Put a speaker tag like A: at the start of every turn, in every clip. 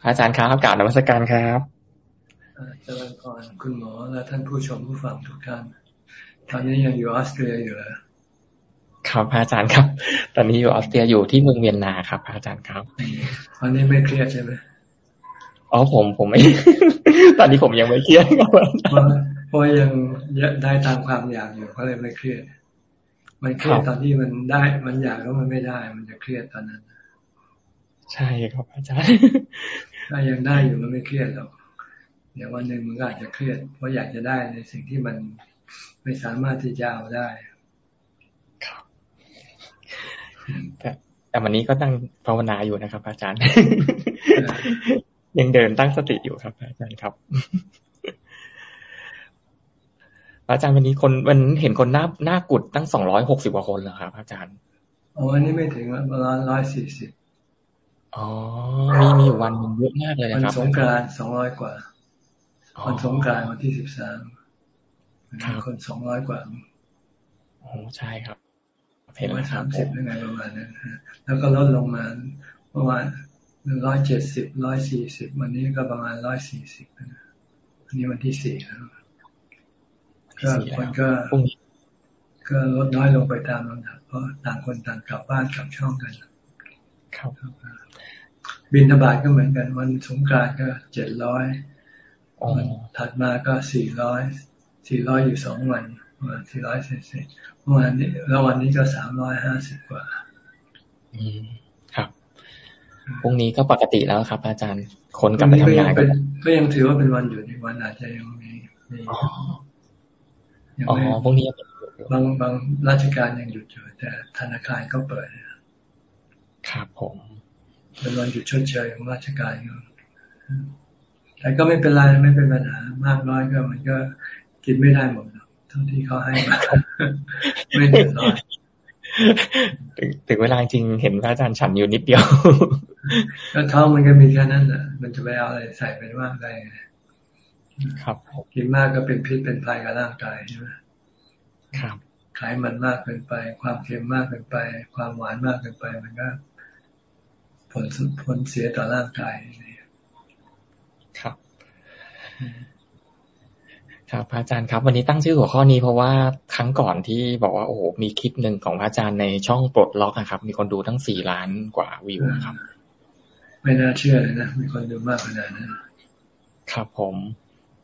A: พระอาจารย์ครับกล่าวนวัตการครับ
B: เจริญพรคุณหมอและท่านผู้ชมผู้ฟังทุกท่าน ตอนนี้ยังอยู่ออสเตรียอยู่เหรอ
A: ครับพระอาจารย์ครับ ตอนนี้อยู่ออสเตรียอยู่ที่เมืองเวียนนาครับพระอาจารย์ครับ
B: ตอนนี้ไม่เครียดใช่ไหม
A: อ๋อผมผมไม่ ตอนนี้ผมยังไม่เครียดครับ
B: เพราะยังได้ตามความอยากอยู่ก็เลยไม่เครียด มันเครียดตอนที่มันได้ มันอยากแล้วมันไม่ได้ มันจะเครียดตอนนั้น
A: ใช่ครับอาจารย์
B: ถ้ายังได้อยู่มันไม่เครียดหรอกเดี๋ยววันหนึ่งมันก็อาจจะเครียด เพราะอยากจะได้ในสิ่งที่มันไม่สามารถที่จะเอาได้
A: ครับแต่แต่วันนี้ก็ตั้งภาวนาอยู่นะครับ อาจารย์ ยังเดินตั้งสติอยู่ครับ อาจารย์ครับอาจารย์วันนี้คนวันเห็นคนหน้าหน้ากุดตั้งสองร้อยหกสิบกว่าคนเหรอครับ อาจารย์
B: อ๋อวันนี้ไม่ถึงประมาณร้อยสี่สิบ
A: อ๋อ มีมีวันเยอะมากเลยครับ
B: วันสงการสองร้อยกว่า วันสงการวันที่สิบสามคนสองร้อยกว่า
A: โอ้ใช่ครับ
B: เห็นไหมสามสิบยังไงประมาณนั้นแล้วก็ลดลงมาเมื่อวานหนึ่งร้อยเจ็ดสิบร้อยสี่สิบวันนี้ก็ประมาณร้อยสี่สิบอันนี้วันที่สี่แล้วก็คนก็ก็ลดน้อยลงไปตามลำดับเพราะต่างคนต่างกลับบ้านกลับช่องกัน
A: ครับ
B: บินทบาทก็เหมือนกัน วันสงการก็เจ็ดร้อยวันถัดมาก็สี่ร้อยสี่ร้อยอยู่สองวันวันสี่ร้อยเศษเมื่อวานนี้แล้ววันนี้ก็สามร้อยห้าสิบกว่า
A: อืมครับพรุ่งนี้ก็ปกติแล้วครับ อาจารย์คนกลับไปทำงาน
B: ก็ก็ยังถือว่าเป็นวันหยุดอีกวันอาจจะยังมี
A: อ๋อพรุ่งนี้
B: บางบางราชการยังหยุดอยู่แต่ธนาคารก็เปิด
A: ครับผม
B: เป็นวันหยุดชดเชยของราชการแต่ก็ไม่เป็นไรไม่เป็นปัญหามากน้อยก็มันก็กินไม่ได้หมดเท่าที่เขาให้มาไม่เดือดร้อน
A: ถึงเวลาจริงเห็นพระอาจารย์ฉันอยู่นิดเดียว
B: ก็ท้องมันก็มีแค่นั้นแหละมันจะไปเอาอะไรใส่ไปมากได้
A: ครับ
B: กินมากก็เป็นพิษเป็นภัยกับร่างกายใช่ไหม
A: ครับ
B: ขายมันมากเกินไป ความเค็มมากเกินไป ความหวานมากเกินไปมันก็ ผลผลเสียต่อร่างกาย
A: ครับ ครับพระอาจารย์ครับ วันนี้ตั้งชื่อหัวข้อนี้เพราะว่าครั้งก่อนที่บอกว่าโอ้โหมีคลิปหนึ่งของพระอาจารย์ในช่องปลดล็อกนะครับ มีคนดูทั้งสี่ล้านกว่าวิวครับ
B: ไม่น่าเชื่อเลยนะมีคนดูมากขนาดนั้น
A: ครับผม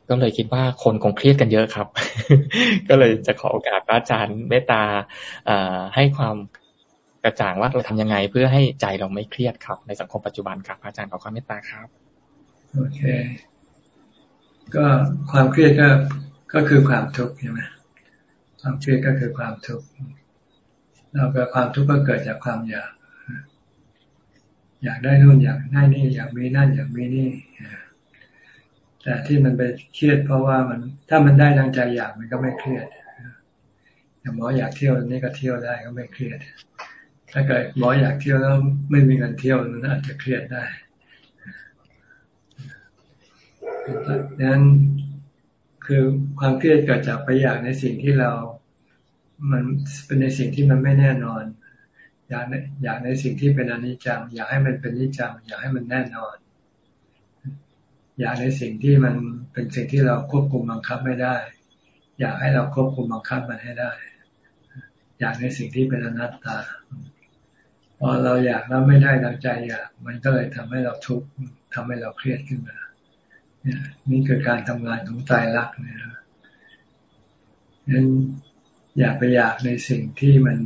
A: ก็เลยคิดว่าคนคงเครียดกันเยอะครับ ก็เลยจะขอโอกาสพระอาจารย์เมตตาให้ความ กระจ่างว่าเราทำยังไงเพื่อให้ใจเราไม่เครียดครับ ในสังคมปัจจุบันครับพระอาจารย์ขอความเมตตาครับ
B: โอเค ก็ความเครียดก็ก็คือความทุกข์ใช่ไหมความเครียดก็คือความทุกข์แล้วก็ความทุกข์ก็เกิดจากความอยาก อยากได้นู่นอยากได้นี่ อยากมีนั่นอยากมีนี่แต่ที่มันไปเครียดเพราะว่ามันถ้ามันได้ดังใจอยากมันก็ไม่เครียดอย่างหมออยากเที่ยวนี่ก็เที่ยวได้ก็ไม่เครียด ถ้าเกิดหมออยากเที่ยวแล้วไม่มีเงินเที่ยวนั้นอาจจะเครียดได้ดังนั้นคือความเครียดเกิดจากไปอยากในสิ่งที่เรา มันเป็นในสิ่งที่มันไม่แน่นอน อยากในอยากในสิ่งที่เป็นอนิจจัง อยากให้มันเป็นนิจจัง อยากให้มันแน่นอน อยากในสิ่งที่มันเป็นสิ่งที่เราควบคุมบังคับไม่ได้ อยากให้เราควบคุมบังคับมันให้ได้ อยากในสิ่งที่เป็นอนัตตา พอเราอยากแล้วไม่ได้ดังใจอยาก มันก็เลยทำให้เราทุกข์ทำให้เราเครียดขึ้นมาเนี่ยนี่คือการทำงานของใจรักเนี่ยนั้นอย่าไปอยากในสิ่งที่มัน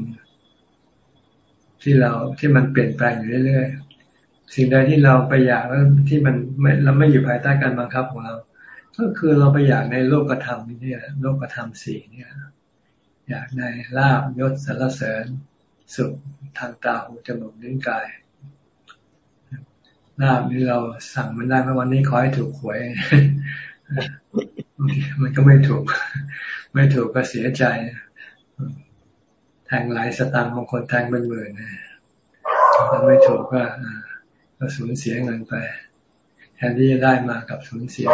B: ที่เราที่มันเปลี่ยนแปลงอยู่เรื่อยๆ สิ่งใดที่เราไปอยากแล้วที่มันไม่เราไม่อยู่ภายใต้การบังคับของเรา ก็คือเราไปอยากในโลกธรรมนี่แหละโลกธรรมสี่เนี่ย อยากในลาบยศสารเสริญ สุขทางตาหูจมูกลิ้นกายลาบนี่เราสั่งมันได้เมื่อวันนี้ขอให้ถูกหวย มันก็ไม่ถูก ไม่ถูกก็เสียใจแทงหลายสตางค์บางคนแทงเป็นหมื่นมันไม่ถูกก็ก็สูญเสียเงินไป แทนที่จะได้มากับสูญเสีย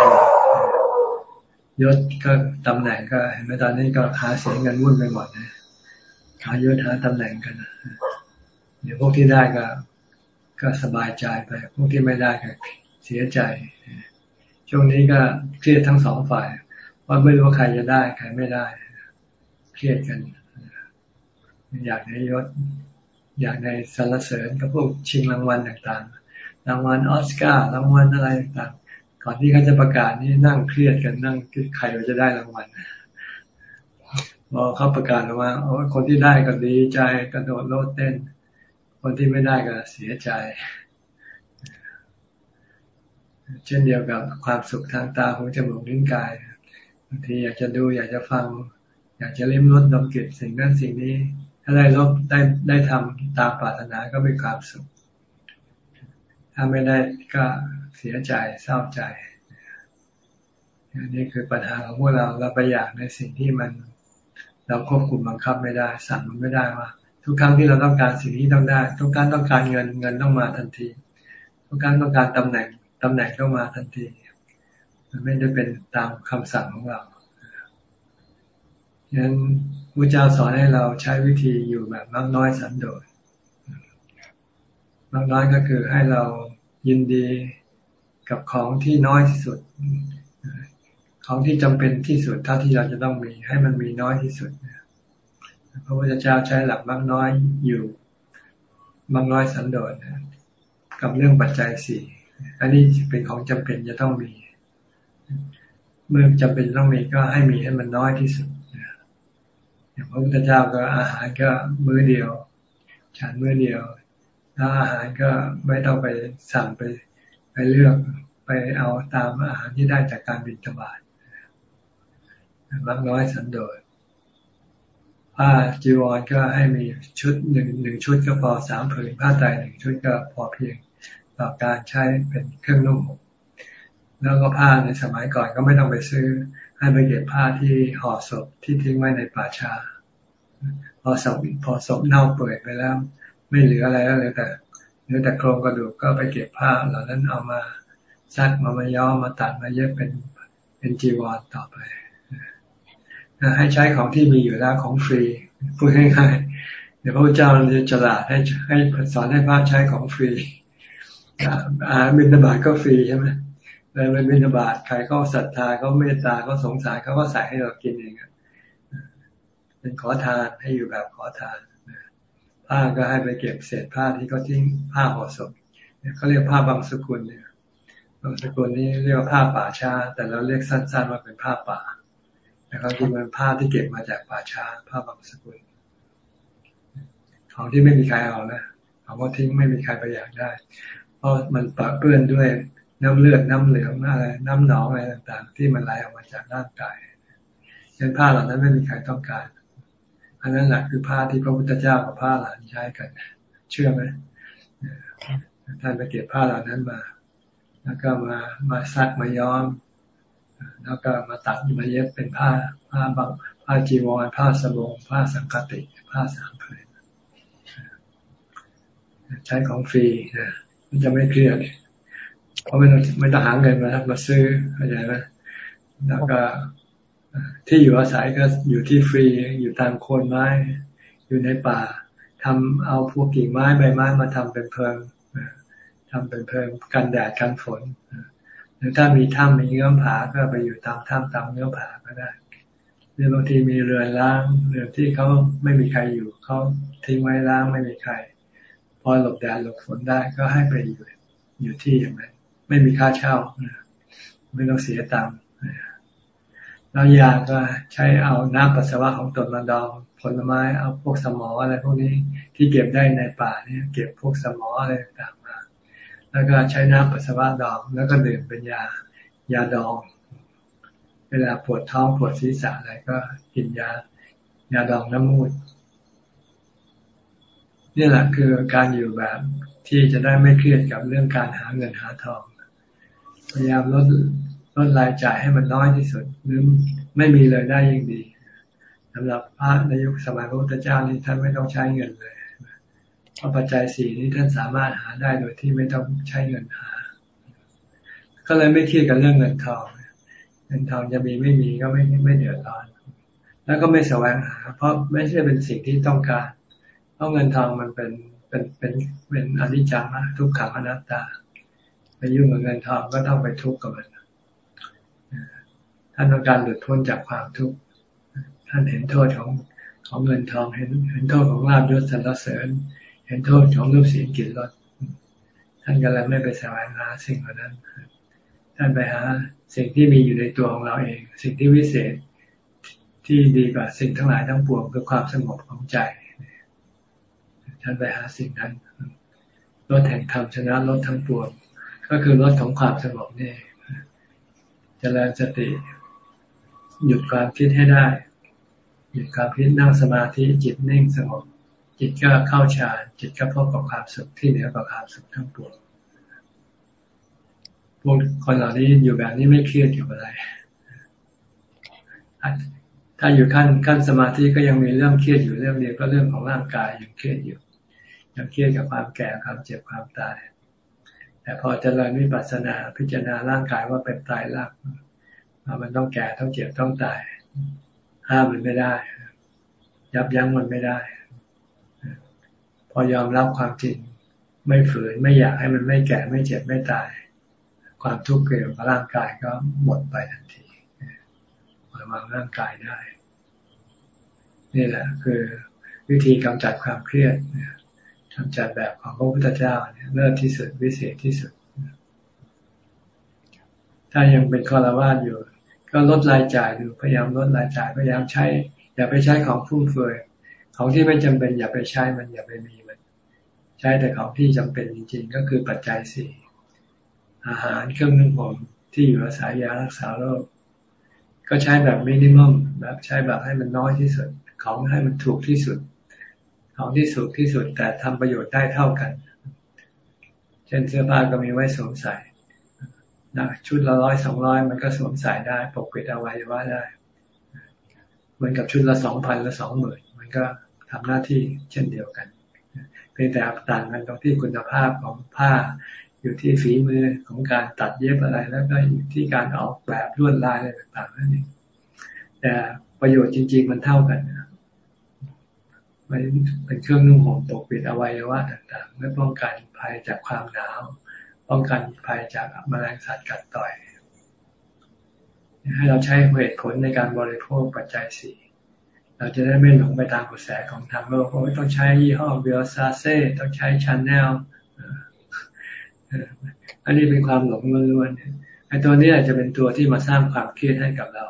B: ยศก็ตำแหน่งก็เห็นไหมตอนนี้ก็หาเสียเงินวุ่นไปหมดนะ หายศหาตำแหน่งกันเดี๋ยวพวกที่ได้ก็ ก็สบายใจไป พวกที่ไม่ได้ก็เสียใจ ช่วงนี้ก็เครียดทั้งสองฝ่ายว่าไม่รู้ว่าใครจะได้ใครไม่ได้ เครียดกัน อยากในยศ อยากในสรรเสริญกับพวกชิงรางวัลต่างๆ รางวัลออสการ์รางวัลอะไรต่างๆก่อนที่เขาจะประกาศนี่นั่งเครียดกันนั่งคิดใครจะได้รางวัล พอเขาประกาศออกมาโอ้คนที่ได้ก็ดีใจกระโดดโลดเต้น คนที่ไม่ได้ก็เสียใจ เช่นเดียวกับความสุขทางตาหูจมูกลิ้นกายบางทีอยากจะดูอยากจะฟัง อยากจะเล่มรสดมกลิ่นสิ่งนั้นสิ่งนี้ ถ้าได้รบได้ได้ทำตามปรารถนาก็เป็นความสุข ถ้าไม่ได้ก็เสียใจเศร้าใจนี่คือปัญหาของพวกเราเราไปอยากในสิ่งที่มัน เราควบคุมบังคับไม่ได้ สั่งมันไม่ได้ว่า ทุกครั้งที่เราต้องการสิ่งนี้ต้องได้ ทุกครั้งต้องการเงินเงินต้องมาทันที ทุกครั้งต้องการตำแหน่งตำแหน่งต้องมาทันที มันไม่ได้เป็นตามคำสั่งของเราฉะนั้นพระเจ้าสอนให้เราใช้วิธีอยู่แบบมากน้อยสันโดษมากน้อยก็คือให้เรายินดีกับของที่น้อยที่สุด ของที่จำเป็นที่สุดเท่าที่เราจะต้องมี ให้มันมีน้อยที่สุดพระพุทธเจ้าใช้หลักมากน้อยอยู่มากน้อยสันโดษกับเรื่องปัจจัยสี่อันนี้เป็นของจำเป็นจะต้องมี เมื่อจำเป็นต้องมีก็ให้มีให้มันน้อยที่สุดอย่างพระพุทธเจ้าก็อาหารก็มื้อเดียว ฉันมื้อเดียวถ้าอาหารก็ไม่ต้องไปสั่งไปไปเลือกไปเอาตามอาหารที่ได้จากการบิณฑบาต มักน้อยสันโดษผ้าจีวรก็ให้มีชุดหนึ่งหนึ่งชุดก็พอสามผืนผ้าไตหนึ่งชุดก็พอเพียงต่อการใช้เป็นเครื่องนุ่งห่มแล้วก็ผ้าในสมัยก่อนก็ไม่ต้องไปซื้อ ให้ไปเก็บผ้าที่ห่อศพที่ทิ้งไว้ในป่าช้าพอศพพอศพเน่าเปื่อยไปแล้ว ไม่เหลืออะไรแล้วเลยแต่เหลือแต่โครงกระดูกก็ไปเก็บผ้าเหล่านั้นเอามาซักมามาย้อมมาตัดมาเย็บเป็นเป็นจีวรต่อไป ให้ใช้ของที่มีอยู่แล้วของฟรีพูดง่ายๆเดี๋ยวพระพุทธเจ้าจะฉลาดให้ให้สอนให้พระใช้ของฟรีอาบิณฑบาตก็ฟรีใช่ไหมเลยเป็นบิณฑบาตใครก็ศรัทธาเขาเมตตาเขาสงสารเขาก็ใส่ให้เรากินเองเป็นขอทานให้อยู่แบบขอทานผ้าก็ให้ไปเก็บเศษผ้าที่เขาทิ้งผ้าห่อศพเขาเรียกผ้าบางสกุลเนี่ยบางสกุลนี้เรียกว่าผ้าป่าชาแต่เราเรียกสั้นๆว่าเป็นผ้าป่า แต่เขาที่มันผ้าที่เก็บมาจากป่าชาผ้าบางสกุลของที่ไม่มีใครเอานะเอาว่าทิ้งไม่มีใครไปอยากได้ เพราะมันปะเปื้อนด้วยน้ำเลือดน้ำเหลืองอะไรน้ำหนองอะไรต่างๆ ที่มันไหลออกมาจากร่างกายเช่นผ้าเหล่านั้นไม่มีใครต้องการ อันนั้นแหละคือผ้าที่พระพุทธเจ้ากับผ้าหลานใช้กัน เชื่อไหมท่านไปเก็บผ้าเหล่านั้นมา แล้วก็มามาซักมาย้อม แล้วก็มาตัดมาเย็บเป็นผ้าผ้าบางผ้าจีวรผ้าสบงผ้าสังคติ ผ้าสามผืนใช้ของฟรีนะมันจะไม่เครียดเพราะไม่ต้องไม่ต้องหาเงินมามาซื้อเข้าใจไหมแล้วก็ที่อยู่อาศัยก็อยู่ที่ฟรีอยู่ตามโคนไม้ อยู่ในป่าทำเอาพวกกิ่งไม้ใบไม้มาทำเป็นเพลิงทำเป็นเพลิงกันแดดกันฝน รือถ้ามีถ้ำมีเงื่อมผาก็ไปอยู่ตามถ้ำตามเงื่อมผาก็ได้หรือบางทีมีเรือนล้างเรือนที่เขาไม่มีใครอยู่เขาทิ้งไว้ล้างไม่มีใคร พอหลบแดดหลบฝนได้ก็ให้ไปอยู่อยู่ที่อย่างนั้นไม่มีค่าเช่าไม่ต้องเสียตังค์แล้วยาก็ใช้เอาน้ำปัสสาวะของตนมาดองผลไม้เอาพวกสมออะไรพวกนี้ที่เก็บได้ในป่าเนี่ยเก็บพวกสมออะไรต่าง แล้วก็ใช้น้ำปัสสาวะดอง แล้วก็ดื่มเป็นยายาดอง เวลาปวดท้องปวดศีรษะอะไรก็กินยายาดองน้ำมูดนี่แหละคือการอยู่แบบที่จะได้ไม่เครียดกับเรื่องการหาเงินหาทอง พยายามลดลดรายจ่ายให้มันน้อยที่สุดหรือไม่มีเลยได้ยิ่งดีสำหรับพระในยุคสมัยพระพุทธเจ้านี่ท่านไม่ต้องใช้เงินเลย ราะปัจจัยสี่นี้ท่านสามารถหาได้โดยที่ไม่ต้องใช้เงินหา ก็เลยไม่เครียดกับเรื่องเงินทองเงินทองจะมีไม่มีก็ไม่ไม่เดือดร้อน แล้วก็ไม่แสวงหา เพราะไม่ใช่เป็นสิ่งที่ต้องการ เพราะเงินทองมันเป็นเป็นเป็นเป็นอนิจจังทุกขังอนัตตาไปยุ่งกับเงินทองก็ต้องไปทุกข์กับมันท่านต้องการหลุดพ้นจากความทุกข์ท่านเห็นโทษของของเงินทองเห็นเห็นโทษของลาบยศสรรเสริญ ห็นโทษของรูปเสียงกลิ่นรสท่านก็เลยไม่ไปแสวงหาสิ่งเหล่านั้น ท่านไปหาสิ่งที่มีอยู่ในตัวของเราเอง สิ่งที่วิเศษที่ดีกว่าสิ่งทั้งหลายทั้งปวงคือความสงบของใจ ท่านไปหาสิ่งนั้นรถแห่งธรรมชนะรถทั้งปวงก็คือรถของความสงบนี่จเจริญสติ หยุดความคิดให้ได้ หยุดความคิดนั่งสมาธิจิตนิ่งสงบ จิตก็เข้าฌานจิตก็พบกับความสุขที่เหนือกว่าความสุขทั้งปวงพวกคนเหล่านี้อยู่แบบนี้ไม่เครียดอยู่อะไร ถ้าอยู่ขั้นขั้นสมาธิก็ยังมีเรื่องเครียดอยู่เรื่องเดียวก็เรื่องของร่างกายยังเครียดอยู่ ยังเครียดกับความแก่ความเจ็บความตาย แต่พอจเจริญวิปัสสนาพิจารณาร่างกายว่าเป็นตายรักมันต้องแก่ต้องเจ็บต้องตาย ห้ามมันไม่ได้ ยับยั้งมันไม่ได้ พอยอมรับความจริงไม่ฝืนไม่อยากให้มันไม่แก่ไม่เจ็บไม่ตาย ความทุกข์เกี่ยวกับร่างกายก็หมดไปทันทีปล่อยวางร่างกายได้ นี่แหละ คือวิธีกำจัดความเครียดกำจัดแบบของพระพุทธเจ้าเนี่ยเลิศที่สุดวิเศษที่สุด ถ้ายังเป็นคอรวาสอยู่ ก็ลดรายจ่ายดูพยายามลดรายจ่ายพยายามใช้ อย่าไปใช้ของฟุ่มเฟือย ของที่ไม่จำเป็นอย่าไปใช้มันอย่าไปมีมัน ใช้แต่ของที่จำเป็นจริง ๆ ก็คือปัจจัยสี่อาหารเครื่องนึ่งผมที่อยู่อาศัยยารักษาโรคก็ใช้แบบมินิมัมแบบใช้แบบให้มันน้อยที่สุด ของให้มันถูกที่สุด ของที่สุดที่สุดแต่ทำประโยชน์ได้เท่ากัน เช่นเสื้อผ้าก็มีไว้สวมใส่นะชุดละร้อยสองร้อยมันก็สวมใส่ได้ปกปิดอวัยวะได้ เหมือนกับชุดละสองพันละสองหมื่น ก็ทำหน้าที่เช่นเดียวกันเพียงแต่ต่างกันตรงที่คุณภาพของผ้า อยู่ที่ฝีมือของการตัดเย็บอะไร แล้วก็อยู่ที่การออกแบบลวดลายอะไรต่างๆนั่นเองแต่ประโยชน์จริง ๆ มันเท่ากันมันเป็นเครื่องนุ่งห่มปกปิดอวัยวะต่างๆเพื่ป้องกันภัยจากความหนาว ป้องกันภัยจากแมลงสัตว์กัดต่อย ให้เราใช้เหตุผลในการบริโภคปัจจัยสี่ เราจะได้ไม่หลงไปตามกระแสของทางโลกเพราะต้องใช้ยี่ห้อ Versace ต้องใช้ชาแนลอันนี้เป็นความหลงล้วนๆไอ้ตัวนี้อาจจะเป็นตัวที่มาสร้างความเครียดให้กับเรา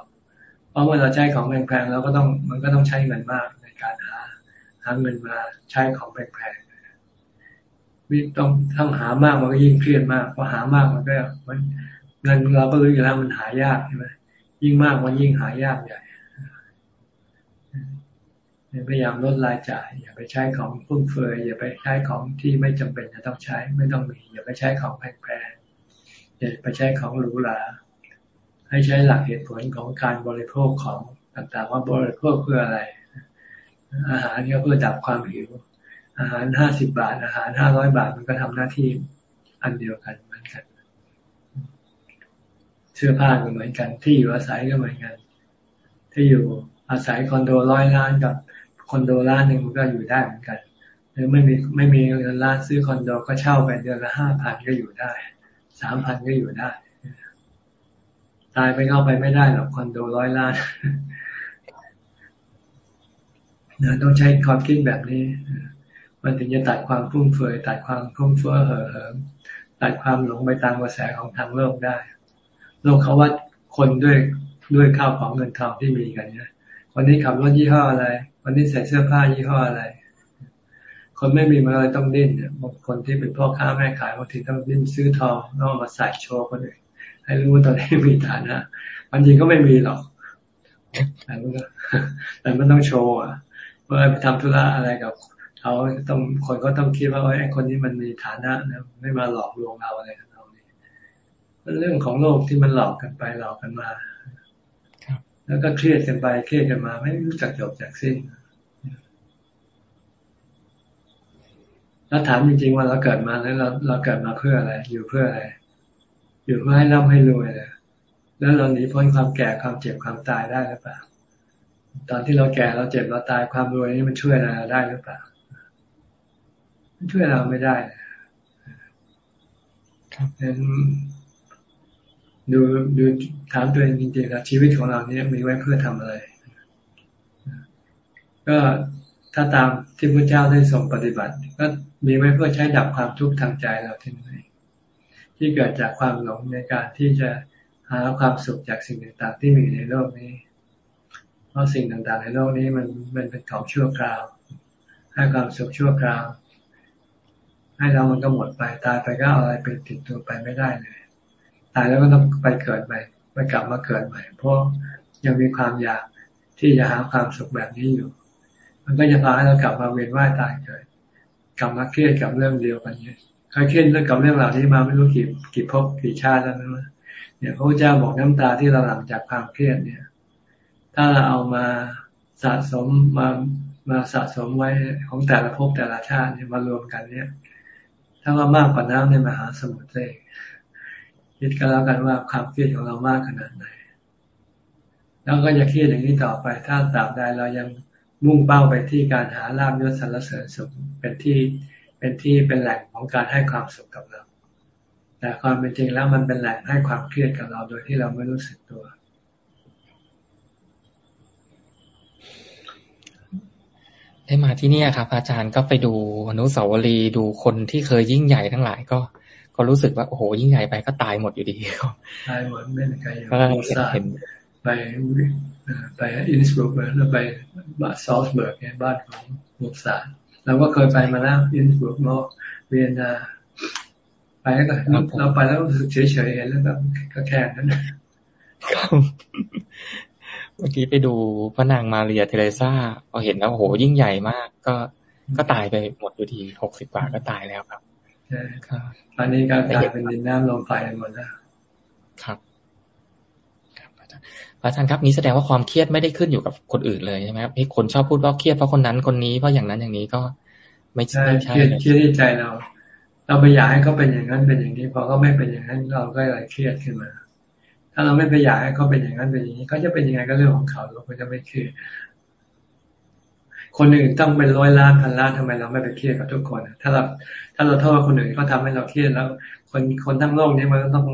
B: เพราะเมื่อเราใช้ของแพงๆเราก็ต้องมันก็ต้องใช้เงินมากในการหาหาเงินมาใช้ของแพงๆวิต้องต้งหามากมันก็ยิ่งเครียดมากพอหามากมันก็มันเงินเราก็รู้อยู่แล้วมันหายากใช่ไหมยิ่งมากมันยิ่งหายากใหญ่ พยายามลดรายจ่าย อย่าไปใช้ของฟุ่มเฟือยอย่าไปใช้ของที่ไม่จำเป็นจะต้องใช้ ไม่ต้องมี อย่าไปใช้ของแพงๆอย่าไปใช้ของหรูหราให้ใช้หลักเหตุผลของการบริโภคของต่างๆ ว่าบริโภคเพื่ออะไร อาหารก็เพื่อดับความหิว อาหารห้าสิบบาท อาหารห้าร้อยบาทมันก็ทำหน้าที่อันเดียวกันเหมือนกัน เสื้อผ้าก็เหมือนกัน ที่อยู่อาศัยก็เหมือนกัน ที่อยู่อาศัยคอนโดร้อยล้านกับ คอนโดล้านหนึ่งมันก็อยู่ได้เหมือนกัน หรือไม่มีไม่มีเงินล้านซื้อคอนโดก็เช่าไปเดือนละห้าพันก็อยู่ได้สามพันก็อยู่ได้ ตายไปเข้าไปไม่ได้หรอกคอนโดร้อยล้านนะต้องใช้ความคิดแบบนี้ มันถึงจะตัดความฟุ่มเฟือยตัดความฟุ่มเฟือยเห่อเหิมตัดความหลงไปตามกระแสของทางโลกได้ โลกเขาวัดคนด้วยด้วยข้าวของเงินทองที่มีกันเนี่ยวันนี้ขับรถยี่ห้ออะไร วันนี้ใส่เสื้อผ้ายี่ห้ออะไร คนไม่มีมันอะไรต้องดิ้นเนี่ยบางคนที่เป็นพ่อค้าแม่ขายบางทีต้องดิ้นซื้อทองนอกมาใส่โชว์คนอื่นให้รู้ว่าตอนนี้มีฐานะมันจริงก็ไม่มีหรอกแต่มันแต่มันต้องโชว์อะว่าไปทำธุระอะไรกับเขาต้องคนก็ต้องคิดว่าไอ้คนนี้มันมีฐานะนะไม่มาหลอกลวงเราอะไรกับเราเนี่ยเป็นเรื่องของโลกที่มันหลอกกันไปหลอกกันมา แล้วก็เครียดกันไปเครียดกันมา ไม่รู้จักจบจากสิ้นแล้วถามจริงๆว่าเราเกิดมาแล้วเราเราเกิดมาเพื่ออะไร อยู่เพื่ออะไร อยู่เพื่อให้ร่ำให้รวยเลยแล้วเราหนีพ้นความแก่ความเจ็บความตายได้หรือเปล่า ตอนที่เราแก่เราเจ็บเราตายความรวยนี่มันช่วยเราได้หรือเปล่าช่วยเราไม่ได้
A: ครับ
B: ดูดูถามตัวเองจริงๆแล้วชีวิตของเราเนี่ยมีไว้เพื่อทำอะไร ก็ถ้าตามที่พระเจ้าได้ทรงปฏิบัติ ก็มีไว้เพื่อใช้ดับความทุกข์ทางใจเราที่นี่ที่เกิดจากความหลงในการที่จะหาความสุขจากสิ่งต่างๆ ที่มีในโลกนี้ เพราะสิ่งต่างๆ ในโลกนี้มันมันเป็นของชั่วคราว ให้ความสุขชั่วคราว ให้เรามันก็หมดไปตายไปก็อะไรไปติดตัวไปไม่ได้เลย ตายแล้วก็ต้องไปเกิดใหม่ไปกลับมาเกิดใหม่ เพราะยังมีความอยากที่จะหาความสุขแบบนี้อยู่ มันก็จะพาให้เรากลับมาเวียนว่ายตายเกิด กลับมาเครียดกับเรื่องเดียวกันเนี่ยเคยเครียดเรื่องกับเรื่องเหล่านี้มาไม่รู้กี่กี่ภพกี่ชาติแล้วนะเนี่ยพระเจ้าบอกน้ำตาที่เราหลั่งจากความเครียดเนี่ย ถ้าเราเอามาสะสมมามาสะสมไว้ของแต่ละภพแต่ละชาติเนี่ยมารวมกันเนี่ย ถ้าว่ามากกว่าน้ำในมหาสมุทรเลย คิดกันแล้วกันว่าความเครียดของเรามากขนาดไหน แล้วก็จะเครียดอย่างนี้ต่อไป ถ้าตราบใดเรายังมุ่งเป้าไปที่การหาลาบยศสรรเสริญสุขเป็นที่เป็นที่เป็นแหล่งของการให้ความสุขกับเรา แต่ความเป็นจริงแล้วมันเป็นแหล่งให้ความเครียดกับเราโดยที่เราไม่รู้สึกตัว
A: ได้มาที่นี่ครับ อาจารย์ก็ไปดูอนุสาวรีย์ดูคนที่เคยยิ่งใหญ่ทั้งหลายก็ ก็รู้สึกว่าโอ้โหยิ่งใหญ่ไปก็ตายหมดอยู่ดีครับ
B: ตายหมดไม่มีใคร
A: ก็เห็น
B: ไปไปอินสบรุกแล้วไปบ้านซอลส์เบิร์กเนี่ยบ้านของโมสาร์ทเราก็เคยไปมาแล้วอินสบรุกมอเวียนนาไปแล้วก็เราไปแล้วรู้สึกเฉยๆแล้วแบบก็แค่นั้น
A: เมื่อกี้ไปดูพระนางมาเรียเทเรซาพอเห็นแล้วโหยิ่งใหญ่มาก ก็ก็ตายไปหมดอยู่ดีหกสิบกว่าก็ตายแล้วครับ
B: ใช่ ครับตอนนี้ก็กลายเป็นดินน้ำลมไฟหมดแล้ว
A: ครับพระอาจารย์ครับนี้แสดงว่าความเครียดไม่ได้ขึ้นอยู่กับคนอื่นเลยใช่ไหมครับที่คนชอบพูดว่าเครียดเพราะคนนั้นคนนี้เพราะอย่างนั้นอย่างนี้ก็ไม่ใช่
B: เครียดเครียดที่ใจเรา เราไปอยากให้เขาเป็นอย่างนั้นเป็นอย่างนี้พอเขาไม่เป็นอย่างนั้นเราก็เลยเครียดขึ้นมา ถ้าเราไม่ไปอยากให้เขาเป็นอย่างนั้นเป็นอย่างนี้เขาจะเป็นยังไงก็เรื่องของเขาเราก็จะไม่เครียด คนอื่นต้องเป็นร้อยล้านพันล้านทำไมเราไม่ไปเครียดกับทุกคน ถ้าเราถ้าเราโทษคนอื่นเขาทาให้เราเครียดแล้ว คนคนทั้งโลกนี้มันต้อง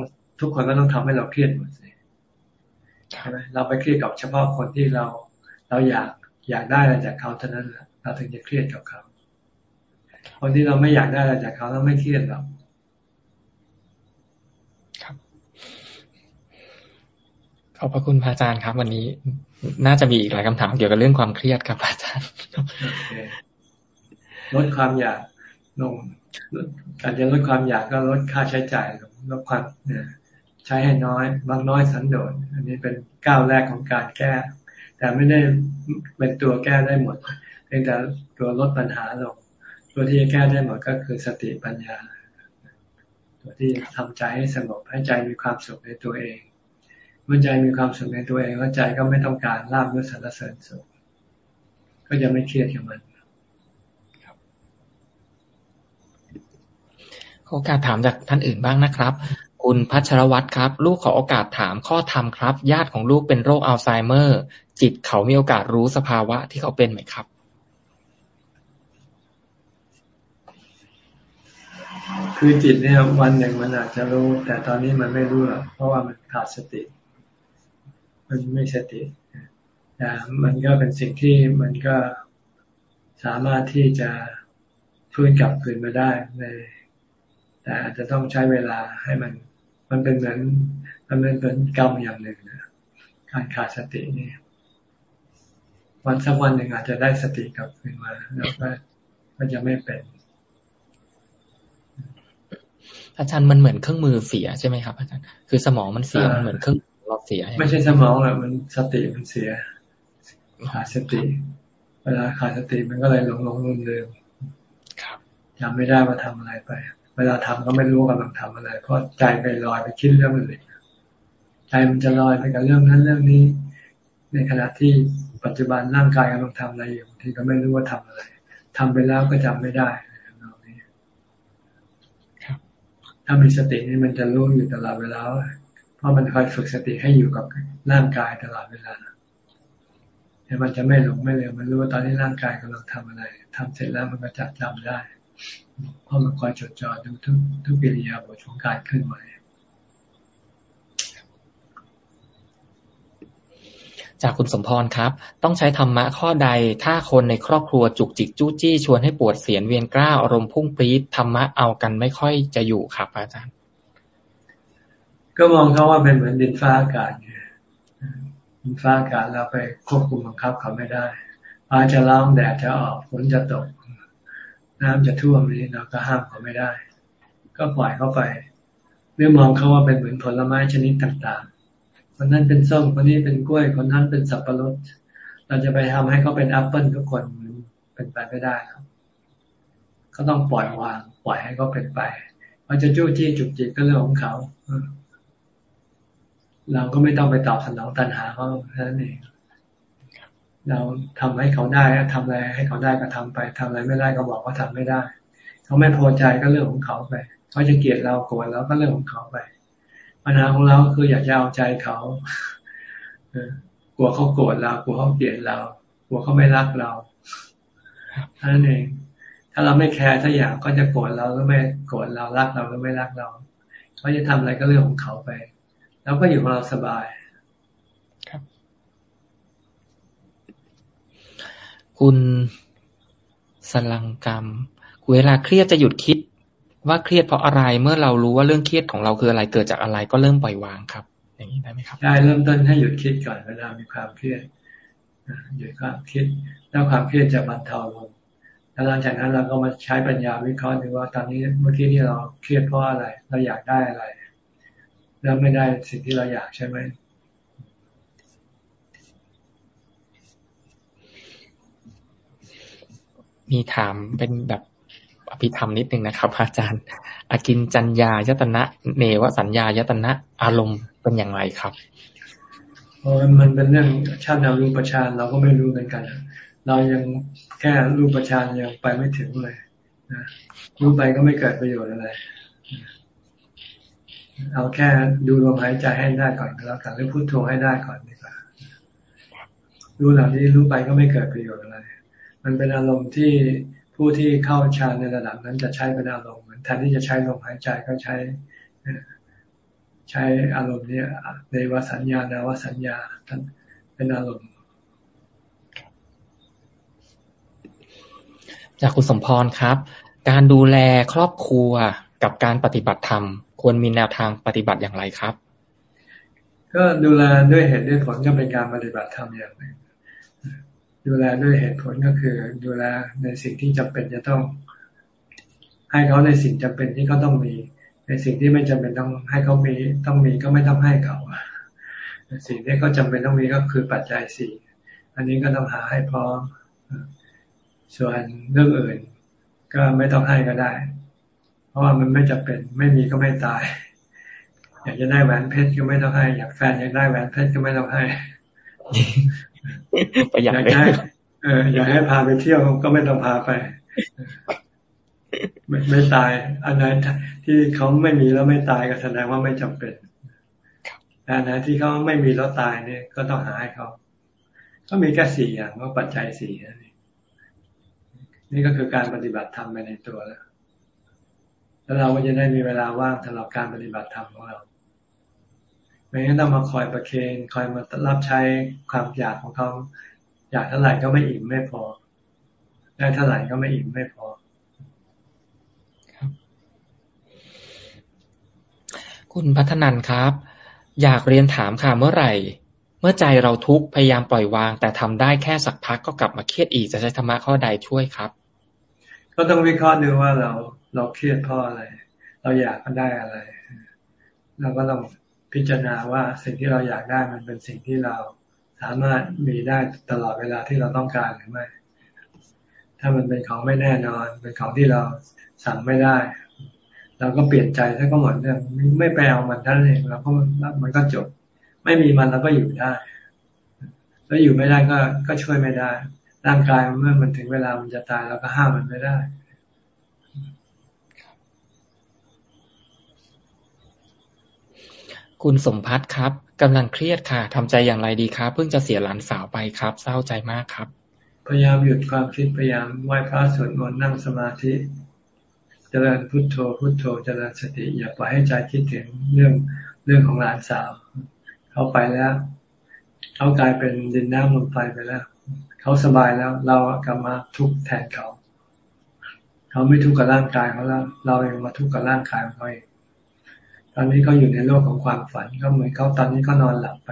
B: ทุกคนก็ต้องทำให้เราเครียดหมดสิใช่ไหมเราไปเครียดกับเฉพาะคนที่เราเราอยากอยากได้อะไรจากเขาเท่านั้นแหละเราถึงจะเครียดกับเขาคนที่เราไม่อยากได้อะไรจากเขาเราไม่เครียดหรอก
A: ครับ ขอบพระคุณพระอาจารย์ครับ วันนี้น่าจะมีอีกหลายคำถามเกี่ยวกับเรื่องความเครียดครับอาจารย์
B: ลดความอยากลงการจะลดความอยากก็ลดค่าใช้จ่ายลงลดความเนี่ยใช้ให้น้อยบางน้อยสันโดษอันนี้เป็นก้าวแรกของการแก้ แต่ไม่ได้เป็นตัวแก้ได้หมดเพียงแต่ตัวลดปัญหาลงตัวที่จะแก้ได้หมดก็คือสติปัญญา ตัวที่ทำใจให้สงบให้ใจมีความสุขในตัวเอง เมื่อใจมีความสุขในตัวเองแล้วใจก็ไม่ต้องการลาบยศสรรเสริญสุขก็จะไม่เครียดกับมัน
A: โอกาสถามจากท่านอื่นบ้างนะครับ คุณพัชรวัตรครับ ลูกขอโอกาสถามข้อธรรมครับ ญาติของลูกเป็นโรคอัลไซเมอร์ จิตเขามีโอกาสรู้สภาวะที่เขาเป็นไหมครับ
B: คือจิตเนี่ยวันหนึ่งมันอาจจะรู้ แต่ตอนนี้มันไม่รู้หรอกเพราะว่ามันขาดสติ มันไม่สติแต่มันก็เป็นสิ่งที่มันก็สามารถที่จะฟื้นกลับคืนมาได้ในแต่อาจจะต้องใช้เวลาให้มัน มันเป็นเหมือนมันเป็นเหมือนกรรมอย่างหนึ่งนะการขาดสตินี่วันสักวันหนึ่งอาจจะได้สติกลับคืนมาแล้วก็ก็จะไม่เป็น
A: อาจารย์มันเหมือนเครื่องมือเสียใช่ไหมครับอาจารย์คือสมองมันเสียมันเหมือนเครื่อง เราเสีย
B: ไม่ใช่สมองหรอกมันสติมันเสียขาดสติ เวลาขาดสติมันก็เลยหลงหลงลืมลืมจำไม่ได้ว่าทำอะไรไป เวลาทำก็ไม่รู้กำลังทำอะไร เพราะใจไปลอยไปคิดเรื่องอื่นใจมันจะลอยไปกับเรื่องนั้นเรื่องนี้ ในขณะที่ปัจจุบันร่างกายกำลังทำอะไรอยู่ที่ก็ไม่รู้ว่าทำอะไรทำไปแล้วก็จำไม่ได้เรานี้ถ้ามีสตินี่มันจะรู้อยู่ตลอดเวลา เพราะมันคอยฝึกสติให้อยู่กับร่างกายตลอดเวลาเนี่มันจะไม่หลงไม่เลืมมันรู้ว่าตอนนี้ร่างกายกำลังทำอะไรทำเสร็จแล้วมันก็จับจำได้ เพราะมันคอยจดจ่อดูทุกทุกปิริยาบทของการเคลื่อนไหว
A: จากคุณสมพรครับ ต้องใช้ธรรมะข้อใด ถ้าคนในครอบครัวจุกจิกจู้จี้ชวนให้ปวดเสียนเวียนกล้าอารมณ์พุ่งปรี๊ดธรรมะเอากันไม่ค่อยจะอยู่ครับ อาจารย์
B: ก็มองเขาว่าเป็นเหมือนดินฟ้าอากาศดินฟ้าอากาศเราไปควบคุมบังคับเขาไม่ได้ฟ้าจะร้องแดดจะออกฝนจะตก น้ำจะท่วมนี้เราก็ห้ามเขาไม่ได้ ก็ปล่อยเขาไปหรือมองเขาว่าเป็นเหมือนผลไม้ชนิดต่างๆ คนนั้นเป็นส้มคนนี้เป็นกล้วย คนนั้นเป็นสับปะรด เราจะไปทำให้เขาเป็นแอปเปิลทุกคนมันเป็นไปไม่ได้ครับเขาต้องปล่อยวาง ปล่อยให้เขาเป็นไปเขาจะจู้จี้จุกจิกก็เรื่องของเขา เราก็ไม่ต้องไปตอบสนองตัณหาเขาแค่นั้นเองเราทำให้เขาได้ทำอะไรให้เขาได้ก็ทำไปทำอะไรไม่ได้ก็บอกว่าทำไม่ได้ เขาไม่พอใจก็เรื่องของเขาไป เขาจะเกลียดเราโกรธเราก็เรื่องของเขาไปปัญหาของเราคืออยากจะเอาใจเขากลัวเขาโกรธเรากลัวเขาเกลียดเรากลัวเขาไม่รักเราท่านั้นเอง ถ้าเราไม่แคร์ถ้าอยากก็จะโกรธเราหรือไม่โกรธเรารักเราหรือไม่รักเราเขาจะทำอะไรก็เรื่องของเขาไป แล้วก็อยู่ของเราสบาย
A: ครับ คุณสลังกรรม เวลาเครียดจะหยุดคิด ว่าเครียดเพราะอะไรเมื่อเรารู้ว่าเรื่องเครียดของเราคืออะไรเกิดจากอะไรก็เริ่มปล่อยวางครับ อย่างนี้ได้ไหมครับ
B: ได้เริ่มต้นให้หยุดคิดก่อนเวลามีความเครียดหยุดความคิดแล้วความเครียดจะบรรเทาลงแล้วหลังจากนั้นเราก็มาใช้ปัญญาวิเคราะห์ดูว่าตอนนี้เมื่อกี้ที่เราเครียดเพราะอะไร เราอยากได้อะไร แล้วไม่ได้สิ่งที่เราอยากใช่ไหม
A: มีถามเป็นแบบอภิธรรมนิดนึงนะครับ อาจารย์อากินจัญญายตนะเนวสัญญายตนะอารมณ์เป็นอย่างไรครับ
B: เพราะมันเป็นเรื่องชาตินารูปฌานเราก็ไม่รู้เหมือนกัน เรายังแค่รูปฌานยังไปไม่ถึงเลยนะรู้ไปก็ไม่เกิดประโยชน์อะไร เอาแค่ดูลมหายใจให้ได้ก่อนแล้วกันหรือพูดโทให้ได้ก่อนดีกว่ารู้เหล่านี้รู้ไปก็ไม่เกิดประโยชน์อะไร มันเป็นอารมณ์ที่ผู้ที่เข้าฌานในระดับนั้นจะใช้เป็นอารมณ์เหมือนแทนที่จะใช้ลมหายใจก็ใช้ใช้อารมณ์นี้ในวสัญญาณวสัญญาท่านเป็นอารมณ์
A: จากคุณสมพรครับ การดูแลครอบครัวกับการปฏิบัติธรรม ควรมีแนวทางปฏิบัติอย่างไรครับ
B: ก็ดูแลด้วยเหตุด้วยผลก็เป็นการปฏิบัติธรรมอย่างหนึ่งดูแลด้วยเหตุผลก็คือ ดูแลในสิ่งที่จำเป็นจะต้อง ให้เขาในสิ่งจำเป็นที่เขาต้องมี ในสิ่งที่ไม่จำเป็นต้องให้เขามีต้องมีก็ไม่ต้องให้เขาสิ่งที่เขาจาเป็นต้องมีก็คือปัจจัยสี่อันนี้ก็ต้องหาให้พร้อมส่วนเรื่องอื่น ก็ไม่ต้องให้ก็ได้ ราะว่ามันไม่จำเป็นไม่มีก็ไม่ตาย อยากจะได้แหวนเพชรก็ไม่ต้องให้ อยากแฟนอยากได้แหวนเพชรก็ไม่ต้องให้
A: ประหยัด
B: อยากให้เอออยากให้พาไปเที่ยวก็ไม่ต้องพาไปไม่ไม่ตาย อันไหนที่เขาไม่มีแล้วไม่ตายก็แสดงว่าไม่จำเป็นแต่อันไหนที่เขาไม่มีแล้วตายเนี่ย ก็ต้องหาให้เขาก็มีแค่สี่อย่างว่าปัจจัยสี่นี่นี่ก็คือการปฏิบัติธรรมไปในตัวแล้ว แล้วเราก็จะได้มีเวลาว่างสำหรับการปฏิบัติธรรมของเราไม่งั้นต้องมาคอยประเคนคอยมารับใช้ความอยากของเขาอยากเท่าไหร่ก็ไม่อิ่มไม่พอ ได้เท่าไหร่ก็ไม่อิ่มไม่พอ
A: คุณพัฒนันครับ อยากเรียนถามค่ะเมื่อไหร่ เมื่อใจเราทุกข์พยายามปล่อยวาง แต่ทำได้แค่สักพักก็กลับมาเครียดอีกจะใช้ธรรมะข้อใดช่วยครับ
B: ก็ต้องวิเคราะห์ดูว่าเรา เราเครียดเพราะอะไร เราอยากก็ได้อะไรเราก็ต้องพิจารณาว่าสิ่งที่เราอยากได้มันเป็นสิ่งที่เราสามารถมีได้ตลอดเวลาที่เราต้องการหรือไม่ ถ้ามันเป็นของไม่แน่นอน เป็นของที่เราสั่งไม่ได้ เราก็เปลี่ยนใจถ้าก็หมดเรื่องไม่ไปเอามันท่านเองเราก็มันก็จบ ไม่มีมันเราก็อยู่ได้ แล้วอยู่ไม่ได้ก็ก็ช่วยไม่ได้ ร่างกายเมื่อมันถึงเวลามันจะตายเราก็ห้ามมันไม่ได้
A: คุณสมพัฒน์ครับ กำลังเครียดค่ะ ทำใจอย่างไรดีครับ เพิ่งจะเสียหลานสาวไปครับ เศร้าใจมากครับ
B: พยายามหยุดความคิด พยายามไหว้พระสวดมนต์นั่งสมาธิเจริญพุทโธ พุทโธเจริญสติ อย่าปล่อยให้ใจคิดถึงเรื่องเรื่องของหลานสาว เขาไปแล้ว เขากลายเป็นดินน้ำลมไฟไปแล้ว เขาสบายแล้ว เรากลับมาทุกข์แทนเขา เขาไม่ทุกข์กับร่างกายเขาแล้ว เราเองมาทุกข์กับร่างกายของเขาเอง อนนี้เขาอยู่ในโลกของความฝันก็เหมือนเขาตอนนี้ก็นอนหลับไป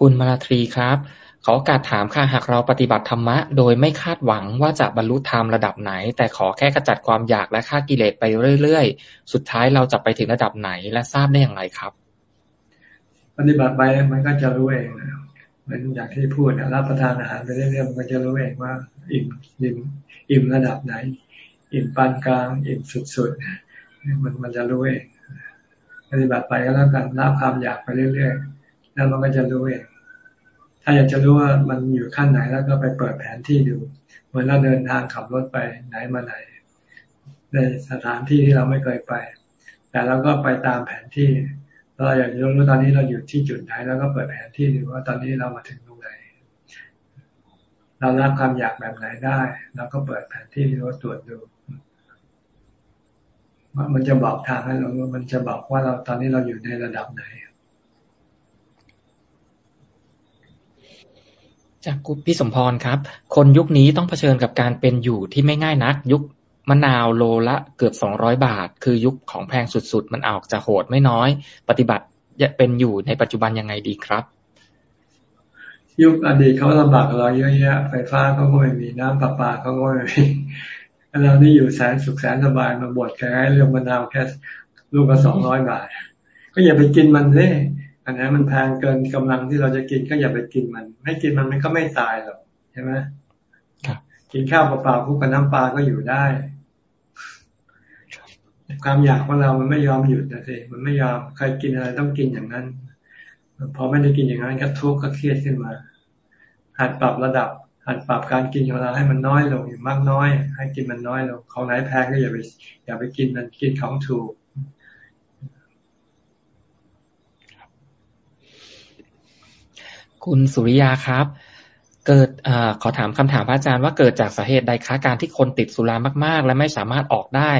A: คุณมาลาทรีครับขอโอกาสถามค่ะหากเราปฏิบัติธรรมะ โดยไม่คาดหวังว่าจะบรรลุธรรมระดับไหน แต่ขอแค่ขจัดความอยากและฆ่ากิเลสไปเรื่อยๆ สุดท้ายเราจะไปถึงระดับไหนและทราบได้อย่างไรครับ
B: ปฏิบัติไปมันก็จะรู้เองนะเหมือนอย่างที่พูดนะรับประทานอาหารไปเรื่อยๆมันก็จะรู้เองว่า อิ่มอิ่มอิ่มระดับไหน อิ่มปานกลาง อิ่มสุดๆมันมันจะรู้เองปฏิบัติไปก็แล้วกันละความอยากไปเรื่อยๆแล้วมันก็จะรู้เองถ้าอยากจะรู้ว่ามันอยู่ขั้นไหนแล้วก็ไปเปิดแผนที่ดูเหมือนเราเดินทางขับรถไปไหนมาไหน ในสถานที่ที่เราไม่เคยไป แต่เราก็ไปตามแผนที่เราอยากจะรู้ตอนนี้เราอยู่ที่จุดไหน แล้วก็เปิดแผนที่ดูว่าตอนนี้เรามาถึงตรงไหน เรารับความอยากแบบไหนได้ เราก็เปิดแผนที่ดูตรวจดู มันจะบอกทางให้เรามันจะบอกว่าเราตอนนี้เราอยู่ในระดับไหน
A: จากพี่สมพรครับ คนยุคนี้ต้องเผชิญกับการเป็นอยู่ที่ไม่ง่ายนัก ยุคมะนาวโลละเกือบสองร้อยบาท คือยุคของแพงสุดๆ มันออกจะโหดไม่น้อย ปฏิบัติเป็นอยู่ในปัจจุบันยังไงดีครับ
B: ยุคอดีตเขาลำบากเราเยอะแยะไฟฟ้าเขาก็ไม่มีน้ำประปาเขาก็ไม่มี เรานี่อยู่แสนสุขแสนสบายมาบดแค่เรื่องมะนาวแค่ลูกละสองร้อยบาท ก็อย่าไปกินมันเลยอันนั้นมันแพงเกินกำลังที่เราจะกินก็อย่าไปกินมัน ไม่กินมันมันก็ไม่ตายหรอกใช่ไหมกินข้าวเปล่าๆคู่กับน้ำปลาก็อยู่ได้ ความอยากของเรามันไม่ยอมหยุดนะสิมันไม่ยอมใครกินอะไรต้องกินอย่างนั้น พอไม่ได้กินอย่างนั้นก็ทุกข์ก็เครียดขึ้นมาหัดปรับระดับ หัดปรับการกินของเราให้มันน้อยลงอยู่มากน้อย ให้กินมันน้อยลงของไหนแพงก็อย่าไปอย่าไปกินมันกินของถูก
A: คุณสุริยาครับ เกิดอขอถามคำถามพระอาจารย์ว่าเกิดจากสาเหตุใดคะการที่คนติดสุรามาก ๆ และไม่สามารถออกได้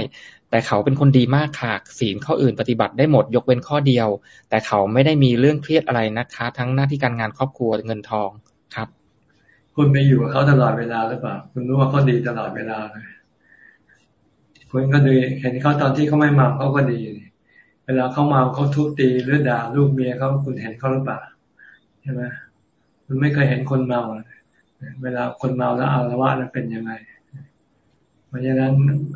A: แต่เขาเป็นคนดีมากค่ะศีลข้ออื่นปฏิบัติได้หมดยกเว้นข้อเดียว แต่เขาไม่ได้มีเรื่องเครียดอะไรนะคะ ทั้งหน้าที่การงานครอบครัวเงินทองครับ
B: คุณไปอยู่กับเขาตลอดเวลาหรือเปล่า คุณรู้ว่าเขาดีตลอดเวลาเลยคุณก็ดีเห็นเขาตอนที่เขาไม่มาเขาก็ดี เวลาเขามาเขาทุบตีหรือด่าลูกเมียเขาคุณเห็นเขาหรือเปล่าใช่ไหมคุณไม่เคยเห็นคนเมาเวลาคนเมาแล้วอารวาสนั้นเป็นยังไงเพราะฉะนั้น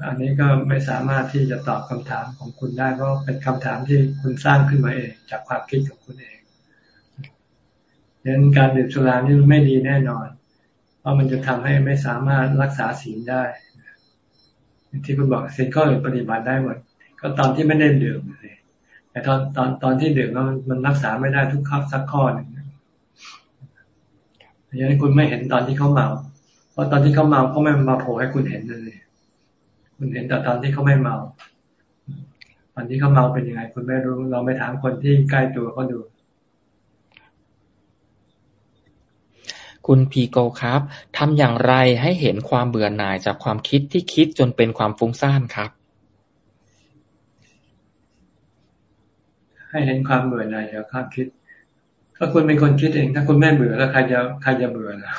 B: อันนี้ก็ไม่สามารถที่จะตอบคำถามของคุณได้เพราะเป็นคำถามที่คุณสร้างขึ้นมาเองจากความคิดของคุณเองดังนั้นการดื่มสุรานี่ไม่ดีแน่นอน เพราะมันจะทำให้ไม่สามารถรักษาศีลได้ที่คุณบอกศีลข้ออื่นปฏิบัติได้หมด ก็ตอนที่ไม่ได้ดื่มเลยแต่ตอนตอนตอนที่ดื่มแล้วมันรักษาไม่ได้ทุกข้อสักข้อหนึ่งอย่างนี้คุณไม่เห็นตอนที่เขาเมา เพราะตอนที่เขาเมาเขาไม่มาโผล่ให้คุณเห็นเลย คุณเห็นแต่ตอนที่เขาไม่เมา ตอนที่เขาเมาเป็นยังไง คุณไม่รู้ เราไม่ถามคนที่ใกล้ตัวเขาดู
A: คุณพีโกครับ ทำอย่างไรให้เห็นความเบื่อหน่ายจากความคิดที่คิดจนเป็นความฟุ้งซ่านครับ
B: ให้เห็นความเบื่อหน่ายจากความคิด ถ้าคุณเป็นคนคิดเอง ถ้าคุณไม่เบื่อแล้วใครจะใครจะเบื่อล่ะ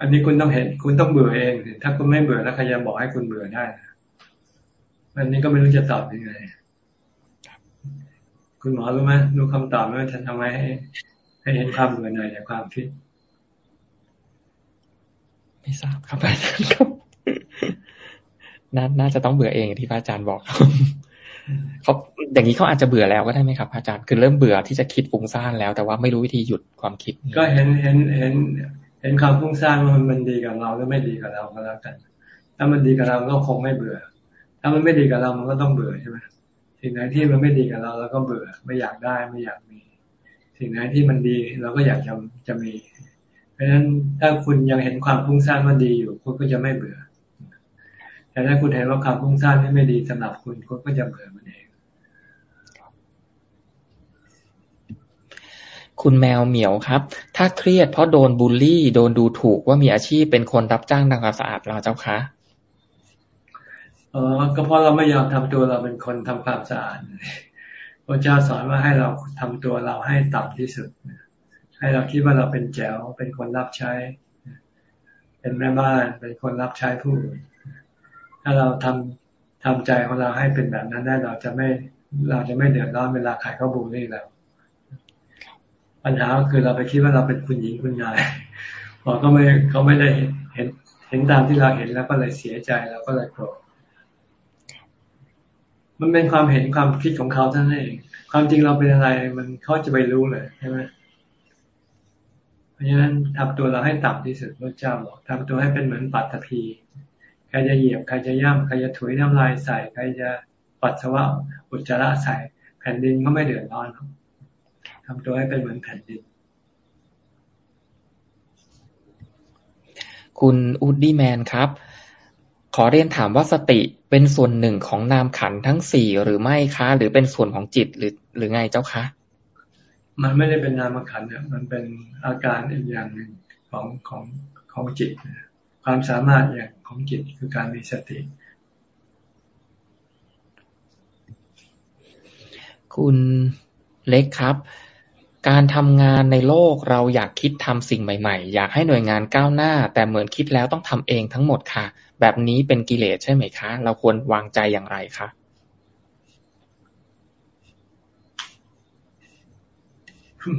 B: อันนี้คุณต้องเห็น คุณต้องเบื่อเอง ถ้าคุณไม่เบื่อแล้วใครจะบอกให้คุณเบื่อได้อันนี้ก็ไม่รู้จะตอบยังไงคุณหมอรู้ไหมรู้คำตอบไหมฉันทำไมให้ ให้เห็นความเบื่อหน่ายจากความคิด
A: ไม่ทราบครับอาจารย์ครับน่าจะต้องเบื่อเองที่พระอาจารย์บอกเขาอย่างนี้เขาอาจจะเบื่อแล้วก็ได้ไหมครับอาจารย์คือเริ่มเบื่อที่จะคิดฟุ้งซ่านแล้ว แต่ว่าไม่รู้วิธีหยุดความคิด
B: ก็เห็นเห็นเห็น เห็นความฟุ้งซ่านว่ามันดีกับเราหรือไม่ดีกับเราก็แล้วกัน ถ้ามันดีกับเราก็คงไม่เบื่อ ถ้ามันไม่ดีกับเรามันก็ต้องเบื่อใช่ไหมสิ่งไหนที่มันไม่ดีกับเราเราก็เบื่อ ไม่อยากได้ไม่อยากมี สิ่งไหนที่มันดีเราก็อยากจะจะมี เพราะฉะนั้นถ้าคุณยังเห็นความฟุ้งซ่านว่าดีอยู่ คุณก็จะไม่เบื่อ แต่ถ้าคุณเห็นว่าความฟุ้งซ่านนี่ไม่ดีสำหรับคุณคุณก็จะเบื่อมันเอง
A: คุณแมวเหมียวครับ ถ้าเครียดเพราะโดนบูลลี่ โดนดูถูกว่ามีอาชีพเป็นคนรับจ้างทำความสะอาดเราเจ้าคะ
B: อ๋อก็เพราะเราไม่ยอมทำตัวเราเป็นคนทำความสะอาด พระเจ้าสอนว่าให้เราทำตัวเราให้ต่ำที่สุด ให้เราคิดว่าเราเป็นแจ๋วเป็นคนรับใช้ เป็นแม่บ้านเป็นคนรับใช้ผู้อื่นถ้าเราทำทำใจของเราให้เป็นแบบนั้นได้เราจะไม่เราจะไม่เดือดร้อนเวลาใครเขาบูลลี่เราปัญหาก็คือเราไปคิดว่าเราเป็นคุณหญิงคุณนายพอเขาไม่เขาไม่ได้เห็นเห็นตามที่เราเห็นแล้วก็เลยเสียใจแล้วก็เลยโกรธ มันเป็นความเห็นความคิดของเขาท่านเอง ความจริงเราเป็นอะไร มันเขาจะไปรู้เลยใช่ไหมเพราะฉะนั้นทำตัวเราให้ต่ำที่สุดพระเจ้าบอกทำตัวให้เป็นเหมือนปัตตภีใครจะเหยียบใครจะย่ำใครจะถุยน้ำลายใส่ใครจะปัสสาวะอุจจาระใส่แผ่นดินก็ไม่เดือดร้อนทำตัวให้เป็นเหมือนแผ่นดิน
A: คุณอูดดี้แมนครับ ขอเรียนถามว่าสติเป็นส่วนหนึ่งของนามขันทั้งสี่หรือไม่คะ หรือเป็นส่วนของจิตหรือหรือไงเจ้าคะ
B: มันไม่ได้เป็นนามขันเนี่ยมันเป็นอาการอีกอย่างหนึ่งของของของจิต ความสามารถอย่างของจิตคือการมีสติ
A: คุณเล็กครับ การทำงานในโลกเราอยากคิดทำสิ่งใหม่ ๆ อยากให้หน่วยงานก้าวหน้า แต่เหมือนคิดแล้วต้องทำเองทั้งหมดค่ะ แบบนี้เป็นกิเลสใช่ไหมคะ เราควรวางใจอย่างไรคะ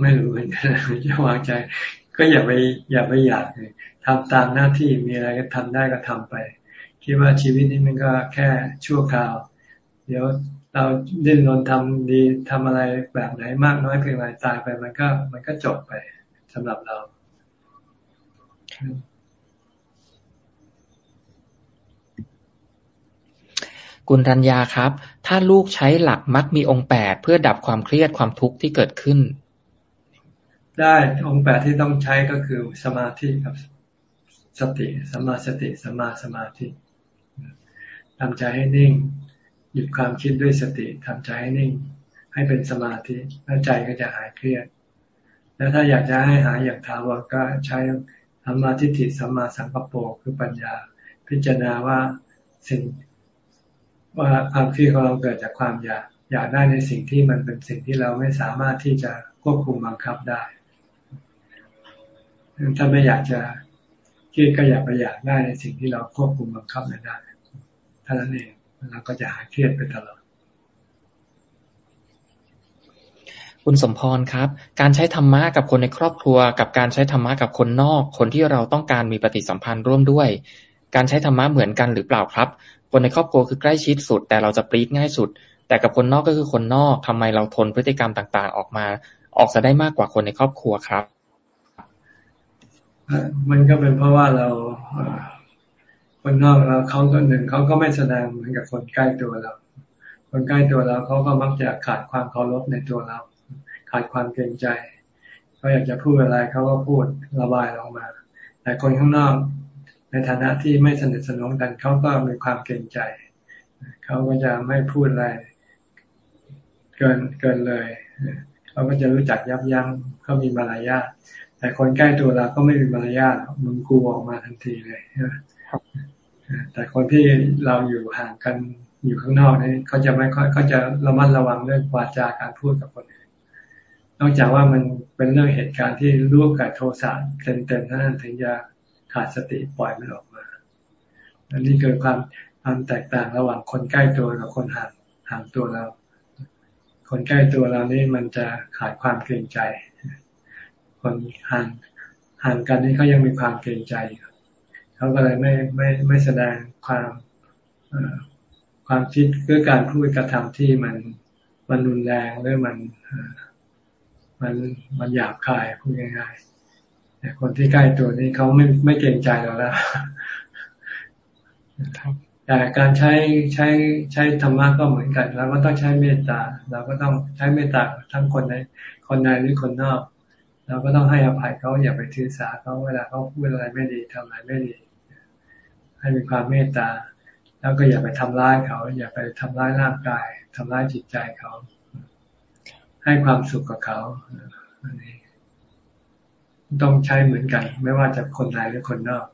B: ไม่รู้เหมือนกันจะวางใจ ก็อย่าไปอย่าไปอยากเลยทำตามหน้าที่มีอะไรก็ทำได้ก็ทำไป คิดว่าชีวิตนี้มันก็แค่ชั่วคราว เดี๋ยวเราดิ้นรนทำดีทำอะไรแบบไหนมากน้อยเพียงไรตายไปมันก็มันก็จบไปสำหรับเรา
A: คุณรัญญาครับ ถ้าลูกใช้หลักมักมีองค์แปดเพื่อดับความเครียดความทุกข์ที่เกิดขึ้น
B: ได้องค์แปดที่ต้องใช้ก็คือสมาธิกับสติสมาสติสมาสมาธิทำใจให้นิ่ง หยุดความคิดด้วยสติทำใจให้นิ่ง ให้เป็นสมาธิแล้วใจก็จะหายเครียด แล้วถ้าอยากจะให้หายอย่างถาวรก็ใช้ธรรมาทิฏฐิสัมมาสังกปรคือปัญญา พิจารณาว่าสิ่ง ว่าความเครียดของเราเกิดจากความอยากอยากได้ในสิ่งที่มันเป็นสิ่งที่เราไม่สามารถที่จะควบคุมบังคับได้ ถ้าไม่อยากจะเครียดก็อยากไปอยากได้ในสิ่งที่เราควบคุมบังคับไม่ได้เท่านั้นเองเราก็จะหายเครียดไปตลอด
A: คุณสมพรครับ การใช้ธรรมะกับคนในครอบครัว กับการใช้ธรรมะกับคนนอก คนที่เราต้องการมีปฏิสัมพันธ์ร่วมด้วย การใช้ธรรมะเหมือนกันหรือเปล่าครับ คนในครอบครัวคือใกล้ชิดสุด แต่เราจะปรีดง่ายสุด แต่กับคนนอกก็คือคนนอกทำไมเราทนพฤติกรรมต่าง ๆ ออกมา ออกจะได้มากกว่าคนในครอบครัวครับ
B: มันก็เป็นเพราะว่าเราคนนอกเราเขาก็หนึ่งเขาก็ไม่แสดงเหมือนกับคนใกล้ตัวเรา คนใกล้ตัวเราเขาก็มักจะขาดความเคารพในตัวเรา ขาดความเกรงใจเขาอยากจะพูดอะไรเขาก็พูดระบายออกมา แต่คนข้างนอก ในฐานะที่ไม่สนิทสนมกันเขาก็มีความเกรงใจเขาก็จะไม่พูดอะไร เกินเกินเลยเขาก็จะรู้จักยับยั้งเขามีมารยาทแต่คนใกล้ตัวเราก็ไม่มีมารยาทมึงกูออกมาทันทีเลยแต่คนที่เราอยู่ห่างกันอยู่ข้างนอกนี่เขาจะไม่ค่อยเขาจะระมัดระวังเรื่องวาจาการพูดกับคนอื่นนอกจากว่ามันเป็นเรื่องเหตุการณ์ที่ร่วมกับโทสะเต็มๆเท่านั้นถึงจะ ขาดสติปล่อยมันออกมาอันนี้เกิดความความแตกต่างระหว่างคนใกล้ตัวกับคนห่างห่างตัวเรา คนใกล้ตัวเรานี่มันจะขาดความเกรงใจ คนห่างห่างกันนี่เขายังมีความเกรงใจเขาก็เลยไม่ไม่ไม่แสดงความความคิดคือการพูดกระทำที่มันมันรุนแรงหรือมันมันมันหยาบคายพูดง่ายๆ แต่คนที่ใกล้ตัวนี้เขาไม่ไม่เกรงใจเราแล้วแต่การใช้ใช้ใช้ธรรมะก็เหมือนกันเราก็ต้องใช้เมตตาเราก็ต้องใช้เมตตาทั้งคนในคนในหรือคนนอก เราก็ต้องให้อภัยเขาอย่าไปถือสาเขาเวลาเขาพูดอะไรไม่ดีทำอะไรไม่ดี ให้มีความเมตตา แล้วก็อย่าไปทำร้ายเขา อย่าไปทำร้ายร่างกายทำร้ายจิตใจเขา ให้ความสุขกับเขาอันนี้ ต้องใช้เหมือนกัน ไม่ว่าจะคนในหรือคนนอก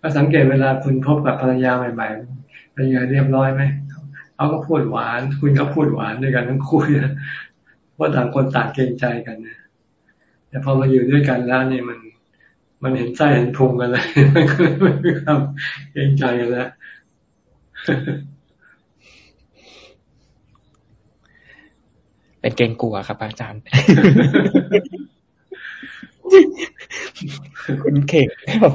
B: ก็สังเกตเวลาคุณพบกับภรรยาใหม่ๆเป็นยังไงเรียบร้อยไหมเขาก็พูดหวาน คุณก็พูดหวานด้วยกันทั้งคู่นะว่าต่างคนต่างเกรงใจกันนะแต่พอมาอยู่ด้วยกันแล้วเนี่ยมัน มันเห็นไส้เห็นพุงกันเลยมันก็ไม่มีความเกรงใจกันแล้ว
A: เป็นเกรงกลัวครับ อาจารย์ คุณเข่งแบบ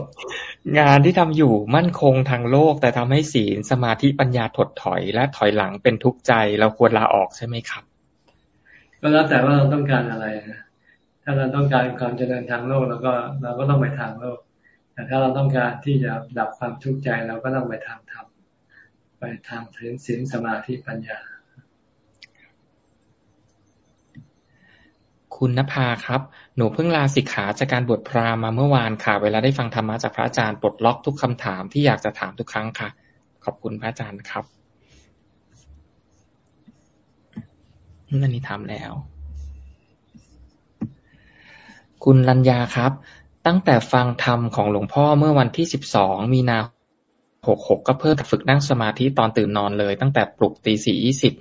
A: งานที่ทำอยู่มั่นคงทางโลก แต่ทำให้ศีลสมาธิปัญญาถดถอย และถอยหลังเป็นทุกข์ใจ เราควรลาออกใช่ไหมครับ
B: ก็แล้วแต่ว่าเราต้องการอะไรนะถ้าเราต้องการความเจริญทางโลกเราก็เราก็ต้องไปทางโลก แต่ถ้าเราต้องการที่จะดับความทุกข์ใจเราก็ต้องไปทางธรรมไปทางศีลสมาธิปัญญา
A: คุณนภาครับ หนูเพิ่งลาสิกขาจากการบวชพราหมมาเมื่อวานค่ะ เวลาได้ฟังธรรมะจากพระอาจารย์ปลดล็อกทุกคำถามที่อยากจะถามทุกครั้งค่ะ ขอบคุณพระอาจารย์ครับนั่นนี่ทำแล้ว คุณรัญญาครับ ตั้งแต่ฟังธรรมของหลวงพ่อเมื่อวันที่สิบสองมีนา หกหกก็เพิ่มฝึกนั่งสมาธิตอนตื่นนอนเลย ตั้งแต่ปลุกตีสี่ยี่สิบ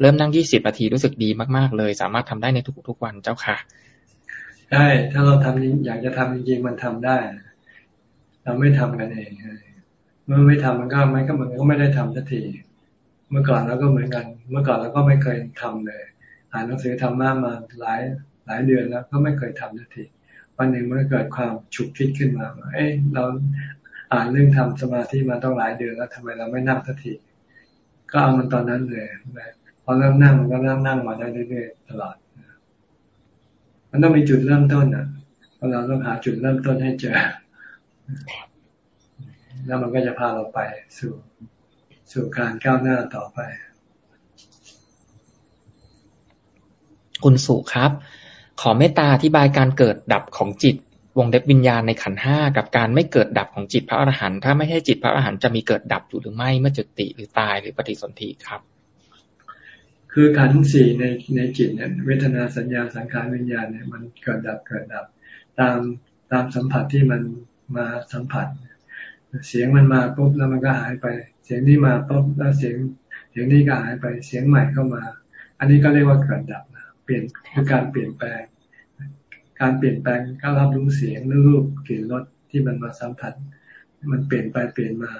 A: เริ่มนั่งยี่สิบนาทีรู้สึกดีมากๆ เลย สามารถทำได้ในทุกๆวันเจ้าค่ะ
B: ได้ถ้าเราทำอยากจะทำจริงๆมันทำได้ เราไม่ทำกันเองเมื่อไม่ทำมันก็มันก็มันก็ไม่ได้ทำสักทีเมื่อก่อนเราก็เหมือนกัน เมื่อก่อนเราก็ไม่เคยทำเลยอ่านหนังสือทำมากมาหลายหลายเดือนแล้ว ก็ไม่เคยทำสักทีวันหนึ่งมันเกิดความฉุกคิดขึ้นมา เอ้เรา อ่านเรื่องทำสมาธิมาต้องหลายเดือนแล้วทำไมเราไม่นั่งสักทีก็เอามันตอนนั้นเลยพอเริ่มนั่งมันก็นั่งนั่งมาได้เรื่อยๆตลอดมันต้องมีจุดเริ่มต้นอะเราต้องหาจุดเริ่มต้นให้เจอ แล้วมันก็จะพาเราไปสู่สู่การก้าวหน้าต่อไป
A: คุณสุครับ ขอเมตตาอธิบายการเกิดดับของจิต วงเล็บวิญญาณในขันห้ากับการไม่เกิดดับของจิตพระอรหันต์ถ้าไม่ใช่จิตพระอรหันต์จะมีเกิดดับอยู่หรือไม่เมื่อจุติหรือตายหรือปฏิสนธิครับ
B: คือขันสี่ในในจิตเนี่ยเวทนาสัญญาสังขารวิญญาณเนี่ยมันเกิดดับเกิดดับ ตามตามสัมผัสที่มันมาสัมผัส เสียงมันมาปุ๊บแล้วมันก็หายไป เสียงนี้มาปุ๊บแล้วเสียงเสียงนี้ก็หายไปเสียงใหม่เข้ามา อันนี้ก็เรียกว่าเกิดดับนะเปลี่ยนคือการเปลี่ยนแปลง การเปลี่ยนแปลงก็รับรู้เสียงรูปกลิ่นรสที่มันมาสัมผัส มันเปลี่ยนไปเปลี่ยนมา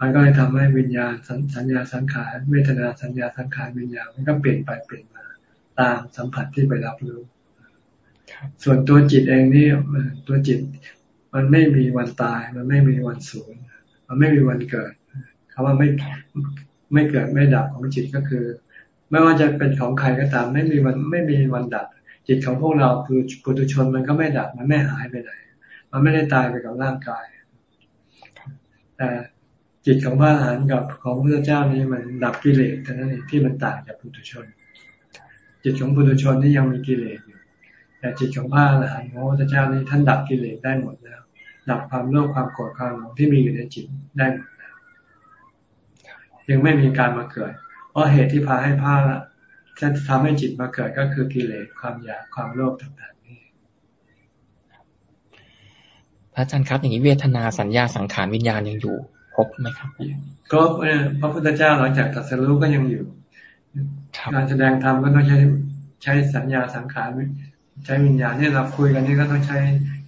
B: มันก็เลยทำให้วิญญาณสัญญาสังขารเวทนาสัญญาสังขารวิญญาณมันก็เปลี่ยนไปเปลี่ยนมา ตามสัมผัสที่ไปรับรู้ ส่วนตัวจิตเองนี่ตัวจิต มันไม่มีวันตาย มันไม่มีวันสูญมันไม่มีวันเกิดคำว่าไม่ไม่เกิดไม่ดับของจิตก็คือ ไม่ว่าจะเป็นของใครก็ตาม ไม่มีวันไม่มีวันดับ จิตของพวกเราคือปุถุชนมันก็ไม่ดับมันไม่หายไปไหน มันไม่ได้ตายไปกับร่างกาย แต่จิตของพระอรหันต์กับของพระเจ้านี้มันดับกิเลสแต่นั้นเองที่มันต่างจากปุถุชน จิตของปุถุชนนี่ยังมีกิเลสอยู่ แต่จิตของพระอรหันต์ของพระเจ้านี้ท่านดับกิเลสได้หมดแล้ว ดับความโลภความโกรธความหลงที่มีอยู่ในจิตได้หมดแล้วยังไม่มีการมาเกิด เพราะเหตุที่พาให้พระ จะทำให้จิตมาเกิดก็คือกิเลสความอยากความโลภต่างๆนี่
A: พระอาจารย์ครับ อย่างนี้เวทนาสัญญาสังขารวิญญาณยังอยู่ครบไหมครับ
B: ก็พระพุทธเจ้าหลังจากตัดสรู้ก็ยังอยู่การแสดงธรรมก็ต้องใช้ใช้สัญญาสังขารใช้วิญญาณนี่เราคุยกันนี่ก็ต้องใช้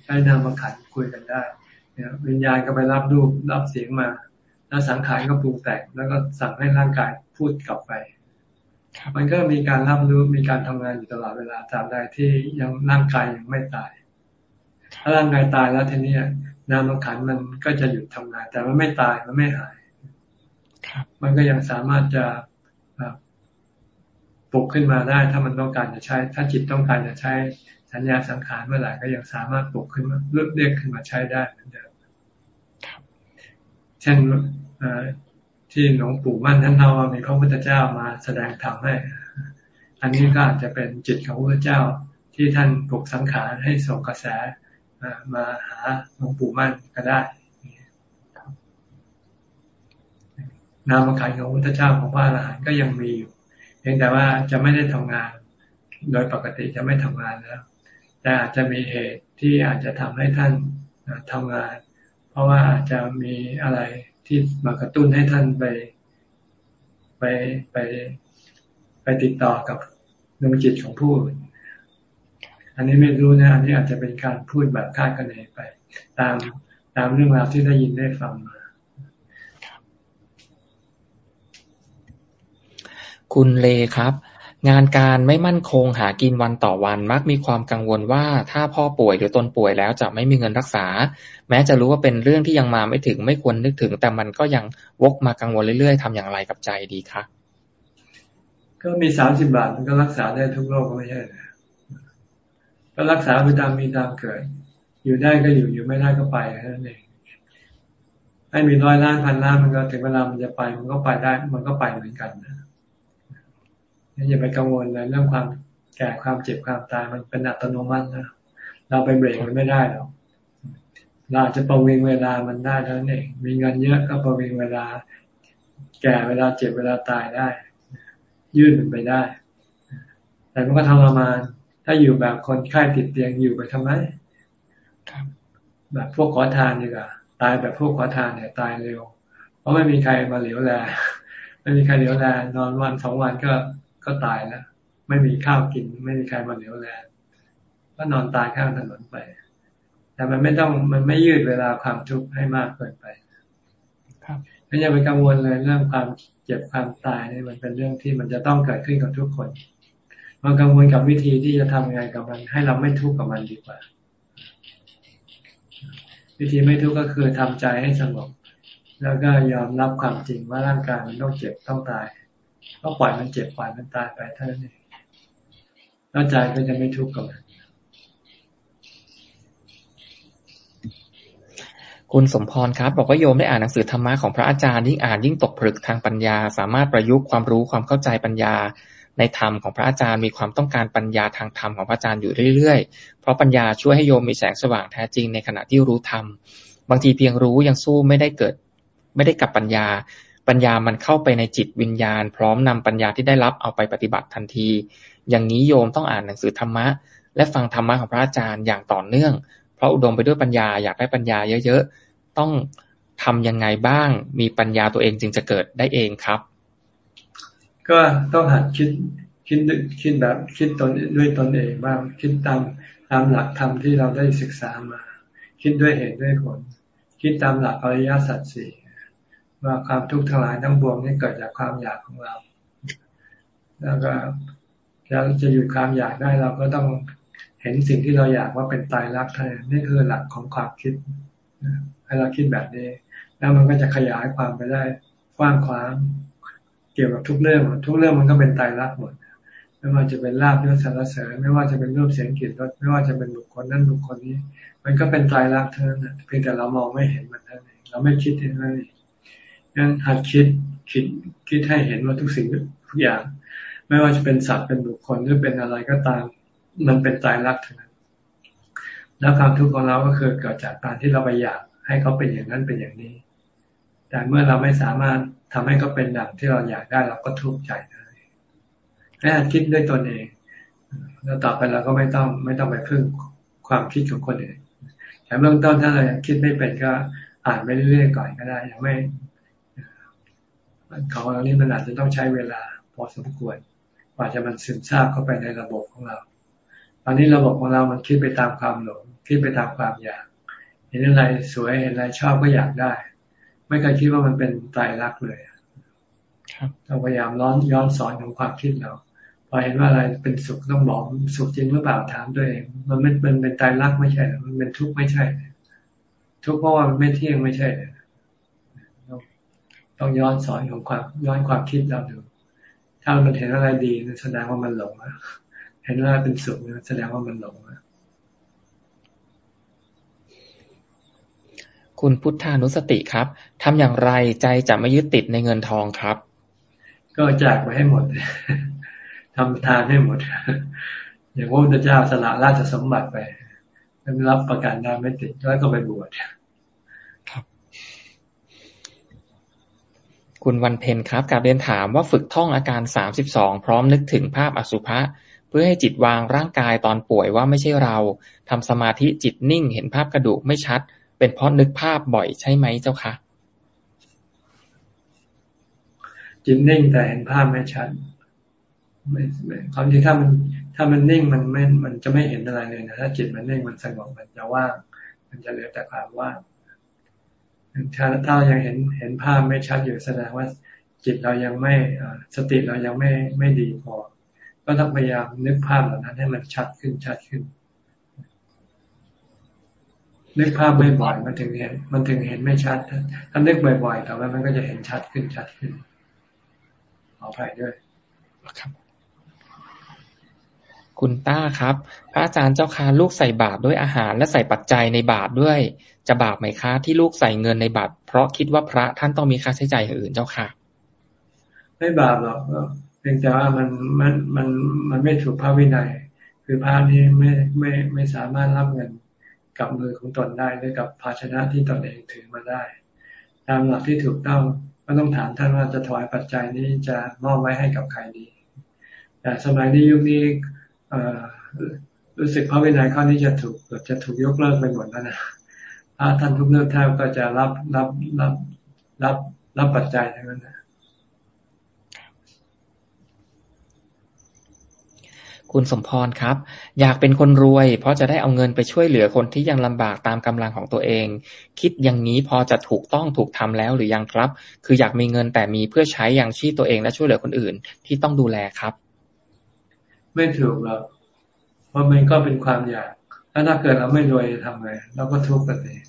B: ใช้นามขันคุยกันได้เนี่ยวิญญาณก็ไปรับรูปรับเสียงมา แล้วสังขารก็ปรุงแต่งแล้วก็สั่งให้ร่างกายพูดกลับไป มันก็มีการรับรู้มีการทำงานอยู่ตลอดเวลาตราบใดที่ยังร่างกายยังไม่ตาย ถ้าร่างกายตายแล้วทีนี้นามขันมันก็จะหยุดทำงาน แต่มันไม่ตายมันไม่หายมันก็ยังสามารถจะปลุกขึ้นมาได้ ถ้ามันต้องการจะใช้ ถ้าจิตต้องการจะใช้สัญญาสังขารเมื่อไหร่ก็ยังสามารถปลุกขึ้นมาเลือกเรียกขึ้นมาใช้ได้เหมือนเดิมเช่น ที่หลวงปู่มั่นท่านเล่าว่ามีพระพุทธเจ้ามาแสดงธรรมให้ อันนี้ก็อาจจะเป็นจิตของพระเจ้าที่ท่านปลุกสังขารให้ส่งกระแสมาหาหลวงปู่มั่นก็ได้ นามขันของพระพุทธเจ้าของพระอรหันต์ก็ยังมีอยู่เพียงแต่ว่าจะไม่ได้ทำงาน โดยปกติจะไม่ทำงานแล้วแต่อาจจะมีเหตุที่อาจจะทำให้ท่านทำงาน เพราะว่าอาจจะมีอะไร ที่มากระตุ้นให้ท่านไป ไปไปไปติดต่อกับดวงจิตของผู้อื่นอันนี้ไม่รู้นะ อันนี้อาจจะเป็นการพูดแบบคาดคะเนไป ตามตามเรื่องราวที่ได้ยินได้ฟังมา
A: คุณเลครับ งานการไม่มั่นคงหากินวันต่อวัน มักมีความกังวลว่าถ้าพ่อป่วยหรือตนป่วยแล้วจะไม่มีเงินรักษา แม้จะรู้ว่าเป็นเรื่องที่ยังมาไม่ถึงไม่ควรนึกถึง แต่มันก็ยังวกมากังวลเรื่อยๆทำอย่างไรกับใจดีคะ
B: ก็มีสามสิบบาทมันก็รักษาได้ทุกโรคไม่ใช่ก็รักษาไปตามมีตามเกิด อยู่ได้ก็อยู่อยู่ไม่ได้ก็ไปนั่นเองให้มีร้อยล้านพันล้านมันก็ถึงเวลามันจะไป มันก็ไปได้ มันก็ไปเหมือนกันนะ อย่าไปกังวลเลยเรื่องความแก่ความเจ็บความตายมันเป็นอัตโนมัตินะเราไปเบรกมันไม่ได้หรอกเราจะประวิงเวลามันได้เท่านั้นเองมีเงินเยอะก็ประวิงเวลา แก่เวลาเจ็บเวลาตายได้ ยืดมันไปได้ แต่มันก็ทรมาน ถ้าอยู่แบบคนไข้ติดเตียงอยู่ไปทำไมแบบพวกขอทานดีกว่าตายแบบพวกขอทานเนี่ยตายเร็ว เพราะไม่มีใครมาเหลียวแลไม่มีใครเหลียวแลนอนวันสองวันก็ ก็ตายแล้วไม่มีข้าวกิน ไม่มีใครมาเหลียวแลก็นอนตายข้างถนนไป แต่มันไม่ต้องมันไม่ยืดเวลาความทุกข์ให้มากเกินไปครับไม่อย่าไปกังวลเลยเรื่องความเจ็บความตายนี่มันเป็นเรื่องที่มันจะต้องเกิดขึ้นกับทุกคนมากังวลกับวิธีที่จะทำยังไงกับมัน ให้เราไม่ทุกข์กับมันดีกว่า วิธีไม่ทุกข์ก็คือทำใจให้สงบแล้วก็ยอมรับความจริงว่าร่างกายมันต้องเจ็บต้องตาย ก็ปล่อยมันเจ็บปล่อยมันตายไปเท่านั้นเองแล้วใจก็จะไม่ทุกข์กับมัน
A: คุณสมพรครับ บอกว่าโยมได้อ่านหนังสือธรรมะของพระอาจารย์ยิ่งอ่านยิ่งตกผลึกทางปัญญา สามารถประยุกต์ความรู้ความเข้าใจปัญญา ในธรรมของพระอาจารย์มีความต้องการปัญญาทางธรรมของพระอาจารย์อยู่เรื่อยๆ เพราะปัญญาช่วยให้โยมมีแสงสว่างแท้จริงในขณะที่รู้ธรรมบางทีเพียงรู้ยังสู้ไม่ได้เกิด ไม่ได้กับปัญญา ปัญญามันเข้าไปในจิตวิญญาณ พร้อมนำปัญญาที่ได้รับเอาไปปฏิบัติทันที อย่างนี้โยมต้องอ่านหนังสือธรรมะ และฟังธรรมะของพระอาจารย์อย่างต่อเนื่อง เพราะอุดมไปด้วยปัญญาอยากได้ปัญญาเยอะๆ ต้องทำยังไงบ้าง มีปัญญาตัวเองจึงจะเกิดได้เองครับ
B: ก็ต้องหัดคิดคิดคิดแบบคิดตนด้วยตนเองบ้างคิดตามตามหลักธรรมที่เราได้ศึกษามา คิดด้วยเหตุด้วยผล คิดตามหลักอริยสัจสี่ ว่าความทุกข์ทั้งหลายทั้งปวงนี่เกิดจากความอยากของเรา แล้วก็เราจะหยุดความอยากได้เราก็ต้องเห็นสิ่งที่เราอยากว่าเป็นตายรักเท่านั้นนี่คือหลักของความคิดให้เราคิดแบบนี้ แล้วมันก็จะขยายความไปได้กว้างขวางเกี่ยวกับทุกเรื่อง ทุกเรื่องมันก็เป็นตายรักหมดไม่ว่าจะเป็นลาบยศสรรเสริญไม่ว่าจะเป็นรูปเสียงกลิ่นรสไม่ว่าจะเป็นบุคคลนั้นบุคคลนี้ มันก็เป็นตายรักเท่านั้นเพียงแต่เรามองไม่เห็นมันเท่านั้นเราไม่คิดเห็นมันเอง งั้นหัดคิดคิดคิดให้เห็นว่าทุกสิ่งทุกอย่าง ไม่ว่าจะเป็นสัตว์เป็นบุคคลหรือเป็นอะไรก็ตาม มันเป็นตายรักเท่านั้นแล้วความทุกข์ของเราก็คือเกิดจากการที่เราไปอยากให้เขาเป็นอย่างนั้นเป็นอย่างนี้ แต่เมื่อเราไม่สามารถทำให้เขาเป็นดังที่เราอยากได้เราก็ทุกข์ใจนะให้หัดคิดด้วยตนเอง แล้วต่อไปเราก็ไม่ต้องไม่ต้องไปพึ่งความคิดของคนอื่นแต่เบื้องต้นถ้าเราคิดไม่เป็นก็อ่านไปเรื่อยๆก่อนก็ได้ยังไม่ ของเรานี้มันอาจจะต้องใช้เวลาพอสมควรกว่าจะมันซึมซาบเข้าไปในระบบของเรา ตอนนี้ระบบของเรามันคิดไปตามความหลงคิดไปตามความอยาก เห็นอะไรสวยเห็นอะไรชอบก็อยากได้ ไม่เคยคิดว่ามันเป็นตายรักเลยเราพยายามร้อนย้อนสอนของความคิดเราพอเห็นว่าอะไรเป็นสุขต้องบอกสุขจริงหรือเปล่าถามตัวเอง มันไม่เป็นเป็นตายรักไม่ใช่ มันเป็นทุกข์ไม่ใช่ ทุกข์เพราะว่ามันไม่เที่ยงไม่ใช่ ต้องย้อนสอนของความย้อนความคิดเราดูถ้ามันเห็นอะไรดีแสดงว่ามันหลงเห็นอะไรเป็นสุขแสดงว่ามันหลง
A: คุณพุทธานุสติครับทำอย่างไรใจจะไม่ยึดติดในเงินทองครับ
B: ก็แจกไปให้หมดทำทานให้หมด อย่างพระพุทธเจ้าสละราชสมบัติไปรับประกันได้ไม่ติดแล้วก็ไปบวชครับ
A: คุณวันเพ็ญครับกับเรียนถามว่าฝึกท่องอาการสามสิบสองพร้อมนึกถึงภาพอสุภะเพื่อให้จิตวางร่างกายตอนป่วยว่าไม่ใช่เราทำสมาธิจิตนิ่งเห็นภาพกระดูกไม่ชัด เป็นเพราะนึกภาพบ่อยใช่ไหมเจ้าคะ
B: จิตนิ่งแต่เห็นภาพไม่ชัดไม่ความที่ถ้ามันถ้ามันนิ่งมันไม่มันจะไม่เห็นอะไรเลยนะถ้าจิตมันนิ่งมันสงบมันจะว่าง มันจะเหลือแต่ความว่าง ถ้าถ้ายังเห็นเห็นภาพไม่ชัดอยู่แสดงว่าจิตเรายังไม่สติเรายังไม่ไม่ดีพอ ก็ต้องพยายามนึกภาพเหล่านั้นให้มันชัดขึ้นชัดขึ้น นึกภาพบ่อยๆมันถึงเห็น มันถึงเห็นไม่ชัด ถ้านึกบ่อยๆต่อไปมันก็จะเห็นชัดขึ้นชัดขึ้นขออภัยด้วย
A: ครับ คุณต้าครับ พระอาจารย์เจ้าค่ะลูกใส่บาตรด้วยอาหารและใส่ปัจจัยในบาตรด้วย จะบาปไหมคะ ที่ลูกใส่เงินในบาตรเพราะคิดว่าพระท่านต้องมีค่าใช้จ่ายอย่างอื่นเจ้าค่ะ
B: ไม่บาปหรอกเพียงแต่ว่ามันมันมันมันไม่ถูกพระวินัย คือพระนี้ไม่ไม่ไม่สามารถรับเงินกับมือของตนได้หรือกับภาชนะที่ตนเองถือมาได้ ตามหลักที่ถูกต้องก็ต้องถามท่านว่าจะถวายปัจจัยนี้จะมอบไว้ให้กับใครดี แต่สมัยนี้ยุคนี้รู้สึกพระวินัยข้อนี้จะถูกจะถูกยกเลิกไปหมดแล้วนะ ถ้าท่านทุกเรื่องแทบก็จะรับรับรับรับรับปัจจัยทั้งนั้นนะ
A: คุณสมพรครับ อยากเป็นคนรวย เพราะจะได้เอาเงินไปช่วยเหลือคนที่ยังลำบากตามกำลังของตัวเอง คิดอย่างนี้พอจะถูกต้องถูกทำแล้วหรือยังครับ คืออยากมีเงินแต่มีเพื่อใช้อย่างชีพตัวเองและช่วยเหลือคนอื่น ที่ต้องดูแลครับ
B: ไม่ถูกหรอกเพราะมันก็เป็นความอยาก แล้วถ้าเกิดเราไม่รวยทำไงเราก็ทุกข์กันเอง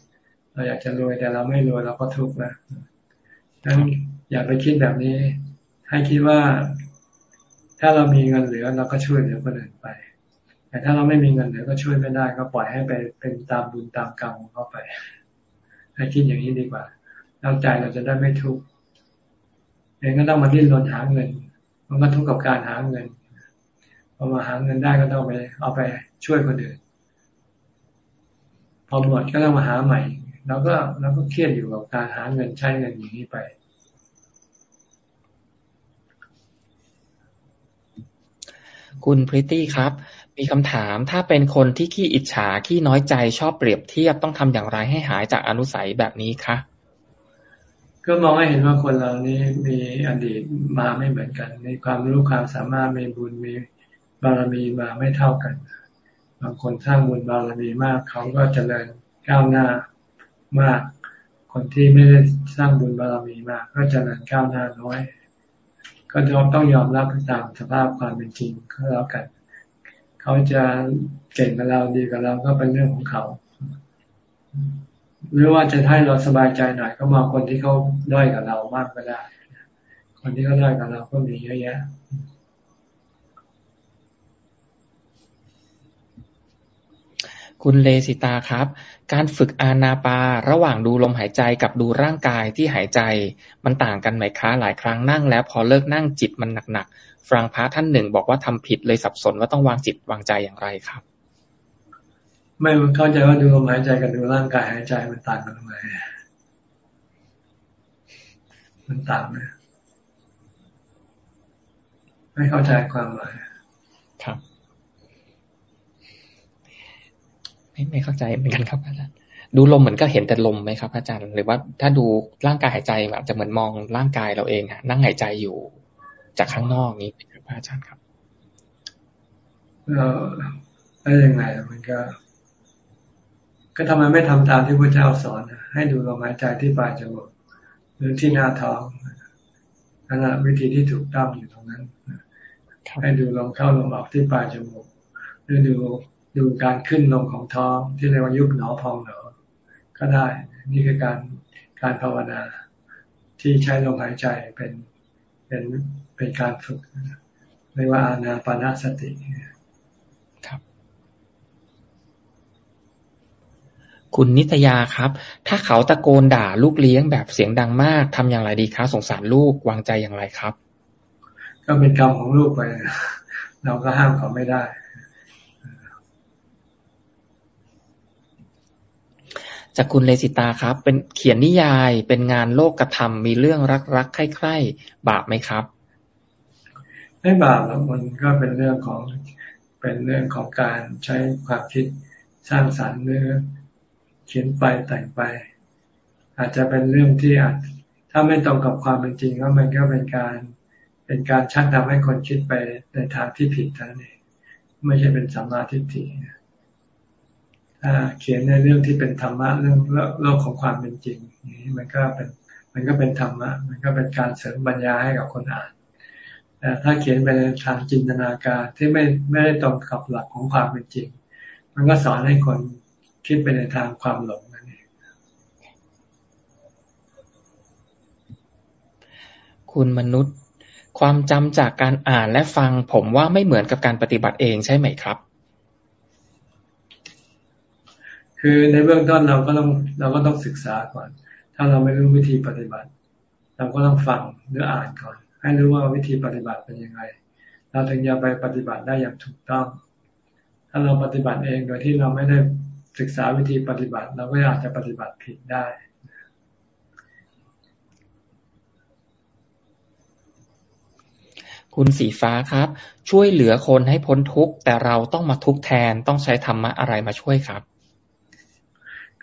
B: เราอยากจะรวยแต่เราไม่รวยเราก็ทุกข์นะดังนั้นอย่าไปคิดแบบนี้ ให้คิดว่า ถ้าเรามีเงินเหลือเราก็ช่วยเหลือคนอื่นไป แต่ถ้าเราไม่มีเงินเหลือก็ช่วยไม่ได้ ก็ปล่อยให้ไปเป็นตามบุญตามกรรมของเขาไป ให้คิดอย่างนี้ดีกว่าแล้วใจเราจะได้ไม่ทุกข์เองก็ต้องมาดิ้นรนหาเงิน มันก็ทุกข์กับการหาเงินพอมาหาเงินได้ก็ต้องไป เอาไปช่วยคนอื่น พอหมดก็ต้องมาหาใหม่ แล้วก็แล้วก็เครียดอยู่กับการหาเงินใช้เงินอย่างนี้ไป
A: คุณพริตตี้ครับ มีคำถามถ้าเป็นคนที่ขี้อิจฉาขี้น้อยใจชอบเปรียบเทียบต้องทำอย่างไรให้หายจากอนุสัยแบบนี้คะ
B: ก็มองให้เห็นว่าคนเรานี้มีอดีตมาไม่เหมือนกัน มีความรู้ความสามารถมีบุญมีบารมีมาไม่เท่ากัน บางคนสร้างบุญบารมีมาก เขาก็เจริญก้าวหน้ามาก คนที่ไม่ได้สร้างบุญบารมีมาก ก็เจริญก้าวหน้าน้อย ก็ต้องยอมรับตามสภาพความเป็นจริงก็แล้วกัน เขาจะเก่งกับเราดีกับเราก็เป็นเรื่องของเขา หรือว่าจะให้เราสบายใจหน่อยก็มองคนที่เขาด้อยกับเรามากก็ได้ คนที่เขาด้อยกับเราก็มีเยอะแยะ
A: คุณเลสิตาครับ การฝึกอานาปาระหว่างดูลมหายใจกับดูร่างกายที่หายใจ มันต่างกันไหมคะหลายครั้งนั่งแล้วพอเลิกนั่งจิตมันหนักๆฟังพระท่านหนึ่งบอกว่าทำผิดเลยสับสนว่าต้องวางจิตวางใจอย่างไรครับ
B: ไม่เข้าใจว่าดูลมหายใจกับดูร่างกายหายใจมันต่างกันตรงไหนมันต่างไหมไม่เข้าใจความหมาย
A: ครับ ไม่ไม่เข้าใจเหมือนกันครับอาจารย์ดูลมเหมือนก็เห็นแต่ลมไหมครับ อาจารย์ หรือว่าถ้าดูร่างกายหายใจแบบจะเหมือนมองร่างกายเราเองอะนั่งหายใจอยู่จากข้างนอกนี้ครับอาจารย์ครับ
B: เออได้ยังไงมันก็ ก็ทำไมไม่ทำตามที่พระเจ้าสอนให้ดูลมหายใจที่ปลายจมูกหรือที่หน้าท้องนั่นแหละวิธีที่ถูกต้องอยู่ตรงนั้นให้ดูลมเข้าลมออกที่ปลายจมูกหรือดู ดูการขึ้นลงของท้องที่เรียกว่ายุบหนอพองหนอก็ได้ นี่คือการการภาวนาที่ใช้ลมหายใจเป็นเป็นเป็นการฝึกเรียกว่าอานาปานาสติ
A: ครับ คุณนิตยาครับ ถ้าเขาตะโกนด่าลูกเลี้ยงแบบเสียงดังมากทำอย่างไรดีคะสงสารลูกวางใจอย่างไรครับ
B: ก็เป็นกรรมของลูกไป เราก็ห้ามเขาไม่ได้
A: จากคุณเลสิตาครับ เป็นเขียนนิยายเป็นงานโลกกระทำมีเรื่องรักรักใคร่ๆบาปไหมครับ
B: ไม่บาปหรอกมันก็เป็นเรื่องของเป็นเรื่องของการใช้ความคิดสร้างสรรค์หรือเขียนไปแต่งไป อาจจะเป็นเรื่องที่อาจถ้าไม่ตรงกับความเป็นจริงก็มันก็เป็นการเป็นการชักนำให้คนคิดไปในทางที่ผิดทั้งนี้ไม่ใช่เป็นสัมมาทิฏฐิ เขียนในเรื่องที่เป็นธรรมะเรื่องโลกของความเป็นจริงนี้มันก็เป็นมันก็เป็นธรรมะมันก็เป็นการเสริมปัญญาให้กับคนอ่านแต่ถ้าเขียนไปในทางจินตนาการที่ไม่ไม่ได้ตรงกับหลักของความเป็นจริง มันก็สอนให้คนคิดไปในทางความหลงนั่นเอง
A: คุณมนุษย์ ความจำจากการอ่านและฟังผมว่าไม่เหมือนกับการปฏิบัติเองใช่ไหมครับ
B: คือในเบื้องต้นเราก็ต้องเราก็ต้องศึกษาก่อน ถ้าเราไม่รู้วิธีปฏิบัติ เราก็ต้องฟังหรืออ่านก่อน ให้รู้ว่าวิธีปฏิบัติเป็นยังไง เราถึงจะไปปฏิบัติได้อย่างถูกต้อง ถ้าเราปฏิบัติเองโดยที่เราไม่ได้ศึกษาวิธีปฏิบัติ เราก็อาจจะปฏิบัติผิดได้
A: คุณสีฟ้าครับ ช่วยเหลือคนให้พ้นทุกข์แต่เราต้องมาทุกข์แทนต้องใช้ธรรมะอะไรมาช่วยครับ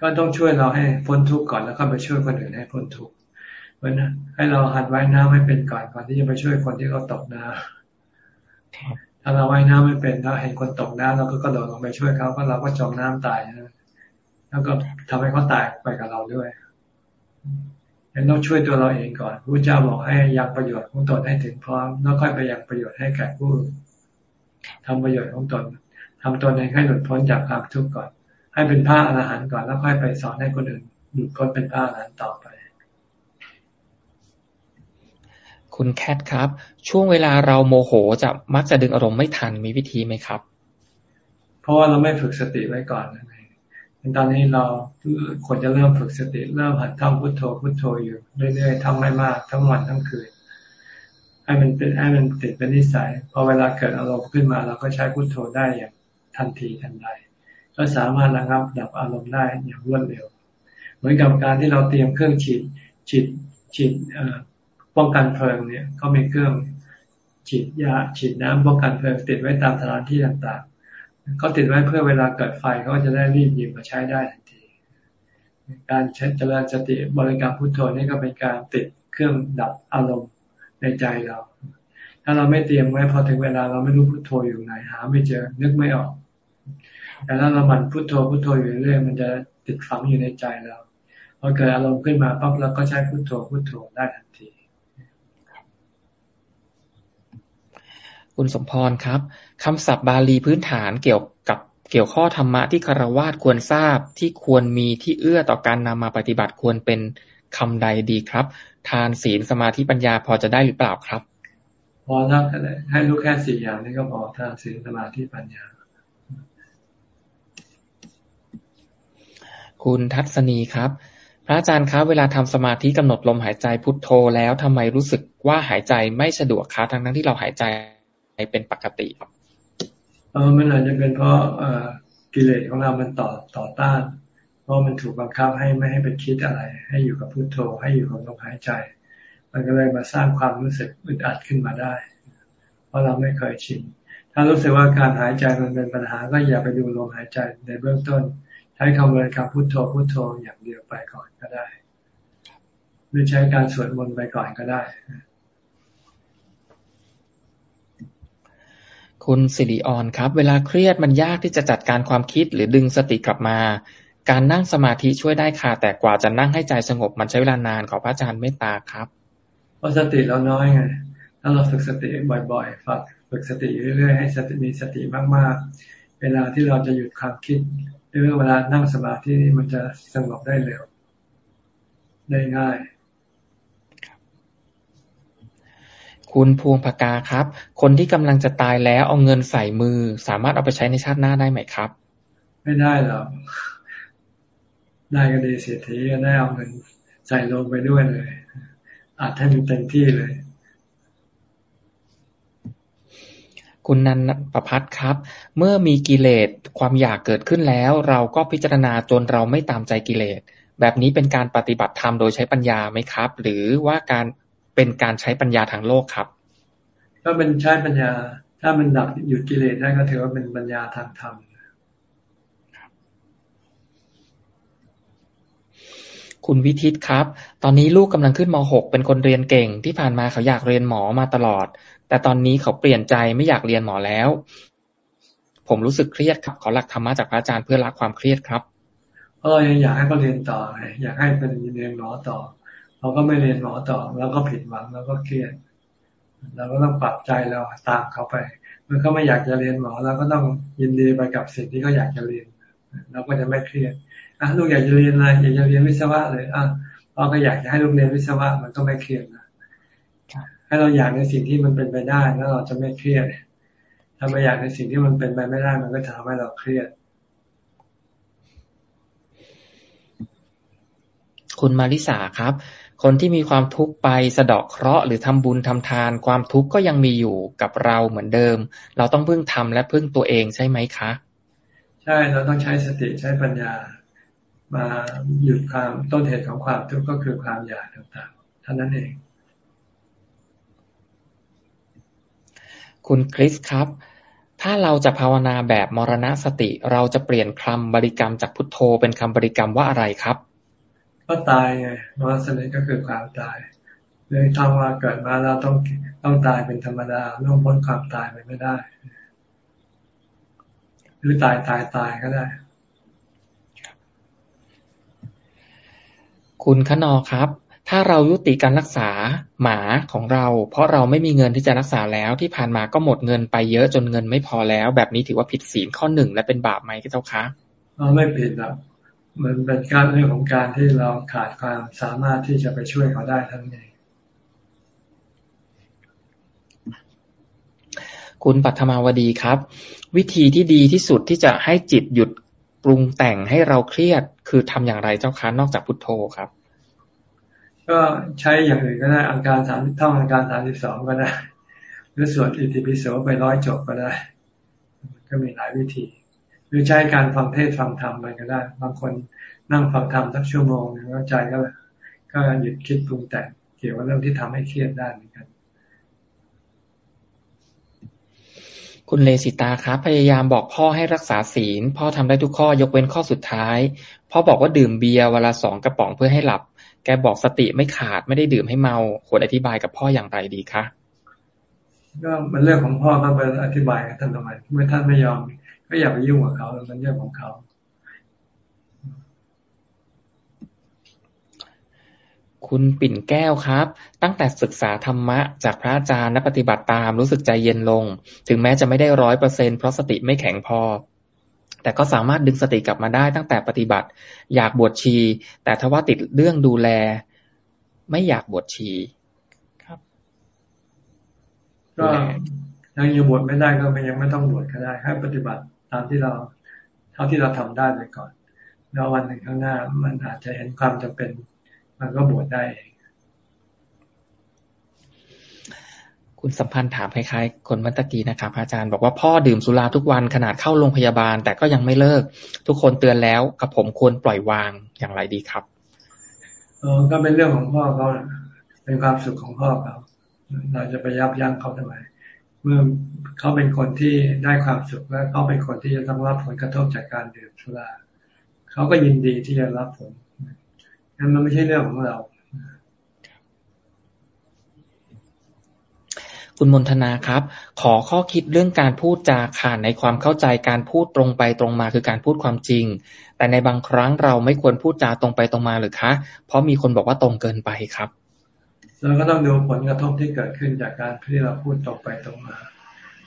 B: ก็ต้องช่วยเราให้พ้นทุกข์ก่อนแล้วก็ไปช่วยคนอื่นให้พ้นทุกข์ราะนะให้เราหัดว่ายน้ำให้เป็นก่อนก่อนที่จะไปช่วยคนที่เขาตกน้ำถ้าเราว่ายน้ำไม่เป็นเราเห็นคนตกน้ำเราก็กระโดดลงไปช่วยเขาก็เราก็จมน้ำตายนะแล้วก็ทำให้เขาตายไปกับเราด้วยยังต้องช่วยตัวเราเองก่อนพระเจ้าบอกให้ยังประโยชน์ของตนให้ถึงพร้อมแล้วค่อยไปยังประโยชน์ให้แก่ผู้ทำประโยชน์ของตนทำตนเองให้หลุดพ้นจากความทุกข์ก่อน ให้เป็นพระอรหันต์ก่อนแล้วค่อยไปสอนให้คนอื่นหลุดพ้นเป็นพระอรหันต์ต่อไป
A: คุณแคทครับ ช่วงเวลาเราโมโหจะมักจะดึงอารมณ์ไม่ทันมีวิธีไหมครับ
B: เพราะว่าเราไม่ฝึกสติไว้ก่อนนั่นเองตอนนี้เราควรจะเริ่มฝึกสติเริ่มหัดท่องพุทโธพุทโธอยู่เรื่อยๆทำไม่มากทั้งวันทั้งคืนให้มันเป็นให้มันติดเป็นนิสัยพอเวลาเกิดอารมณ์ขึ้นมา เราก็ใช้พุทโธได้อย่างทันทีทันใด ก็สามารถระงับดับอารมณ์ได้อย่างรวดเร็ว เหมือนกับการที่เราเตรียมเครื่องฉีดฉีดฉีดป้องกันเพลิงเนี่ยเขามีเครื่องฉีดยาฉีดน้ำป้องกันเพลิงติดไว้ตามสถานที่ต่างๆเขาติดไว้เพื่อเวลาเกิดไฟเขาจะได้รีบหยิบมาใช้ได้ทันที การใช้เจริญสติบริกรรมพุทโธนี่ก็เป็นการติดเครื่องดับอารมณ์ในใจเรา ถ้าเราไม่เตรียมไว้พอถึงเวลาเราไม่รู้พุทโธอยู่ไหนหา ไม่เจอนึกไม่ออก แต่ถ้าเราหมั่นพุทโธพุทโธอยู่เรื่อยมันจะติดฝังอยู่ในใจเราพอเกิดอารมณ์ขึ้นมาปั๊บเราก็ใช้พุทโธพุทโธได้ทันที
A: คุณสมพรครับคำศัพท์บาลีพื้นฐานเกี่ยวกับเกี่ยวข้อธรรมะที่คารวาสควรทราบที่ควรมีที่เอื้อต่อการนำมาปฏิบัติควรเป็นคำใดดีครับ ทานศีลสมาธิปัญญาพอจะได้หรือเปล่าครับ
B: พอแล้วก็ได้ให้รู้แค่สี่อย่างนี้ก็พอทานศีลสมาธิปัญญา
A: คุณทัศนีครับ พระอาจารย์ครับเวลาทำสมาธิกำหนดลมหายใจพุทโธแล้วทำไมรู้สึกว่าหายใจไม่สะดวกคะทั้งทั้งที่เราหายใจเป็นปกติครับ
B: เออมันอาจจะเป็นเพราะกิเลสของเรามันต่อต่อต้าน เพราะมันถูกบังคับให้ไม่ให้ไปคิดอะไร ให้อยู่กับพุโทโธ ให้อยู่กับลมหายใจ มันก็เลยมาสร้างความรู้สึกอึดอัดขึ้นมาได้ เพราะเราไม่เคยชินถ้ารู้สึกว่าการหายใจมันเป็นปัญหาก็อย่าไปดูลมหายใจในเบื้องต้น ใช้คำบริกรรมพุโทโธพุโทโธอย่างเดียวไปก่อนก็ได้ หรือใช้การสวดมนต์ไปก่อนก็ได้
A: คุณสิริออนครับ เวลาเครียดมันยากที่จะจัดการความคิดหรือดึงสติกลับมา การนั่งสมาธิช่วยได้ค่ะ แต่กว่าจะนั่งให้ใจสงบมันใช้เวลานานขอพระอาจารย์เมตตาครับ
B: เพราะสติเราน้อยไงถ้าเราฝึกสติบ่อยๆฝึกฝึกสติเรื่อยๆให้สติมีสติมากๆ เวลาที่เราจะหยุดความคิด หรือเวลานั่งสมาธินี่มันจะสงบได้เร็ว ได้ง่าย
A: คุณพวงพกาครับ คนที่กำลังจะตายแล้วเอาเงินใส่มือ สามารถเอาไปใช้ในชาติหน้าได้ไหมครับ
B: ไม่ได้หรอกได้ก็ดีเสียทีก็ได้เอาเงินใส่ลงไปด้วยเลยอาจให้มันเต็มที่เลย
A: คุณนันประพัฒครับ เมื่อมีกิเลสความอยากเกิดขึ้นแล้ว เราก็พิจารณาจนเราไม่ตามใจกิเลส แบบนี้เป็นการปฏิบัติธรรมโดยใช้ปัญญาไหมครับ หรือว่าการเป็นการใช้ปัญญาทางโลกครับ
B: ก็เป็นใช้ปัญญา ถ้ามันดับหยุดกิเลสได้ก็ถือว่าเป็นปัญญาทางธรรม
A: คุณวิทิตครับ ตอนนี้ลูกกำลังขึ้นม .6 เป็นคนเรียนเก่ง ที่ผ่านมาเขาอยากเรียนหมอมาตลอด แต่ตอนนี้เขาเปลี่ยนใจไม่อยากเรียนหมอแล้ว ผมรู้สึกเครียดครับขอหลักธรรมะจากพระอาจารย์เพื่อละความเครียดครับ
B: เออยังอยากให้เขาเรียนต่ออยากให้เป็นเรียนหมอต่อ เราก็ไม่เรียนหมอต่อ แล้วก็ผิดหวังแล้วก็เครียดเราก็ต้องปรับใจเราตามเขาไป เมื่อเขาไม่อยากจะเรียนหมอเราก็ต้องยินดีไปกับสิ่งที่เขาอยากจะเรียนเราก็จะไม่เครียดอะลูกอยากจะเรียนอะไรอยากจะเรียนวิศวะเลยอะพ่อก็อยากจะให้ลูกเรียนวิศวะมันก็ไม่เครียดนะ ให้เราอยากในสิ่งที่มันเป็นไปได้แล้วเราจะไม่เครียด ถ้าไม่อยากในสิ่งที่มันเป็นไปไม่ได้ มันก็ทำให้เราเครียด
A: คุณมาริสาครับ คนที่มีความทุกข์ไปสะเดาะเคราะห์หรือทำบุญทำทาน ความทุกข์ก็ยังมีอยู่กับเราเหมือนเดิม เราต้องพึ่งทำและพึ่งตัวเองใช่ไหมคะ
B: ใช่เราต้องใช้สติใช้ปัญญามาหยุดความต้นเหตุของความทุกข์ก็คือความอยากต่างๆเท่านั้นเอง
A: คุณคริสครับ ถ้าเราจะภาวนาแบบมรณสติ เราจะเปลี่ยนคำบริกรรมจากพุทโธเป็นคำบริกรรมว่าอะไรครับ
B: ก็ตายไงมรณสติก็คือความตายเรื่องทำว่าเกิดมาเราต้องต้องตายเป็นธรรมดาล่วงพ้นความตายไปไม่ได้ หรือตายตายตายก็ได้
A: คุณขนอครับ ถ้าเรายุติการรักษาหมาของเรา เพราะเราไม่มีเงินที่จะรักษาแล้วที่ผ่านมาก็หมดเงินไปเยอะจนเงินไม่พอแล้ว แบบนี้ถือว่าผิดศีลข้อหนึ่งและเป็นบาปไหมเจ้าคะ
B: เราไม่ผิดหรอกมันเป็นการเรื่องของการที่เราขาดความสามารถที่จะไปช่วยเขาได้ทั้งนี้
A: คุณปัทมาวดีครับ วิธีที่ดีที่สุดที่จะให้จิตหยุดปรุงแต่งให้เราเครียด คือทำอย่างไรเจ้าคะนอกจากพุทโธครับ
B: ก็ใช้อย่างอื่นก็ได้อาการสามท่องอาการสามสิบสองก็ได้ หรือสวดอิติปิโสไปร้อยจบก็ได้ ก็มีหลายวิธี หรือใช้การฟังเทศฟังธรรมไปก็ได้ บางคนนั่งฟังธรรมสักชั่วโมงแล้วใจก็ก็หยุดคิดปรุงแต่งเกี่ยวกับเรื่องที่ทำให้เครียดได้เหมือนกัน
A: คุณเลสิตาครับพยายามบอกพ่อให้รักษาศีล พ่อทำได้ทุกข้อยกเว้นข้อสุดท้าย พ่อบอกว่าดื่มเบียร์เวลาสองกระป๋องเพื่อให้หลับ แกบอกสติไม่ขาดไม่ได้ดื่มให้เมา ควรอธิบายกับพ่ออย่างไรดีคะ
B: ก็มันเรื่องของพ่อก็ไปอธิบายกับท่านทำไมเมื่อท่านไม่ยอม ก็อย่าไปยุ่งกับเขามันเรื่องของเขา
A: คุณปิ่นแก้วครับ ตั้งแต่ศึกษาธรรมะ จากพระอาจารย์และปฏิบัติตามรู้สึกใจเย็นลง ถึงแม้จะไม่ได้ร้อยเปอร์เซ็นเพราะสติไม่แข็งพอ แต่ก็สามารถดึงสติกลับมาได้ตั้งแต่ปฏิบัติ อยากบวชชี แต่ถ้าว่าติดเรื่องดูแล ไม่อยากบวชชีครับ
B: ก็ยังอยู่บวชไม่ได้ก็ไม่ยังไม่ต้องบวชก็ได้ให้ปฏิบัติตามที่เราเท่าที่เราทำได้ไปก่อน แล้ววันหนึ่งข้างหน้า มันอาจจะเห็นความจำเป็น มันก็บวชได้
A: คุณสัมพันธ์ถามคล้ายๆ คนเมื่อกี้นะครับอาจารย์บอกว่าพ่อดื่มสุราทุกวันขนาดเข้าโรงพยาบาล แต่ก็ยังไม่เลิก ทุกคนเตือนแล้วกับผมควรปล่อยวางอย่างไรดีครับ
B: เออก็เป็นเรื่องของพ่อเขาเป็นความสุขของพ่อเขาเราจะไปยับยั้งเขาทำไมเมื่อเขาเป็นคนที่ได้ความสุขและเขาเป็นคนที่จะต้องรับผลกระทบจากการดื่มสุราเขาก็ยินดีที่จะรับผลนั่นมันไม่ใช่เรื่องของเรา
A: คุณมนทนาครับ ขอข้อคิดเรื่องการพูดจาข่านในความเข้าใจการพูดตรงไปตรงมาคือการพูดความจริง แต่ในบางครั้งเราไม่ควรพูดจาตรงไปตรงมาหรือคะ เพราะมีคนบอกว่าตรงเกินไปครับ
B: เราก็ต้องดูผลกระทบที่เกิดขึ้นจากการที่เราพูดตรงไปตรงมา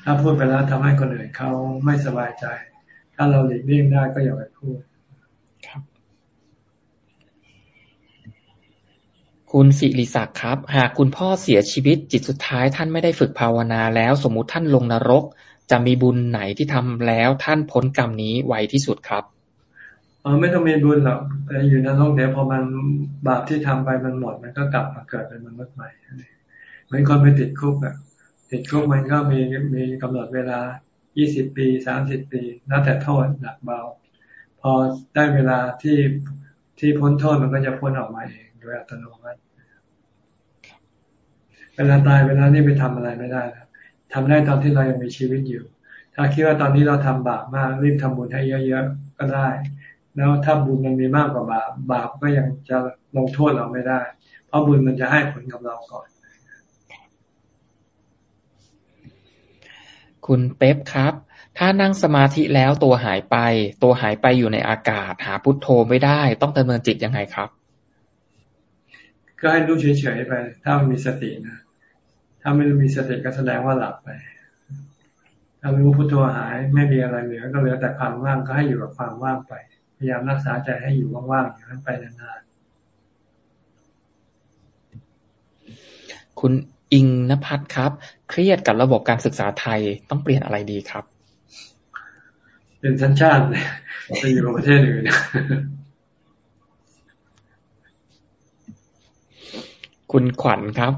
B: ถ้าพูดไปแล้วทำให้คนอื่นเขาไม่สบายใจ ถ้าเราหลีกเลี่ยงได้ก็อย่าไปพูด
A: คุณสิริศักดิ์ครับ หากคุณพ่อเสียชีวิตจิตสุดท้ายท่านไม่ได้ฝึกภาวนาแล้ว สมมุติท่านลงนรก จะมีบุญไหนที่ทำแล้วท่านพ้นกรรมนี้ไวที่สุดครับ
B: เออไม่ต้องมีบุญหรอกอยู่ในโลกเดี๋ยวพอมันบาปที่ทำไปมันหมดมันก็กลับมาเกิดเป็นมนุษย์ใหม่เหมือนคนไปติดคุกอะติดคุกมันก็มีมีกำหนดเวลา 20 ปี 30 ปีน่าแต่โทษหนักเบา พอได้เวลาที่ที่พ้นโทษมันก็จะพ้นออกมาเอง ดยอัตโนมัติเวลาตายเวลานี้ไปทำอะไรไม่ได้ครับทำได้ตอนที่เรายังมีชีวิตอยู่ ถ้าคิดว่าตอนนี้เราทำบาปมากรีบทำบุญให้เยอะๆก็ได้ แล้วถ้าบุญมันมีมากกว่าบาปบาปก็ยังจะลงโทษเราไม่ได้ เพราะบุญมันจะให้ผลกับเราก่อน
A: คุณเป๊ปครับ ถ้านั่งสมาธิแล้วตัวหายไป ตัวหายไปอยู่ในอากาศ หาพุทโธไม่ได้ ต้องดำเนินจิตยังไงครับ
B: ก็ให้รู้เฉยๆไป ถ้ามันมีสตินะ ถ้าไม่มีสติก็แสดงว่าหลับไป ถ้ารู้พุทโธหายไม่มีอะไรเหลือ ก็เหลือแต่ความว่างก็ให้อยู่กับความว่างไป พยายามรักษาใจให้อยู่ว่างๆอย่างนั้นไปนาน
A: ๆ คุณอิงนภัทรครับ เครียดกับระบบการศึกษาไทยต้องเปลี่ยนอะไรดีครับ
B: เป็นชั้นชาติไปอยู่กับประเทศอื่น
A: คุณขวัญครับ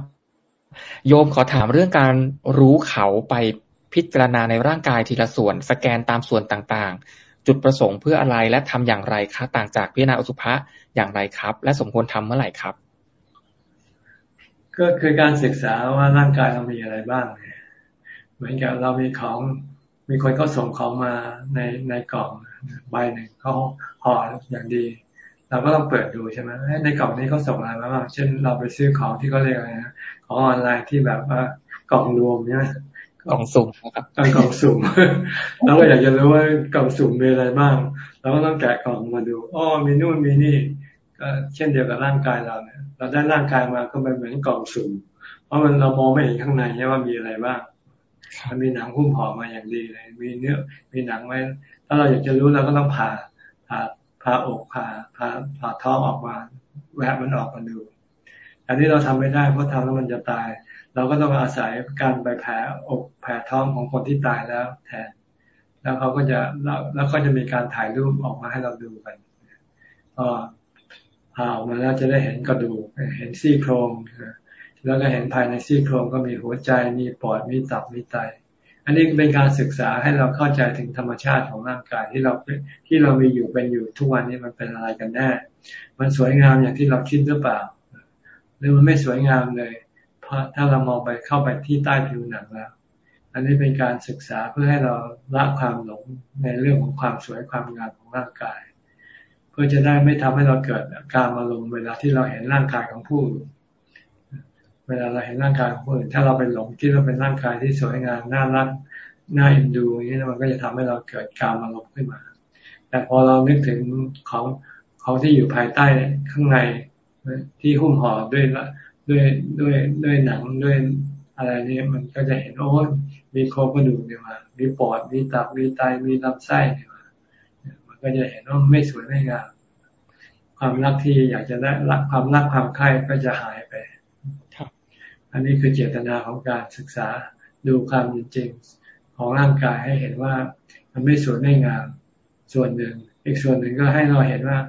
A: โยมขอถามเรื่องการรู้เขาไปพิจารณาในร่างกายทีละส่วน สแกนตามส่วนต่างๆ จุดประสงค์เพื่ออะไรและทำอย่างไรคะต่างจากพิจารณาอสุภะอย่างไรครับ และสมควรทำเมื่อไหร่ครับ
B: ก็คือการศึกษาว่าร่างกายเรามีอะไรบ้าง เหมือนกับเรามีของมีคนเขาส่งของมาในในกล่องใบหนึ่งเขาห่ออย่างดี เราก็ต้องเปิดดูใช่ไหมในกล่องนี้เขาส่งอะไรมาบ้างเช่นเราไปซื้อของที่เขาเรียกอะไรนะของออนไลน์ที่แบบว่ากล่องรวมเนี่ย
A: กล่องสุ่มครับ
B: กล่องสุ่มเราก็อยากจะรู้ว่ากล่องสุ่มมีอะไรบ้างเราก็ต้องแกะกล่องมาดูอ๋อมีนู่นมีนี่ ก็เช่นเดียวกับร่างกายเราเนี่ยเราได้ร่างกายมาก็เป็นเหมือนกล่องสุ่มเพราะมันเรามองไม่เห็นข้างในว่ามีอะไรบ้างมันมีหนังหุ้มห่อมาอย่างดีเลย มีเนื้อ มีหนังไว้ถ้าเราอยากจะรู้เราก็ต้องผ่าผ่า ผ่าอกผ่าผ่าผ่าท้องออกมาแวะมันออกมาดู อันนี้เราทำไม่ได้เพราะทำแล้วมันจะตาย เราก็ต้องอาศัยการไปแผลอกแผลท้องของคนที่ตายแล้วแทน แล้วเขาก็จะแล้วก็จะมีการถ่ายรูปออกมาให้เราดูกันพอผ่าออกมาแล้วจะได้เห็นกระดูกเห็นซี่โครงแล้วก็เห็นภายในซี่โครงก็มีหัวใจมีปอดมีตับมีไต อันนี้เป็นการศึกษาให้เราเข้าใจถึงธรรมชาติของร่างกายที่เราที่เรามีอยู่เป็นอยู่ทุกวันนี้มันเป็นอะไรกันแน่ มันสวยงามอย่างที่เราคิดหรือเปล่า หรือมันไม่สวยงามเลยเพราะถ้าเรามองไปเข้าไปที่ใต้ผิวหนังแล้ว อันนี้เป็นการศึกษาเพื่อให้เราละความหลงในเรื่องของความสวยความงามของร่างกาย เพื่อจะได้ไม่ทำให้เราเกิดการอารมณ์เวลาที่เราเห็นร่างกายของผู้ เวลาเราเห็นร่างกายของคนอื่น ถ้าเราไปหลงคิดว่าเป็นร่างกายที่สวยงามน่ารักน่าเอ็นดูอย่างนี้มันก็จะทำให้เราเกิดการอารมณ์ขึ้นมา แต่พอเรานึกถึงของของที่อยู่ภายใต้ข้างในที่หุ้มห่อด้วยด้วยด้วยด้วยหนังด้วยอะไรนี้มันก็จะเห็นโอ้มีโครงกระดูกเนี่ยมามีปอดมีตับมีไตมีลำไส้เนี่ยมามันก็จะเห็นว่าไม่สวยไม่งามความรักที่อยากจะได้รักความรักความใคร่ก็จะหายไป อันนี้คือเจตนาของการศึกษาดูความจริงของร่างกายให้เห็นว่ามันไม่สวยไม่งามส่วนหนึ่ง อีกส่วนหนึ่งก็ให้เราเห็นว่า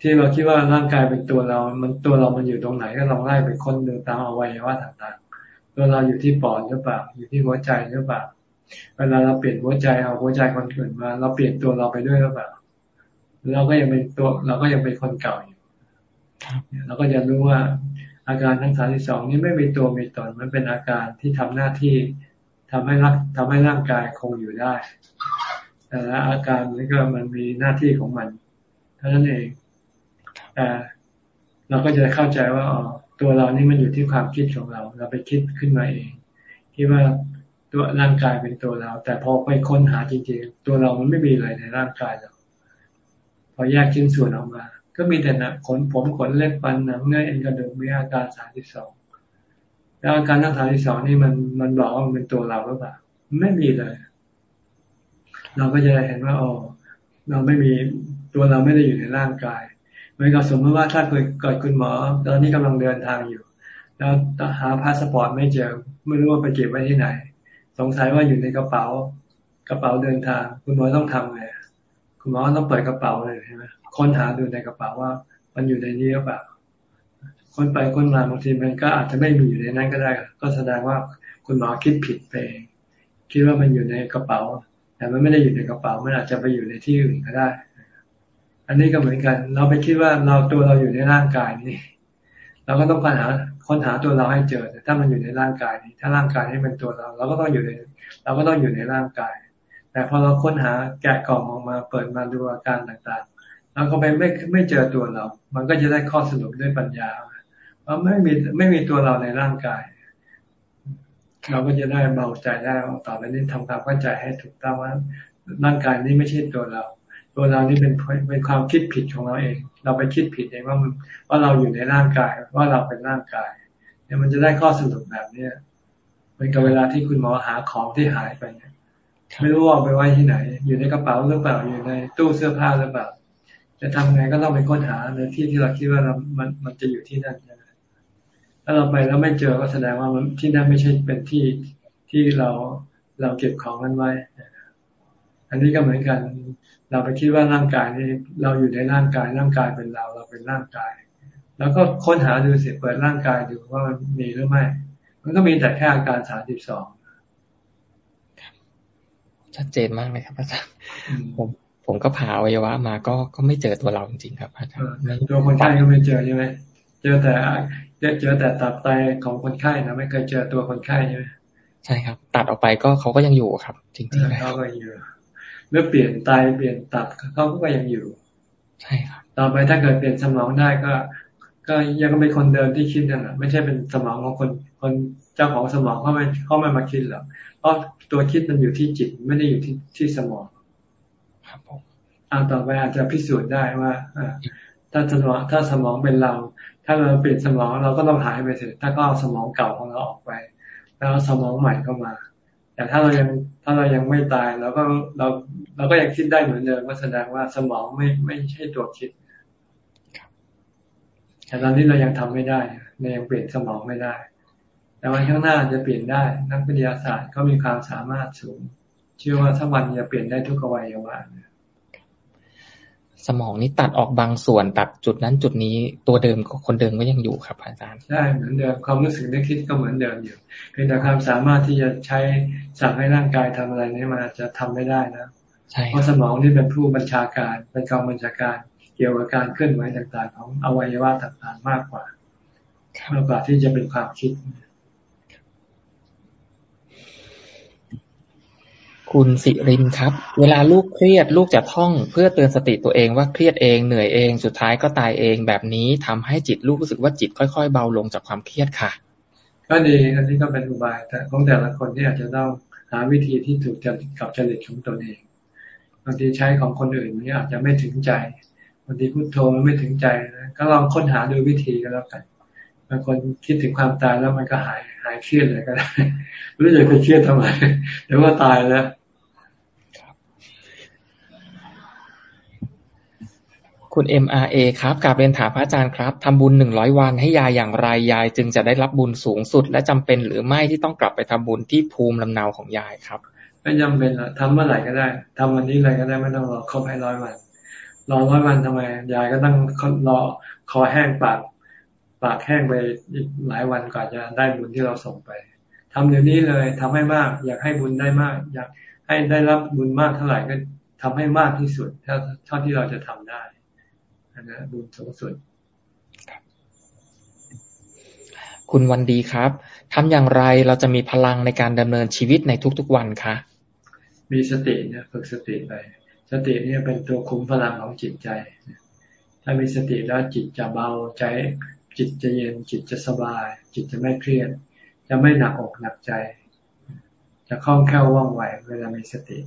B: ที่เราคิดว่าร่างกายเป็นตัวเรา มันตัวเรามันอยู่ตรงไหนก็ลองไล่ไปค้นดูตามอวัยวะต่างๆ ตัวเราอยู่ที่ปอดหรือเปล่าอยู่ที่หัวใจหรือเปล่าเวลาเราเปลี่ยนหัวใจเอาหัวใจคนอื่นมา เราเปลี่ยนตัวเราไปด้วยหรือเปล่าเราก็ยังเป็นตัว เราก็ยังเป็นคนเก่าอยู่เราก็จะรู้ว่า อาการทั้งสามที่สองนี้ไม่มีตัวมีตนมันเป็นอาการที่ทำหน้าที่ทำให้รักทำให้ร่างกายคงอยู่ได้แต่ละอาการนี้ก็มันมีหน้าที่ของมันเท่านั้นเองแต่เราก็จะเข้าใจว่าอ๋อตัวเรานี่มันอยู่ที่ความคิดของเรา เราไปคิดขึ้นมาเองคิดว่าตัวร่างกายเป็นตัวเรา แต่พอไปค้นหาจริงๆ ตัวเรามันไม่มีอะไรในร่างกายเราพอแยกชิ้นส่วนออกมา ก็มีแต่หนักขนผมขนเล็บฟันหนังเนื้อเอ็นกระดูกมีอาการสามสิบสองแล้วอาการทั้งสามสิบสองนี่มันมันบอกว่ามันเป็นตัวเราหรือเปล่าไม่มีเลย เราก็จะเห็นว่าอ๋อเราไม่มีตัวเราไม่ได้อยู่ในร่างกายเหมือนกับสมมติว่าถ้าเคยกิดคุณหมอ ตอนนี้กำลังเดินทางอยู่ แล้วหาพาสปอร์ตไม่เจอไม่รู้ว่าไปเก็บไว้ที่ไหน สงสัยว่าอยู่ในกระเป๋า กระเป๋าเดินทาง คุณหมอต้องทำไงคุณหมอต้องเปิดกระเป๋าเลยใช่ไหม ค้นหาดูในกระเป๋าว่า มันอยู่ในนี้หรือเปล่าค้นไปค้นมาบางทีมันก็อาจจะไม่มีอยู่ในนั้นก็ได้ ก็แสดงว่าคุณหมอคิดผิดไปคิดว่ามันอยู่ในกระเป๋า แต่มันไม่ได้อยู่ในกระเป๋า มันอาจจะไปอยู่ในที่อื่นก็ได้ อันนี้ก็เหมือนกัน เราไปคิดว่าเราตัวเราอยู่ในร่างกายนี่เราก็ต้องค้นหาค้นหาตัวเราให้เจอ แต่ถ้ามันอยู่ในร่างกายนี้ ถ้าร่างกายนี้เป็นตัวเรา เราก็ต้องอยู่ใน เราก็ต้องอยู่ในร่างกาย แต่พอเราค้นหาแกะกล่องออกมาเปิดมาดูอาการต่าง เราก็ไปไม่ไม่เจอตัวเรา มันก็จะได้ข้อสรุปด้วยปัญญาว่าไม่มีไม่มีตัวเราในร่างกาย เราก็จะได้เบาใจได้ต่อไปนี้ทำความเข้าใจให้ถูกต้องว่าร่างกายนี้ไม่ใช่ตัวเรา ตัวเรานี่เป็นเป็นความคิดผิดของเราเอง เราไปคิดผิดเองว่ามันว่าเราอยู่ในร่างกายว่าเราเป็นร่างกายเนี่ยมันจะได้ข้อสรุปแบบเนี้ยเหมือนกับเวลาที่คุณหมอหาของที่หายไปเนี่ยไม่รู้ว่าไปไว้ที่ไหน อยู่ในกระเป๋าหรือเปล่าอยู่ในตู้เสื้อผ้าหรือเปล่า จะทำไงก็ต้องไปค้นหาในที่ที่เราคิดว่าเรามันมันจะอยู่ที่นั่นใช่ไหมถ้าเราไปแล้วไม่เจอก็แสดงว่ามันที่นั่นไม่ใช่เป็นที่ที่เราเราเก็บของนั้นไว้ อันนี้ก็เหมือนกัน เราไปคิดว่าร่างกายนี้เราอยู่ในร่างกายร่างกายเป็นเรา เราเป็นร่างกาย แล้วก็ค้นหาดูสิเปิดร่างกายดูว่ามันมีหรือไม่ มันก็มีแต่แค่อาการสามสิบสอง
A: ชัดเจนมากเลยครับอาจารย์ผม ผมก็ผ่าอวัยวะมาก็ก็ไม่เจอตัวเราจริงๆครับอาจารย์
B: ตัวคนไข้ก็ไม่เจอใช่ไหมเจอแต่เจอแต่ตับไตของคนไข้นะไม่เคยเจอตัวคนไข้ใช่ไหม
A: ใช่ครับ ตัดออกไปก็เขาก็ยังอยู่ครับ จริงๆ
B: เขาก็อยู่เมื่อเปลี่ยนไตเปลี่ยนตับเขาก็ยังอยู่
A: ใช่ครับ
B: ต่อไปถ้าเกิดเปลี่ยนสมองได้ก็ ก็ยังเป็นคนเดิมที่คิดนั่นแหละไม่ใช่เป็นสมองของคนคนเจ้าของสมองเขาไม่เขาไม่มาคิดหรอกเพราะตัวคิดมันอยู่ที่จิตไม่ได้อยู่ที่ที่สมอง
A: ครับผม
B: อ่าต่อไปอาจจะพิสูจน์ได้ว่าถ้าสมองถ้าสมองเป็นเรา ถ้าเราเปลี่ยนสมองเราก็ต้องหายไปเสร็จถ้าก็เอาสมองเก่าของเราออกไป แล้วสมองใหม่เข้ามา แต่ถ้าเรายังถ้าเรายังไม่ตายเราก็เราเราก็ยังคิดได้เหมือนเดิมก็แสดงว่าสมองไม่ไม่ใช่ตัวคิดแต่ตอนนี้เรายังทำไม่ได้เรายังเปลี่ยนสมองไม่ได้ แต่วันข้างหน้าจะเปลี่ยนได้ นักวิทยาศาสตร์ก็มีความสามารถสูง เชื่อว่าสักวันจะเปลี่ยนได้ทุกอวัยวะ
A: สมองนี้ตัดออกบางส่วนตัดจุดนั้นจุดนี้ตัวเดิมคนเดิมก็ยังอยู่ครับอาจารย์
B: ใช่เหมือนเดิมความรู้สึกนึกคิดก็เหมือนเดิมอยู่เพียงแต่ความสามารถที่จะใช้สั่งให้ร่างกายทำอะไรนี้มันจะทำไม่ได้นะเพราะสมองนี่เป็นผู้บัญชาการเป็นกองบัญชาการเกี่ยวกับการเคลื่อนไหวต่างๆ ของอวัยวะต่างๆมากกว่ามากกว่าที่จะเป็นความคิด
A: คุณสิรินครับ เวลาลูกเครียดลูกจะท่องเพื่อเตือนสติตัวเองว่าเครียดเองเหนื่อยเองสุดท้ายก็ตายเองแบบนี้ทำให้จิตลูกรู้สึกว่าจิตค่อย ๆ เบาลงจากความเครียดค่ะ
B: ก็ดีอันนี้ก็เป็นอุบายแต่ของแต่ละคนที่อาจจะต้องหาวิธีที่ถูกกับจริตของตนเองบางทีใช้ของคนอื่นนี่อาจจะไม่ถึงใจบางทีพูดโทมันไม่ถึงใจนะก็ลองค้นหาดูวิธีก็แล้วกันบางคนคิดถึงความตายแล้วมันก็หายหายเครียดเลยก็ได้รู้จะไปเครียดทำไมเดี๋ยวว่าตายแล้ว
A: คุณ MRA ครับกาบเรียนถามพระอาจารย์ครับทำบุญหนึ่งร้อยวันให้ยายอย่างไรยาย จึงจะได้รับบุญสูงสุด และจำเป็นหรือไม่ที่ต้องกลับไปทำบุญที่ภูมิลำเนาของยายครับ
B: ไม่จำเป็นอะทำเมื่อไหร่ก็ได้ทำวันนี้อะไรก็ได้ไม่ต้องรอครบให้ร้อยวันรอร้อยวันทำไม ยายก็ต้องรอคอแห้งปากปากแห้งไปอีกหลายวันกว่าจะได้บุญที่เราส่งไปทำเดี๋ยวนี้เลยทำให้มาก อยากให้บุญได้มาก อยากให้ได้รับบุญมากเท่าไหร่ก็ทำให้มากที่สุดเท่าเท่าที่เราจะทำได้ นะบุญสูงสุด
A: คุณวันดีครับทำอย่างไรเราจะมีพลังในการดำเนินชีวิตในทุกๆวันคะ
B: มีสติเนี่ยฝึกสติไป สติเนี่ยเป็นตัวคุมพลังของจิตใจ ถ้ามีสติแล้วจิตจะเบาใจ จิตจะเย็น จิตจะสบาย จิตจะไม่เครียด จะไม่หนักอกหนักใจ จะคล่องแคล่วว่องไวเวลามีสติ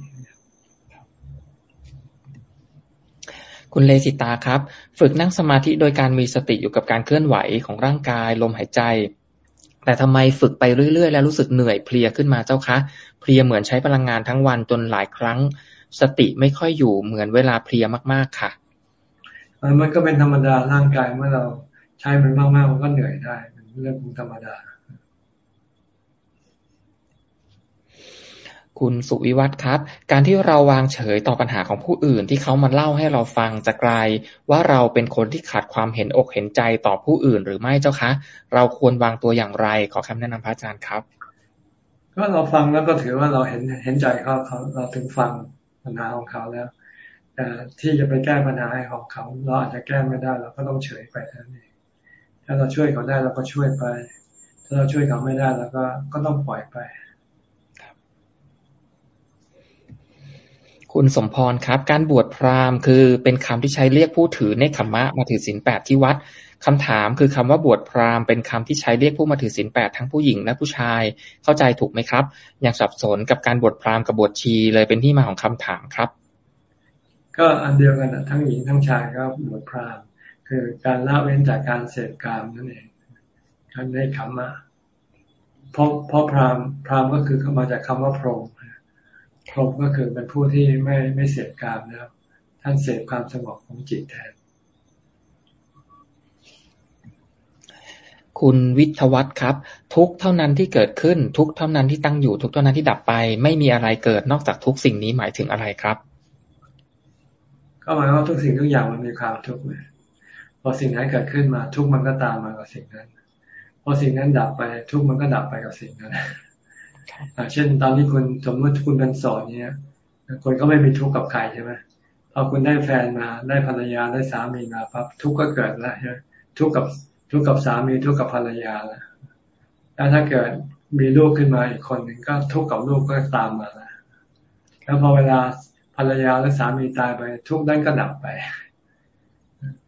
A: คุณเลสิตาครับ ฝึกนั่งสมาธิโดยการมีสติอยู่กับการเคลื่อนไหวของร่างกาย ลมหายใจ แต่ทำไมฝึกไปเรื่อยๆ แล้วรู้สึกเหนื่อยเพลียขึ้นมาเจ้าคะ เพลียเหมือนใช้พลังงานทั้งวันจนหลายครั้ง สติไม่ค่อยอยู่เหมือนเวลาเพลียมากๆค่ะ
B: มันก็เป็นธรรมดาร่างกายเมื่อเราใช้มันมากๆมันก็เหนื่อยได้เป็นเรื่องของธรรมดา
A: คุณสุวิวัฒครับ การที่เราวางเฉยต่อปัญหาของผู้อื่นที่เขามาเล่าให้เราฟังจะกลายว่าเราเป็นคนที่ขาดความเห็นอกเห็นใจต่อผู้อื่นหรือไม่เจ้าคะ เราควรวางตัวอย่างไรขอคำแนะนำพระอาจารย์ครับ
B: ก็เราฟังแล้วก็ถือว่าเราเห็นเห็นใจเขาเขาเราถึงฟังปัญหาของเขาแล้วแต่ที่จะไปแก้ปัญหาของเขา เราอาจจะแก้ไม่ได้เราก็ต้องเฉยไปเท่านั้นเองถ้าเราช่วยเขาได้เราก็ช่วยไป ถ้าเราช่วยเขาไม่ได้เราก็ก็ต้องปล่อยไป
A: คุณสมพรครับ การบวชพราหมณ์คือเป็นคำที่ใช้เรียกผู้ถือเนคขมะมาถือศีลแปดที่วัดคำถามคือคำว่าบวชพราหมณ์เป็นคำที่ใช้เรียกผู้มาถือศีลแปดทั้งผู้หญิงและผู้ชายเข้าใจถูกไหมครับ อยังสับสนกับการบวชพราหมณ์กับบวชชีเลยเป็นที่มาของคำถามครับ
B: ก็อันเดียวกันนะทั้งหญิงทั้งชายก็บวชพราหมณ์คือการละเว้นจากการเสพกามนั่นเองการได้ขมะเพราะเพราะพราหมณ์พราหมณ์ก็คือมาจากคำว่าพรหม พรหมก็คือเป็นผู้ที่ไม่ไม่เสพกามแล้ว ท่านเสพความสงบของจิตแทน
A: คุณวิทวัตครับ ทุกเท่านั้นที่เกิดขึ้น ทุกเท่านั้นที่ตั้งอยู่ ทุกเท่านั้นที่ดับไป ไม่มีอะไรเกิดนอกจากทุกสิ่งนี้หมายถึงอะไรครับ
B: ก็หมายว่าทุกสิ่งทุกอย่างมันมีความทุกข์เลยพอสิ่งนั้นเกิดขึ้นมา ทุกมันก็ตามมากับสิ่งนั้น พอสิ่งนั้นดับไป ทุกมันก็ดับไปกับสิ่งนั้น เช่นตอนที่คุณสมมติคุณเป็นโสดเนี่ยคนก็ไม่มีทุกข์กับใครใช่ไหมพอคุณได้แฟนมาได้ภรรยาได้สามีมาปั๊บทุกข์ก็เกิดแล้วใช่ไหมทุกข์กับทุกข์กับสามีทุกข์กับภรรยาแล้วแล้วถ้าเกิดมีลูกขึ้นมาอีกคนหนึ่งก็ทุกข์กับลูกก็ตามมาแล้วแล้วพอเวลาภรรยาและสามีตายไป ทุกข์นั้นก็ดับไป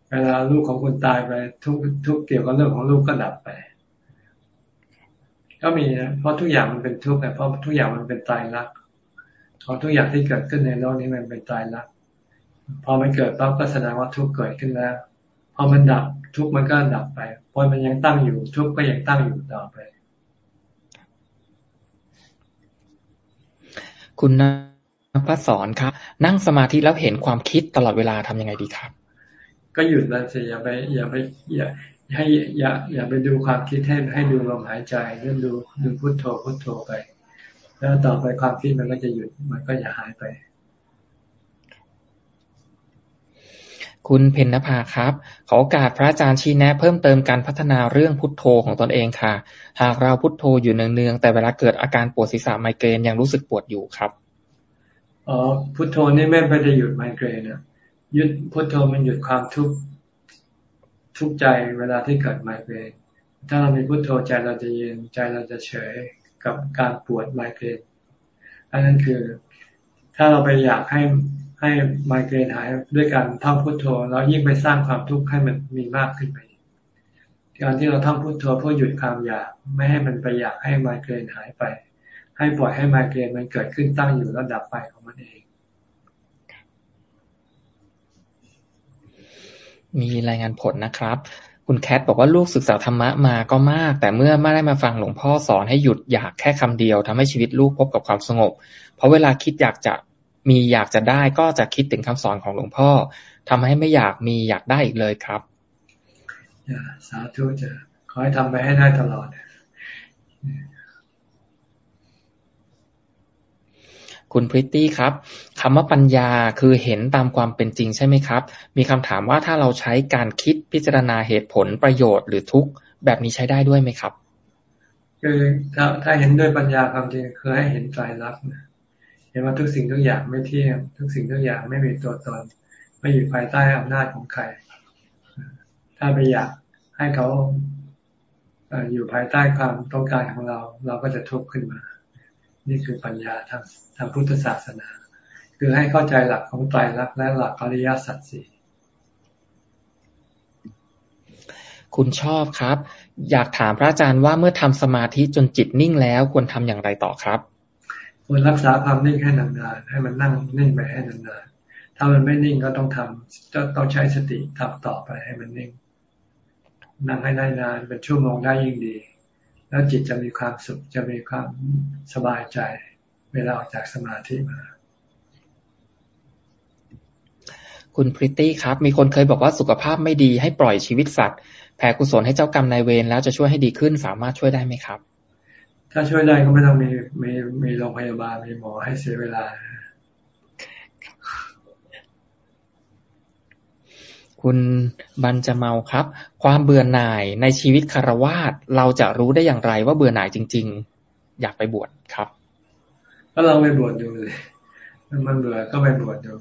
B: เวลาลูกของคุณตายไป ทุกทุกเกี่ยวกับเรื่องของลูกก็ดับไป ก็มีนะเพราะทุกอย่างมันเป็นทุกข์เพราะทุกอย่างมันเป็นตายรักเพราะทุกอย่างที่เกิดขึ้นในโลกนี้มันเป็นตายรักพอมันเกิดปั๊บก็แสดงว่าทุกข์เกิดขึ้นแล้วพอมันดับทุกข์มันก็ดับไปพอมันยังตั้งอยู่ทุกข์ก็ยังตั้งอยู่ต่อไป
A: คุณนภัสสอนครับ นั่งสมาธิแล้วเห็นความคิดตลอดเวลาทำยังไงดีครับ
B: ก็หยุดแล้วสิอย่าไปอย่าไปอย่า ให้อย่าอย่าไปดูความคิดให้ให้ดูลมหายใจเรื่องดูดูพุทโธพุทโธไป แล้วต่อไปความคิดมันก็จะหยุดมันก็จะหายไป
A: คุณเพนนภาครับ ขอโอกาสพระอาจารย์ชี้แนะ เพิ่มเติมการพัฒนาเรื่องพุทโธของตนเองค่ะ หากเราพุทโธอยู่เนืองๆแต่เวลาเกิดอาการปวดศีรษะไมเกรนยังรู้สึกปวดอยู่ครับ
B: อ๋อพุทโธนี่ไม่ไปจะหยุดไมเกรนนะหยุดพุทโธมันหยุดความทุกข์ ทุกใจเวลาที่เกิดไมเกรนถ้าเรามีพุทโธใจเราจะเย็นใจเราจะเฉยกับการปวดไมเกรนอันนั้นคือ ถ้าเราไปอยากให้ให้ไมเกรนหายด้วยการท่องพุทโธแล้วยิ่งไปสร้างความทุกข์ให้มันมีมากขึ้นไปการที่เราท่องพุทโธเพื่อหยุดความอยากไม่ให้มันไปอยากให้ไมเกรนหายไป ให้ปล่อยให้ไมเกรนมันเกิดขึ้นตั้งอยู่แล้วดับไปของมันเอง
A: มีรายงานผลนะครับ คุณแคทบอกว่าลูกศึกษาธรรมะมาก็มาก แต่เมื่อไม่ได้มาฟังหลวงพ่อสอนให้หยุดอยากแค่คำเดียวทำให้ชีวิตลูกพบกับความสงบ เพราะเวลาคิดอยากจะมีอยากจะได้ก็จะคิดถึงคำสอนของหลวงพ่อทำให้ไม่อยากมีอยากได้อีกเลยครับ
B: สาธุจะขอให้ทำไปให้ได้ตลอด
A: คุณพริตตี้ครับคำว่าปัญญาคือเห็นตามความเป็นจริงใช่ไหมครับ มีคำถามว่าถ้าเราใช้การคิดพิจารณาเหตุผลประโยชน์หรือทุกแบบนี้ใช้ได้ด้วยไหมครับ
B: คือถ้าถ้าเห็นด้วยปัญญาความจริงคือให้เห็นใจรักนะเห็นว่าทุกสิ่งทุกอย่างไม่เที่ยงทุกสิ่งทุกอย่างไม่มีตัวตน ไม่อยู่ภายใต้อำนาจของใคร ถ้าไปอยากให้เขาอยู่ภายใต้ความต้องการของเรา เราก็จะทุกข์ขึ้นมา นี่คือปัญญาทางทางพุทธศาสนา คือให้เข้าใจหลักของไตรลักษณ์และหลักอริยสัจสี่
A: คุณชอบครับ อยากถามพระอาจารย์ว่าเมื่อทำสมาธิจนจิตนิ่งแล้วควรทำอย่างไรต่อครับ
B: ควรรักษาความนิ่งให้นานๆให้มันนั่งนิ่งไปให้นานๆถ้ามันไม่นิ่งก็ต้องทำต้องใช้สติทำต่อไปให้มันนิ่งนั่งให้ได้นานเป็นชั่วโมงได้ยิ่งดี แล้วจิตจะมีความสุขจะมีความสบายใจ เวลาออกจากสมาธิมา
A: คุณพริตตี้ครับ มีคนเคยบอกว่าสุขภาพไม่ดีให้ปล่อยชีวิตสัตว์แผ่กุศลให้เจ้ากรรมนายเวรแล้วจะช่วยให้ดีขึ้นสามารถช่วยได้ไหมครับ
B: ถ้าช่วยได้ก็ไม่ต้องมีมีมีโรงพยาบาลมีหมอให้เสียเวลา
A: คุณบันจะเมาครับ ความเบื่อหน่ายในชีวิตคารวาสเราจะรู้ได้อย่างไรว่าเบื่อหน่ายจริง ๆ อยากไปบวชครับ
B: ก็ลองไปบวชดูเลยมันเบื่อก็ไปบวชดู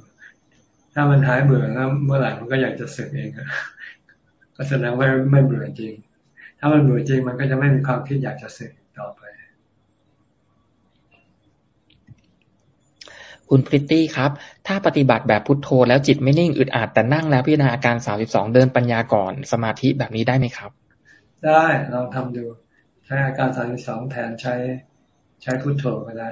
B: ถ้ามันหายเบื่อแล้วเมื่อไหร่มันก็อยากจะสึกเองก็แสดงว่าไม่เบื่อจริง ถ้ามันเบื่อจริงมันก็จะไม่มีความคิดอยากจะสึกต่อไป
A: คุณพริตตี้ครับ ถ้าปฏิบัติแบบพุทโธแล้วจิตไม่นิ่งอึดอัดแต่นั่งแล้วพิจารณาอาการสาสิบสองเดินปัญญาก่อนสมาธิแบบนี้ได้ไหมครับ
B: ได้ลองทำดูใช้อาการสาสิบสองแทนใช้ใช้พุทโธก็ได้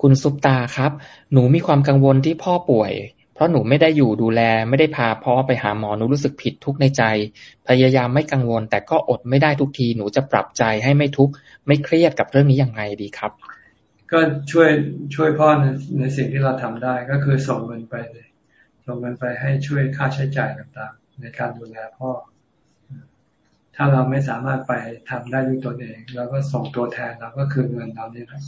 A: คุณซุปตาครับ หนูมีความกังวลที่พ่อป่วยเพ ราะหนูไม่ได้อยู่ดูแล ไม่ได้พาพ่อไปหาหมอหนูรู้สึกผิดทุกในใจ พยายามไม่กังวล แต่ก็อดไม่ได้ทุกทีหนูจะปรับใจให้ไม่ทุกข์ไม่เครียดกับเรื่องนี้ยังไงดีครับ
B: ก็ช่วยช่วยพ่อในในสิ่งที่เราทำได้ก็คือส่งเงินไปเลยส่งเงินไปให้ช่วยค่าใช้จ่ายต่างๆ ในการดูแลพ่อ ถ้าเราไม่สามารถไปทำได้ด้วยตนเองเราก็ส่งตัวแทนเราก็คือเงินเรานี่แหละ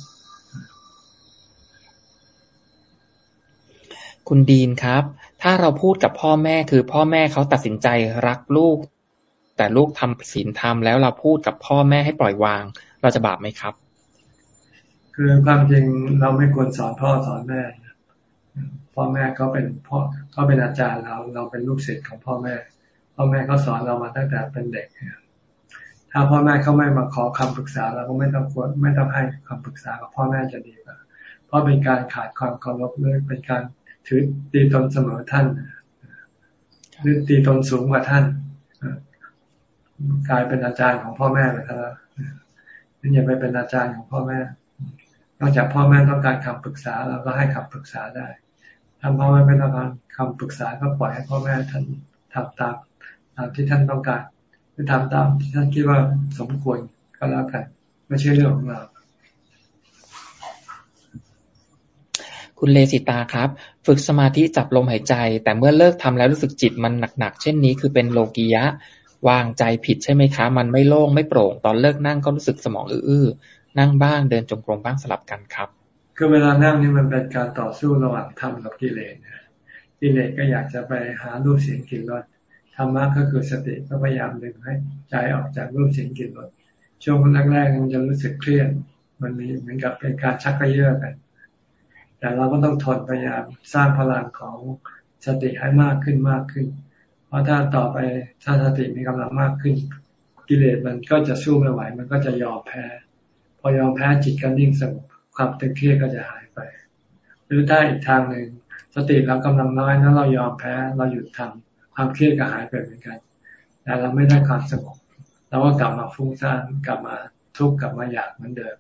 A: คุณดีนครับ ถ้าเราพูดกับพ่อแม่คือพ่อแม่เขาตัดสินใจรักลูก แต่ลูกทำศีลธรรมแล้วเราพูดกับพ่อแม่ให้ปล่อยวาง เราจะบาปไหมครับ
B: คือความจริงเราไม่ควรสอนพ่อสอนแม่พ่อแม่เขาเป็นพ่อเขาเป็นอาจารย์เราเราเป็นลูกศิษย์ของพ่อแม่ พ่อแม่เขาสอนเรามาตั้งแต่เป็นเด็กถ้าพ่อแม่เขาไม่มาขอคำปรึกษาเราก็ไม่ต้องควรไม่ต้องให้คำปรึกษากับพ่อแม่จะดีกว่าเพราะเป็นการขาดความเคารพเลยเป็นการ ถือตีตนเสมอท่านหรือตีตนสูงกว่าท่านกลายเป็นอาจารย์ของพ่อแม่ไปแล้วนี่อย่าไปเป็นอาจารย์ของพ่อแม่ นอกจากพ่อแม่ต้องการคำปรึกษาเราก็ให้คำปรึกษาได้ถ้าพ่อแม่ไม่ต้องการคำปรึกษาก็ปล่อยให้พ่อแม่ท่านทำตามตามที่ท่านต้องการหรือทำตามที่ท่านคิดว่าสมควรก็แล้วกันไม่ใช่เรื่องของเรา
A: คุณเลสิตาครับ ฝึกสมาธิจับลมหายใจ แต่เมื่อเลิกทำแล้วรู้สึกจิตมันหนักๆ เช่นนี้คือเป็นโลกียะ วางใจผิดใช่ไหมคะ มันไม่โล่งไม่โปร่ง ตอนเลิกนั่งก็รู้สึกสมองอื้อๆนั่งบ้างเดินจงกรมบ้างสลับกันครับ
B: คือเวลานั่งนี่มันเป็นการต่อสู้ระหว่างธรรมกับกิเลสนะกิเลสก็อยากจะไปหารูปเสียงกลิ่นรสธรรมะก็คือสติก็พยายามดึงให้ใจออกจากรูปเสียงกลิ่นรสช่วงแรกๆมันจะรู้สึกเครียดมันมีเหมือนกับเป็นการชักกระเยาะกัน แต่เราก็ต้องทนพยายามสร้างพลังของสติให้มากขึ้นมากขึ้น เพราะถ้าต่อไปถ้าสติมีกำลังมากขึ้น กิเลสมันก็จะสู้ไม่ไหว มันก็จะยอมแพ้ พอยอมแพ้จิตก็นิ่งสงบความตึงเครียดก็จะหายไป หรือถ้าอีกทางหนึ่งสติเรากำลังน้อยนั้นเรายอมแพ้เราหยุดทำความเครียดก็หายไปเหมือนกันแต่เราไม่ได้ความสงบเราก็กลับมาฟุ้งซ่านกลับมาทุกข์กลับมาอยากเหมือนเดิม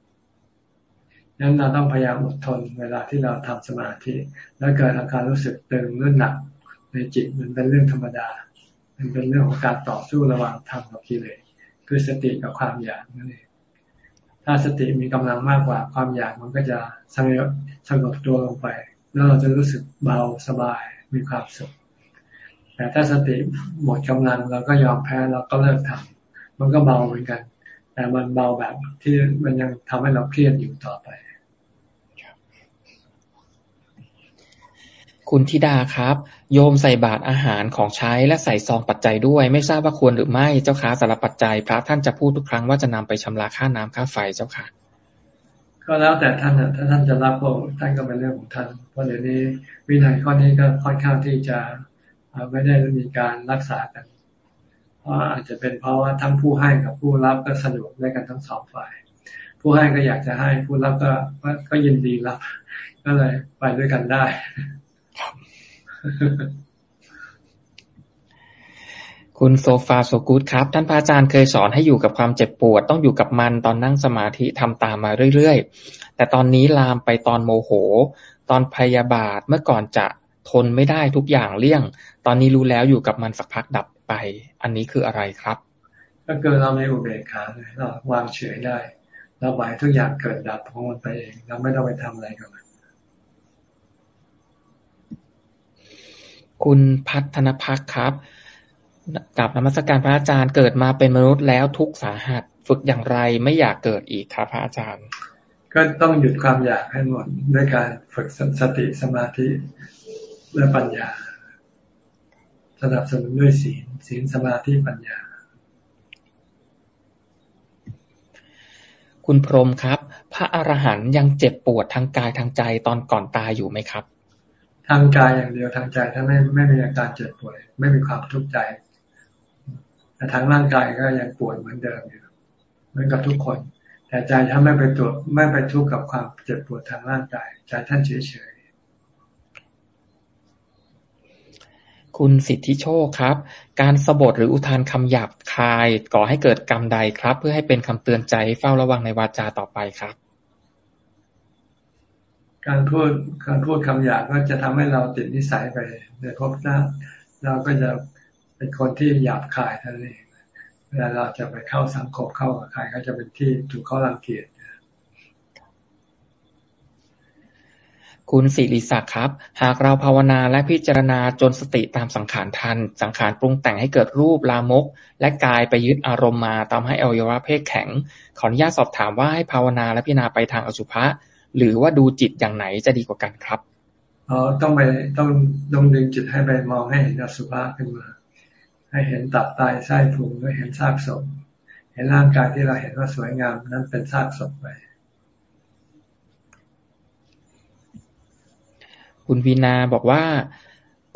B: นั้นเราต้องพยายามอดทนเวลาที่เราทำสมาธิ แล้วเกิดอาการรู้สึกตึงรือหนักในจิตมันเป็นเรื่องธรรมดา มันเป็นเรื่องของการต่อสู้ระหว่างธรรมกับกิเลสคือสติกับความอยากนั่นเองถ้าสติมีกำลังมากกว่าความอยากมันก็จะสงบสงบตัวลงไป แล้วเราจะรู้สึกเบาสบายมีความสุข แต่ถ้าสติหมดกำลังเราก็ยอมแพ้เราก็เลิกทำมันก็เบาเหมือนกัน แต่มันเบาแบบที่มันยังทำให้เราเครียดอยู่ต่อไป
A: คุณธิดาครับ โยมใส่บาตรอาหารของใช้และใส่ซองปัจจัยด้วย ไม่ทราบว่าควรหรือไม่เจ้าค่ะสารปัจจัย พระท่านจะพูดทุกครั้งว่าจะนำไปชำระค่าน้ำค่าไฟเจ้าค่ะ
B: ก็แล้วแต่ท่านนะถ้าท่านจะรับก็ท่านก็เป็นเรื่องของท่านเพราะเดี๋ยวนี้วินัยข้อนี้ก็ค่อนข้างที่จะไม่ได้มีการรักษากันเพราะอาจจะเป็นเพราะว่าทั้งผู้ให้กับผู้รับก็สะดวกด้วยกันทั้งสองฝ่าย ผู้ให้ก็อยากจะให้ผู้รับก็ก็ยินดีรับก็เลยไปด้วยกันได้
A: คุณโซฟาโซกูดครับ ท่านพระอาจารย์เคยสอนให้อยู่กับความเจ็บปวด ต้องอยู่กับมันตอนนั่งสมาธิทำตามมาเรื่อยๆ แต่ตอนนี้ลามไปตอนโมโห ตอนพยาบาทเมื่อก่อนจะทนไม่ได้ทุกอย่างเลี่ยง ตอนนี้รู้แล้วอยู่กับมันสักพักดับไป อันนี้คืออะไรครับ
B: ก็เกิดเราในอุเบกขาเลยเราวางเฉยได้เราปล่อยทุกอย่างเกิดดับของมันไปเอง เราไม่ต้องไปทำอะไรกับมัน
A: คุณพัฒนพักครับกับนมัสการพระอาจารย์เกิดมาเป็นมนุษย์แล้วทุกสาหัสฝึกอย่างไรไม่อยากเกิดอีกครับพระอาจารย์
B: ก็ต้องหยุดความอยากให้หมดด้วยการฝึกสติสมาธิและปัญญาสนับสนุนด้วยศีลศีลสมาธิปัญญา
A: คุณพรหมครับ พระอรหันต์ยังเจ็บปวดทางกายทางใจตอนก่อนตายอยู่ไหมครับ
B: ทางกายอย่างเดียวทางใจถ้าไม่ไม่มีอาการเจ็บป่วย ไม่มีความทุกข์ใจ แต่ทางร่างกายก็ยังปวดเหมือนเดิมอยู่เหมือนกับทุกคน แต่ใจถ้าไม่ไปตรวจไม่ไปทุกข์กับความเจ็บปวดทางร่างกายใจท่านเฉย
A: ๆคุณสิทธิโชคครับ การสบทหรืออุทานคำหยาบคาย ก่อให้เกิดกรรมใดครับ เพื่อให้เป็นคำเตือนใจเฝ้าระวังในวาจาต่อไปครับ
B: การพูดการพูดคำหยาบก็จะทำให้เราติดนิสัยไปในภพหน้าเราก็จะเป็นคนที่หยาบคายท่านเองเวลาเราจะไปเข้าสังคมเข้ากับใครก็จะเป็นที่ถูกเขารังเกียจ
A: คุณสิริศักดิ์ครับ หากเราภาวนาและพิจารณาจนสติตามสังขารทัน สังขารปรุงแต่งให้เกิดรูปลามก และกายไปยึดอารมณ์มาทำให้อวัยวะเพศแข็ง ขออนุญาตสอบถามว่าให้ภาวนาและพิจารณาไปทางอสุภะ หรือว่าดูจิตอย่างไหนจะดีกว่ากันครับ
B: อ๋อต้องไปต้องต้องดึงจิตให้ไปมองให้เห็นอสุภะขึ้นมา ให้เห็นตับไตไส้พุงด้วยเห็นซากศพเห็นร่างกายที่เราเห็นว่าสวยงาม นั้นเป็นซากศพไป
A: คุณวีนาบอกว่า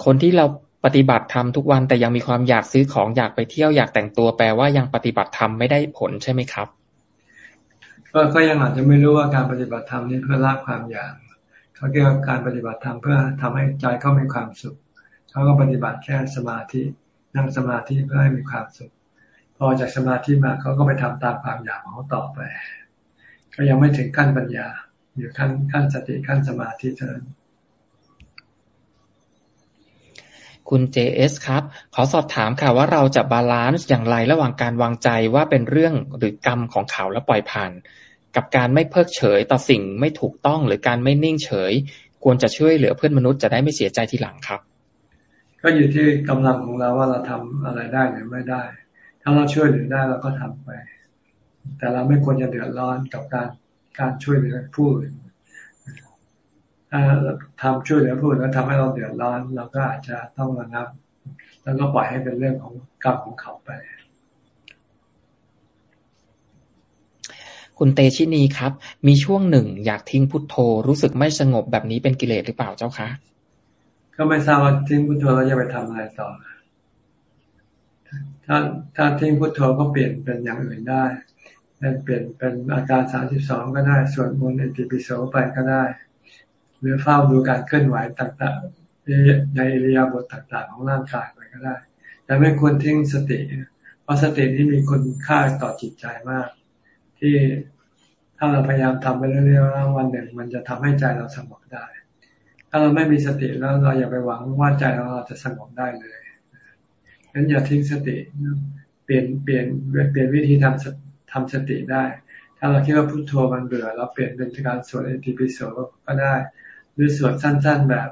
A: คนที่เราปฏิบัติธรรมทุกวันแต่ยังมีความอยากซื้อของอยากไปเที่ยวอยากแต่งตัวแปลว่ายังปฏิบัติธรรมไม่ได้ผลใช่ไหมครับ
B: ก็ก็ยังอาจจะไม่รู้ว่าการปฏิบัติธรรมนี้เพื่อละความอยากเขาเรียกว่าการปฏิบัติธรรมเพื่อทำให้ใจเขามีความสุขเขาก็ปฏิบัติแค่สมาธินั่งสมาธิเพื่อให้มีความสุข พอจากสมาธิมาเขาก็ไปทำตามความอยากของเขาต่อไป ก็ยังไม่ถึงขั้นปัญญา อยู่ขั้นขั้นสติขั้นสมาธิเท่านั้น
A: คุณ JS ครับ ขอสอบถามค่ะว่าเราจะ balance อย่างไรระหว่างการวางใจว่าเป็นเรื่องหรือกรรมของเขาแล้วปล่อยผ่าน กับการไม่เพิกเฉยต่อสิ่งไม่ถูกต้องหรือการไม่นิ่งเฉย ควรจะช่วยเหลือเพื่อนมนุษย์จะได้ไม่เสียใจทีหลังครับ
B: ก็อยู่ที่กำลังของเราว่าเราทำอะไรได้หรือไม่ได้ ถ้าเราช่วยเหลือได้เราก็ทำไป แต่เราไม่ควรจะเดือดร้อนกับการการช่วยเหลือผู้อื่นถ้าทำช่วยเหลือผู้อื่นแล้วทำให้เราเดือดร้อนเราก็อาจจะต้องระงับ แล้วก็ปล่อยให้เป็นเรื่องของกรรมของเขาไป
A: คุณเตชินีครับ มีช่วงหนึ่งอยากทิ้งพุทโธ รู้สึกไม่สงบแบบนี้เป็นกิเลสหรือเปล่าเจ้าคะ
B: ก็ไม่ทราบว่าทิ้งพุทโธแล้วจะไปทำอะไรต่อ ถ้าถ้าทิ้งพุทโธก็เปลี่ยนเป็นอย่างอื่นได้เปลี่ยนเป็นอาการสามสิบสองก็ได้ ส่วนมนต์อิติปิโสไปก็ได้ หรือเฝ้าดูการเคลื่อนไหวต่างๆในอิริยาบถต่าง ๆ ของร่างกายไปก็ได้ แต่ไม่ควรทิ้งสติ เพราะสติที่มีคุณค่าต่อจิตใจมาก ที่ถ้าเราพยายามทำไปเรื่อยๆวันหนึ่ง มันจะทำให้ใจเราสงบได้ ถ้าเราไม่มีสติแล้วเราอย่าไปหวังว่าใจเราจะสงบได้เลยงั้นอย่าทิ้งสติ เปลี่ยนเปลี่ยนเปลี่ยนวิธีทำทำสติได้ ถ้าเราคิดว่าพุโทโธมันเบื่อ เราเปลี่ยนเป็นการสวดเอติปิโสก็ได้ หรือสวดสั้น ๆ แบบ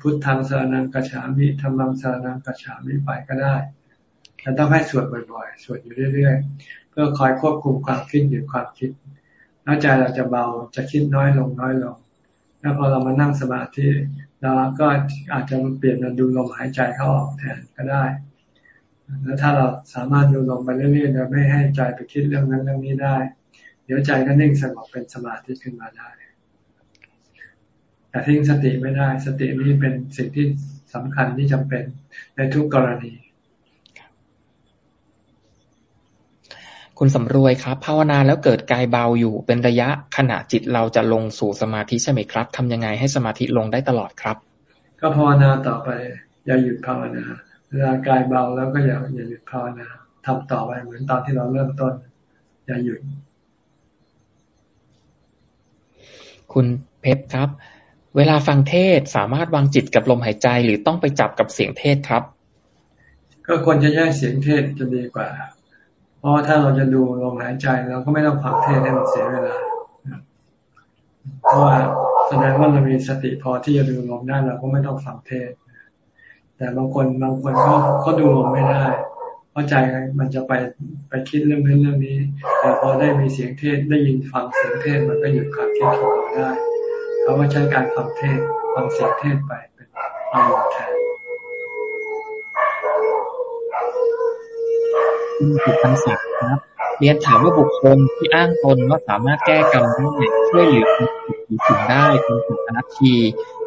B: พุทธังสารนังกัจฉามิธรรมังสารนังกัจฉามิไปก็ได้แต่ต้องให้สวดบ่อยๆ สวดอยู่เรื่อยๆ เพื่อคอยควบคุมความคิดหยุดความคิดแล้วใจเราจะเบาจะคิดน้อยลงน้อยลง แล้วพอเรามานั่งสมาธิเราก็อาจจะเปลี่ยนมาดูลมหายใจเข้าออกแทนก็ได้ แล้วถ้าเราสามารถดูลมไปเรื่อยๆโดยไม่ให้ใจไปคิดเรื่องนั้นเรื่องนี้ได้ เดี๋ยวใจก็นิ่งสงบเป็นสมาธิขึ้นมาได้ แต่ทิ้งสติไม่ได้ สตินี้เป็นสิ่งที่สำคัญที่จำเป็นในทุกกรณี
A: คุณสำรวยครับ ภาวนาแล้วเกิดกายเบาอยู่เป็นระยะขณะจิตเราจะลงสู่สมาธิใช่ไหมครับทำยังไงให้สมาธิลงได้ตลอดครับ
B: ก็ภาวนาต่อไป อย่าหยุดภาวนาเวลากายเบาแล้วก็อย่าอย่าหยุดภาวนาทำต่อไปเหมือนตอนที่เราเริ่มต้น อย่าหยุด
A: คุณเพชรครับ เวลาฟังเทศสามารถวางจิตกับลมหายใจหรือต้องไปจับกับเสียงเทศครับ
B: ก็ควรจะแยกเสียงเทศจะดีกว่า เพราะถ้าเราจะดูลมหายใจเราก็ไม่ต้องฟังเทศให้มันเสียเวลาเพราะว่าแสดงว่าเรามีสติพอที่จะดูลมได้เราก็ไม่ต้องฟังเทศ แต่บางคนบางคนก็เขาดูลมไม่ได้ เพราะใจมันจะไปไปคิดเรื่องนั้เรื่องนี้ แต่พอได้มีเสียงเทศได้ยินฟังเสียงเทศมันก็หยุดความคิดของเราได้เขาก็ใช้การฟังเทศฟังเสียงเทศไปเป็นอารมณ์แทน
A: คุณสุพันศักดิ์ครับ เรียนถามว่าบุคคลที่อ้างตนว่าสามารถแก้กรรมได้ช่วยเหลือคนผิดหรือถึงได้คนถูกอนัตชี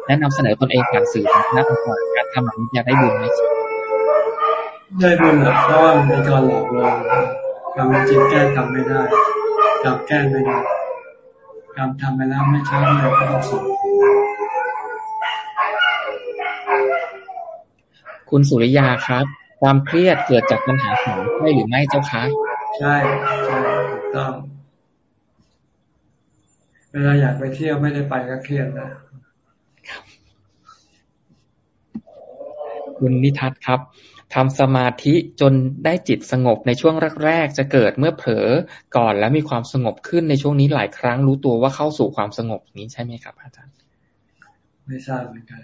A: และนำเสนอตนเองผ่านสื่อทางคณะองค์กรการทำแบบนี้จะได้บุญไหม
B: ได้บุญหรอกเพราะว่ามันเป็นการหลอกลวงกรรมจิตแก้กรรมไม่ได้กรรมแก้ไม่ได้กรรมทำไปแล้วไม่ช้าไม่เร็วก็ต้องส่ง
A: คุณสุริยาครับ ความเครียดเกิดจากปัญหาสองใช่หรือไม่เจ้าคะ
B: ใช่ใช่ถูกต้อง เวลาอยากไปเที่ยวไม่ได้ไปก็เครียดนะ
A: คุณนิทัศน์ครับทำสมาธิจนได้จิตสงบในช่วงแรกๆจะเกิดเมื่อเผลอก่อนแล้วมีความสงบขึ้นในช่วงนี้หลายครั้งรู้ตัวว่าเข้าสู่ความสงบนี้ใช่ไหมครับ อาจารย์
B: ไม่ทราบเหมือนกัน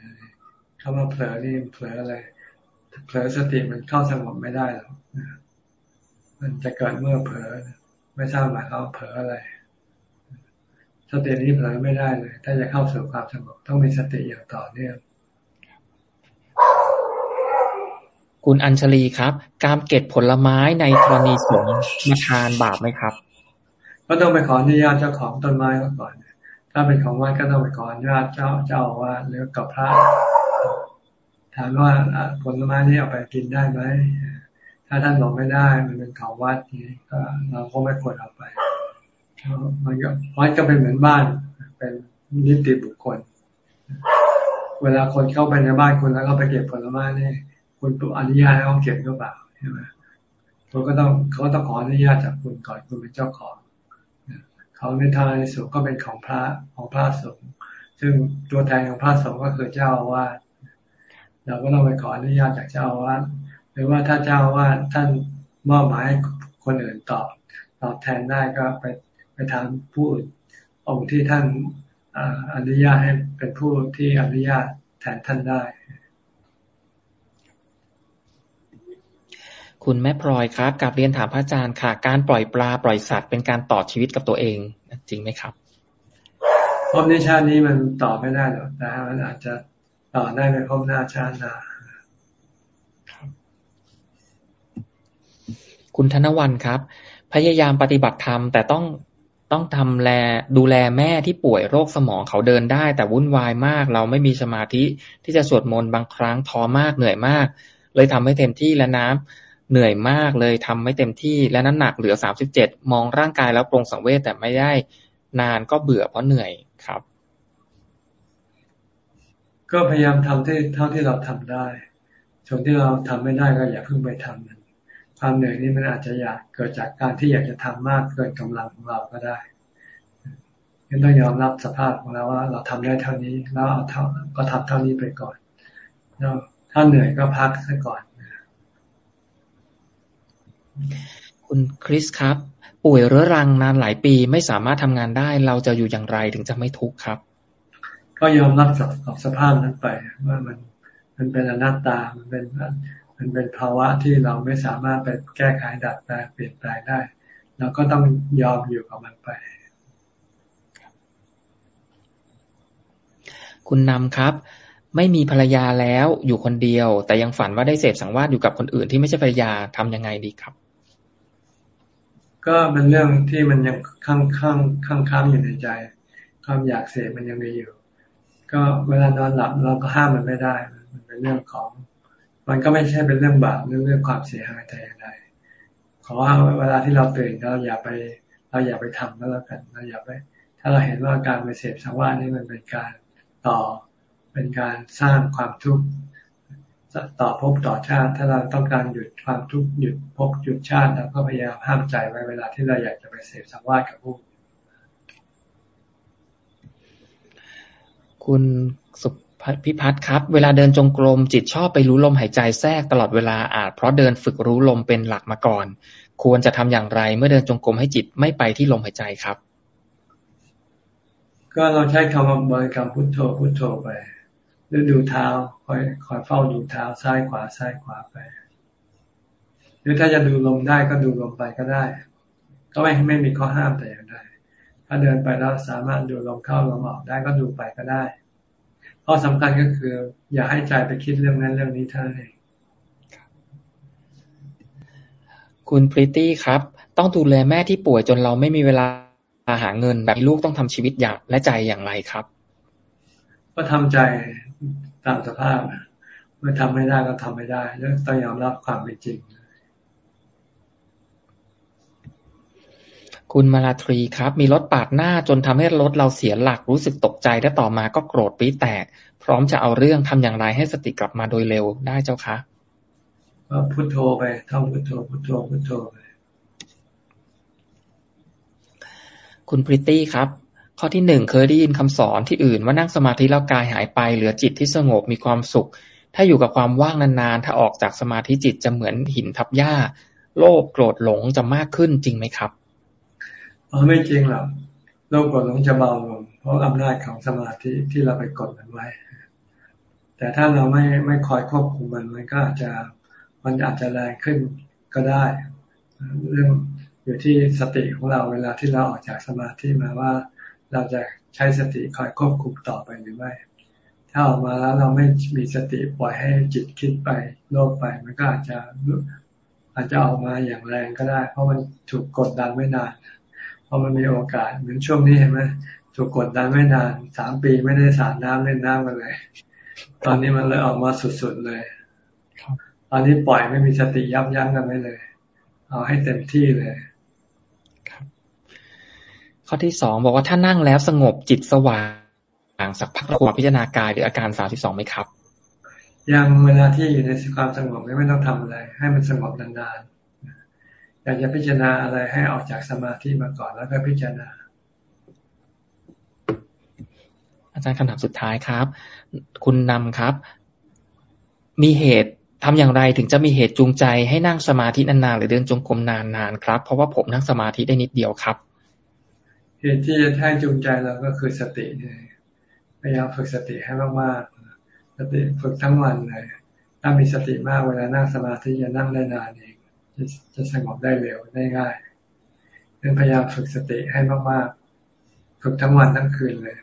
B: คำว่าเผลอนี่เผลออะไร เผลอสติมันเข้าสงบไม่ได้หรอกมันจะเกิดเมื่อเผลอไม่ทราบหมายความเผลออะไรสตินี้เผลอไม่ได้เลย ถ้าจะเข้าสู่ความสงบต้องมีสติอย่างต่อเนื่อง
A: คุณอัญชลีครับ การเก็บผลไม้ในกรณีสงฆ์มาทานบาปไหมครับ
B: ก็ต้องไปขออนุญาตเจ้าของต้นไม้ก่อน ถ้าเป็นของวัดก็ต้องไปขออนุญาตเจ้าเจ้าว่าหรือกับพระ ถามว่าผลไม้นี้เอาไปกินได้ไหม ถ้าท่านบอกไม่ได้ มันเป็นของวัดนี้ก็เราก็ไม่ควรเอาไปมันก็วัดก็เป็นเหมือนบ้าน เป็นนิติบุคคล เวลาคนเข้าไปในบ้านคุณแล้วก็ไปเก็บผลไม้นี่คุณอนุญาตให้เขาเก็บหรือเปล่าใช่ไหมคุณก็ต้องเขาต้องขออนุญาตจากคุณก่อนคุณเป็นเจ้าของเขาในทางในสุก็เป็นของพระของพระสงฆ์ซึ่งตัวแทนของพระสงฆ์ก็คือเจ้าว่า เราก็ต้องไปขออนุญาตจากเจ้าว่าหรือว่าถ้าเจ้าว่าท่านมอบหมายให้คนอื่นตอบตอบแทนได้ก็ไปไปทางผู้องค์ที่ท่านอนุญาตให้เป็นผู้ที่อนุญาตแทนท่านได้
A: คุณแม่พลอยครับกับเรียนถามพระอาจารย์ค่ะ การปล่อยปลาปล่อยสัตว์เป็นการต่อชีวิตกับตัวเอง จริงไหมครับ
B: พบในชาตินี้มันต่อไม่ได้หรอกแต่มันอาจจะ ต่อได้ในพบหน้าชาติหน้า
A: คุณธนวันครับ พยายามปฏิบัติธรรมแต่ต้องต้องทำแลดูแลแม่ที่ป่วยโรคสมองเขาเดินได้ แต่วุ่นวายมาก เราไม่มีสมาธิที่จะสวดมนต์บางครั้งท้อมากเหนื่อยมาก เลยทำให้เต็มที่และน้ำเหนื่อยมากเลยทำไม่เต็มที่และน้ำหนักเหลือสามสิบเจ็ดมองร่างกายแล้วปรงสังเวชแต่ไม่ได้นานก็เบื่อเพราะเหนื่อยครับ
B: ก็พยายามทำที่เท่าที่เราทำได้ส่วนที่เราทำไม่ได้ก็อย่าเพิ่งไปทำมันความเหนื่อยนี่มันอาจจะอยากเกิดจากการที่อยากจะทำมากเกินกำลังของเราก็ได้ยังต้องยอมรับสภาพของเราว่า เราทำได้เท่านี้แล้วเอาเท่าก็ทำเท่านี้ไปก่อนแล้วถ้าเหนื่อยก็พักซะก่อน
A: คุณคริสครับ ป่วยเรื้อรังนานหลายปีไม่สามารถทำงานได้ เราจะอยู่อย่างไรถึงจะไม่ทุกข์ครับ
B: ก็ยอมรับกับสภาพนั้นไป ว่ามันมันเป็นอนัตตา มันเป็นมันเป็นภาวะที่เราไม่สามารถไปแก้ไขดัดแปลงเปลี่ยนแปลงได้เราก็ต้องยอมอยู่กับมันไป
A: คุณนำครับ ไม่มีภรรยาแล้วอยู่คนเดียว แต่ยังฝันว่าได้เสพสังวาสอยู่กับคนอื่นที่ไม่ใช่ภรรยาทำยังไงดีครับ
B: ก็เป็นเรื่องที่มันยังข้างข้างข้างค้างอยู่ในใจ ความอยากเสพมันยังมีอยู่ ก็เวลานอนหลับเราก็ห้ามมันไม่ได้ มันเป็นเรื่องของ มันก็ไม่ใช่เป็นเรื่องบาปเรื่องเรื่องความเสียหายแต่อย่างใดขอว่าเวลาที่เราตื่นเราอย่าไป เราอย่าไปทำก็แล้วกันเราอย่าไป ถ้าเราเห็นว่าการไปเสพสังวาสนี่มันเป็นการต่อเป็นการสร้างความทุกข์ต่อภพต่อชาติ ถ้าเราต้องการหยุดความทุกข์หยุดภพหยุดชาติเราก็พยายามห้ามใจไว้เวลาที่เราอยากจะไปเสพสังวาสกับผู้
A: คุณสุพิพัฒน์ครับ เวลาเดินจงกรมจิตชอบไปรู้ลมหายใจแทรกตลอดเวลาอาจเพราะเดินฝึกรู้ลมเป็นหลักมาก่อน ควรจะทำอย่างไรเมื่อเดินจงกรมให้จิตไม่ไปที่ลมหายใจครับ
B: ก็เราใช้คำว่าบริกรรมพุทโธพุทโธไปหรือดูเท้าคอยคอยเฝ้าดูเท้าซ้ายขวาซ้ายขวาไป หรือถ้าจะดูลมได้ก็ดูลมไปก็ได้ ก็ไม่ไม่มีข้อห้ามแต่อย่างใดาเดินไปแล้วสามารถดูลมเข้าลมออกได้ก็ดูไปก็ได้ข้อสำคัญก็คือ อย่าให้ใจไปคิดเรื่องนั้นเรื่องนี้เท่านั้นเอง
A: คุณพริตตี้ครับ ต้องดูแลแม่ที่ป่วยจนเราไม่มีเวลาหาเงิน แบบลูกต้องทำชีวิตอย่างและใจอย่างไรครับ
B: ก็ทำใจตามสภาพเมื่อทำไม่ได้ก็ทำไม่ได้แล้วต้องยอมรับความเป็นจริง
A: คุณมาลาทรีครับ มีรถปาดหน้าจนทำให้รถเราเสียหลักรู้สึกตกใจและต่อมาก็โกรธปีแตก พร้อมจะเอาเรื่องทำอย่างไรให้สติกลับมาโดยเร็วได้เจ้าคะ
B: ก็พุโทโธไปท่องพุโทโธพุโทโธพุโทโธไป
A: คุณพริตตี้ครับ ข้อที่หนึ่งเคยได้ยินคำสอนที่อื่นว่านั่งสมาธิแล้วกายหายไปเหลือจิตที่สงบมีความสุข ถ้าอยู่กับความว่างนานๆ ถ้าออกจากสมาธิจิตจะเหมือนหินทับหญ้า โลภโกรธหลงจะมากขึ้นจริงไหมครับ
B: อ๋อไม่จริงหรอกโลภกรธหลงจะเบาลง เพราะอำนาจของสมาธิที่เราไปกดมันไว้ แต่ถ้าเราไม่ไม่คอยควบคุมมันมันก็อาจจะมันอาจจะแรงขึ้นก็ได้ เรื่องอยู่ที่สติของเราเวลาที่เราออกจากสมาธิมาว่า เราจะใช้สติคอยควบคุมต่อไปหรือไม่ ถ้าออกมาแล้วเราไม่มีสติปล่อยให้จิตคิดไปโลภไปมันก็อาจจะอาจจะออกมาอย่างแรงก็ได้ เพราะมันถูกกดดันไม่นาน เพราะมันมีโอกาสเหมือนช่วงนี้เห็นไหมถูกกดดันไม่นานสามปีไม่ได้สาดน้ำเล่นน้ำกันเลย ตอนนี้มันเลยออกมาสุดๆเลยตอนนี้ปล่อยไม่มีสติยับยั้งกันไม่เลย เอาให้เต็มที่เลย
A: ข้อที่สองบอกว่าถ้านั่งแล้วสงบจิตสว่างสักพักควรพิจารณากายหรืออาการสามสิบสองไหมครับ
B: ยังเวลาที่อยู่ในความสงบไม่ต้องทำอะไร ให้มันสงบนานๆ อยากจะพิจารณาอะไรให้ออกจากสมาธิมาก่อนแล้วก็พิจารณา
A: อาจารย์คำถามสุดท้ายครับ คุณนำครับ มีเหตุทำอย่างไรถึงจะมีเหตุจูงใจให้นั่งสมาธินานๆหรือเดินจงกรมนานๆครับ เพราะว่าผมนั่งสมาธิได้นิดเดียวครับ
B: เหตุที่จะแท้จูงใจเราก็คือสติเนี่ยพยายามฝึกสติให้มากๆสติฝึกทั้งวันเลยถ้ามีสติมากเวลานั่งสมาธิจะนั่งได้นานเอง จะจะสงบได้เร็วได้ง่ายดังพยายามฝึกสติให้มากๆ ฝึกทั้งวันทั้งคืนเลย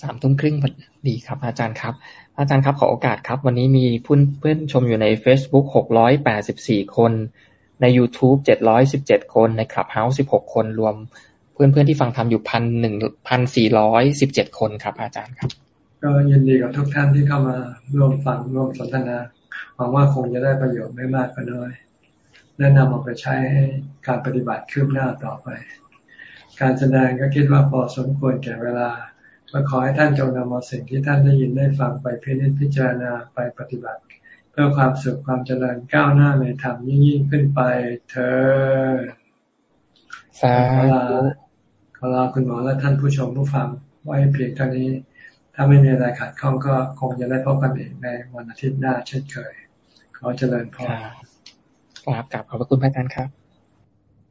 A: สามทุ่มครึ่งดีครับ อาจารย์ครับ อาจารย์ครับขอโอกาสครับ วันนี้มีเพื่อนเพื่อนชมอยู่ใน Facebook หกร้อยแปดสิบสี่คน ใน YouTube เจ็ดร้อยสิบเจ็ดคน ในคลับเฮาส์สิบหกคนรวม เพื่อนเพื่อนที่ฟังทำอยู่พันหนึ่งพันสี่ร้อยสิบเจ็ดคนครับ อาจารย์ครับ
B: ก็ยินดีกับทุกท่านที่เข้ามาร่วมฟังร่วมสนทนา หวังว่าคงจะได้ประโยชน์ไม่มากก็น้อย และนำเอาไปใช้ให้การปฏิบัติคืบหน้าต่อไป การแสดงก็คิดว่าพอสมควรแก่เวลาก็ขอให้ท่านจงนำเอาสิ่งที่ท่านได้ยินได้ฟังไปพิจิตพิจารณาไปปฏิบัติ เพื่อความสุขความเจริญก้าวหน้าในธรรมยิ่งยิ่งขึ้นไปเธอสาธุขอลาคุณหมอและท่านผู้ชมผู้ฟังไว้เพียงเท่านี้ ถ้าไม่มีอะไรขัดข้องก็คงจะได้พบกันอีกในวันอาทิตย์หน้าเช่นเคยขอเจริญพร
A: ครับกลับขอบพระคุณพระอาจารย์ครับ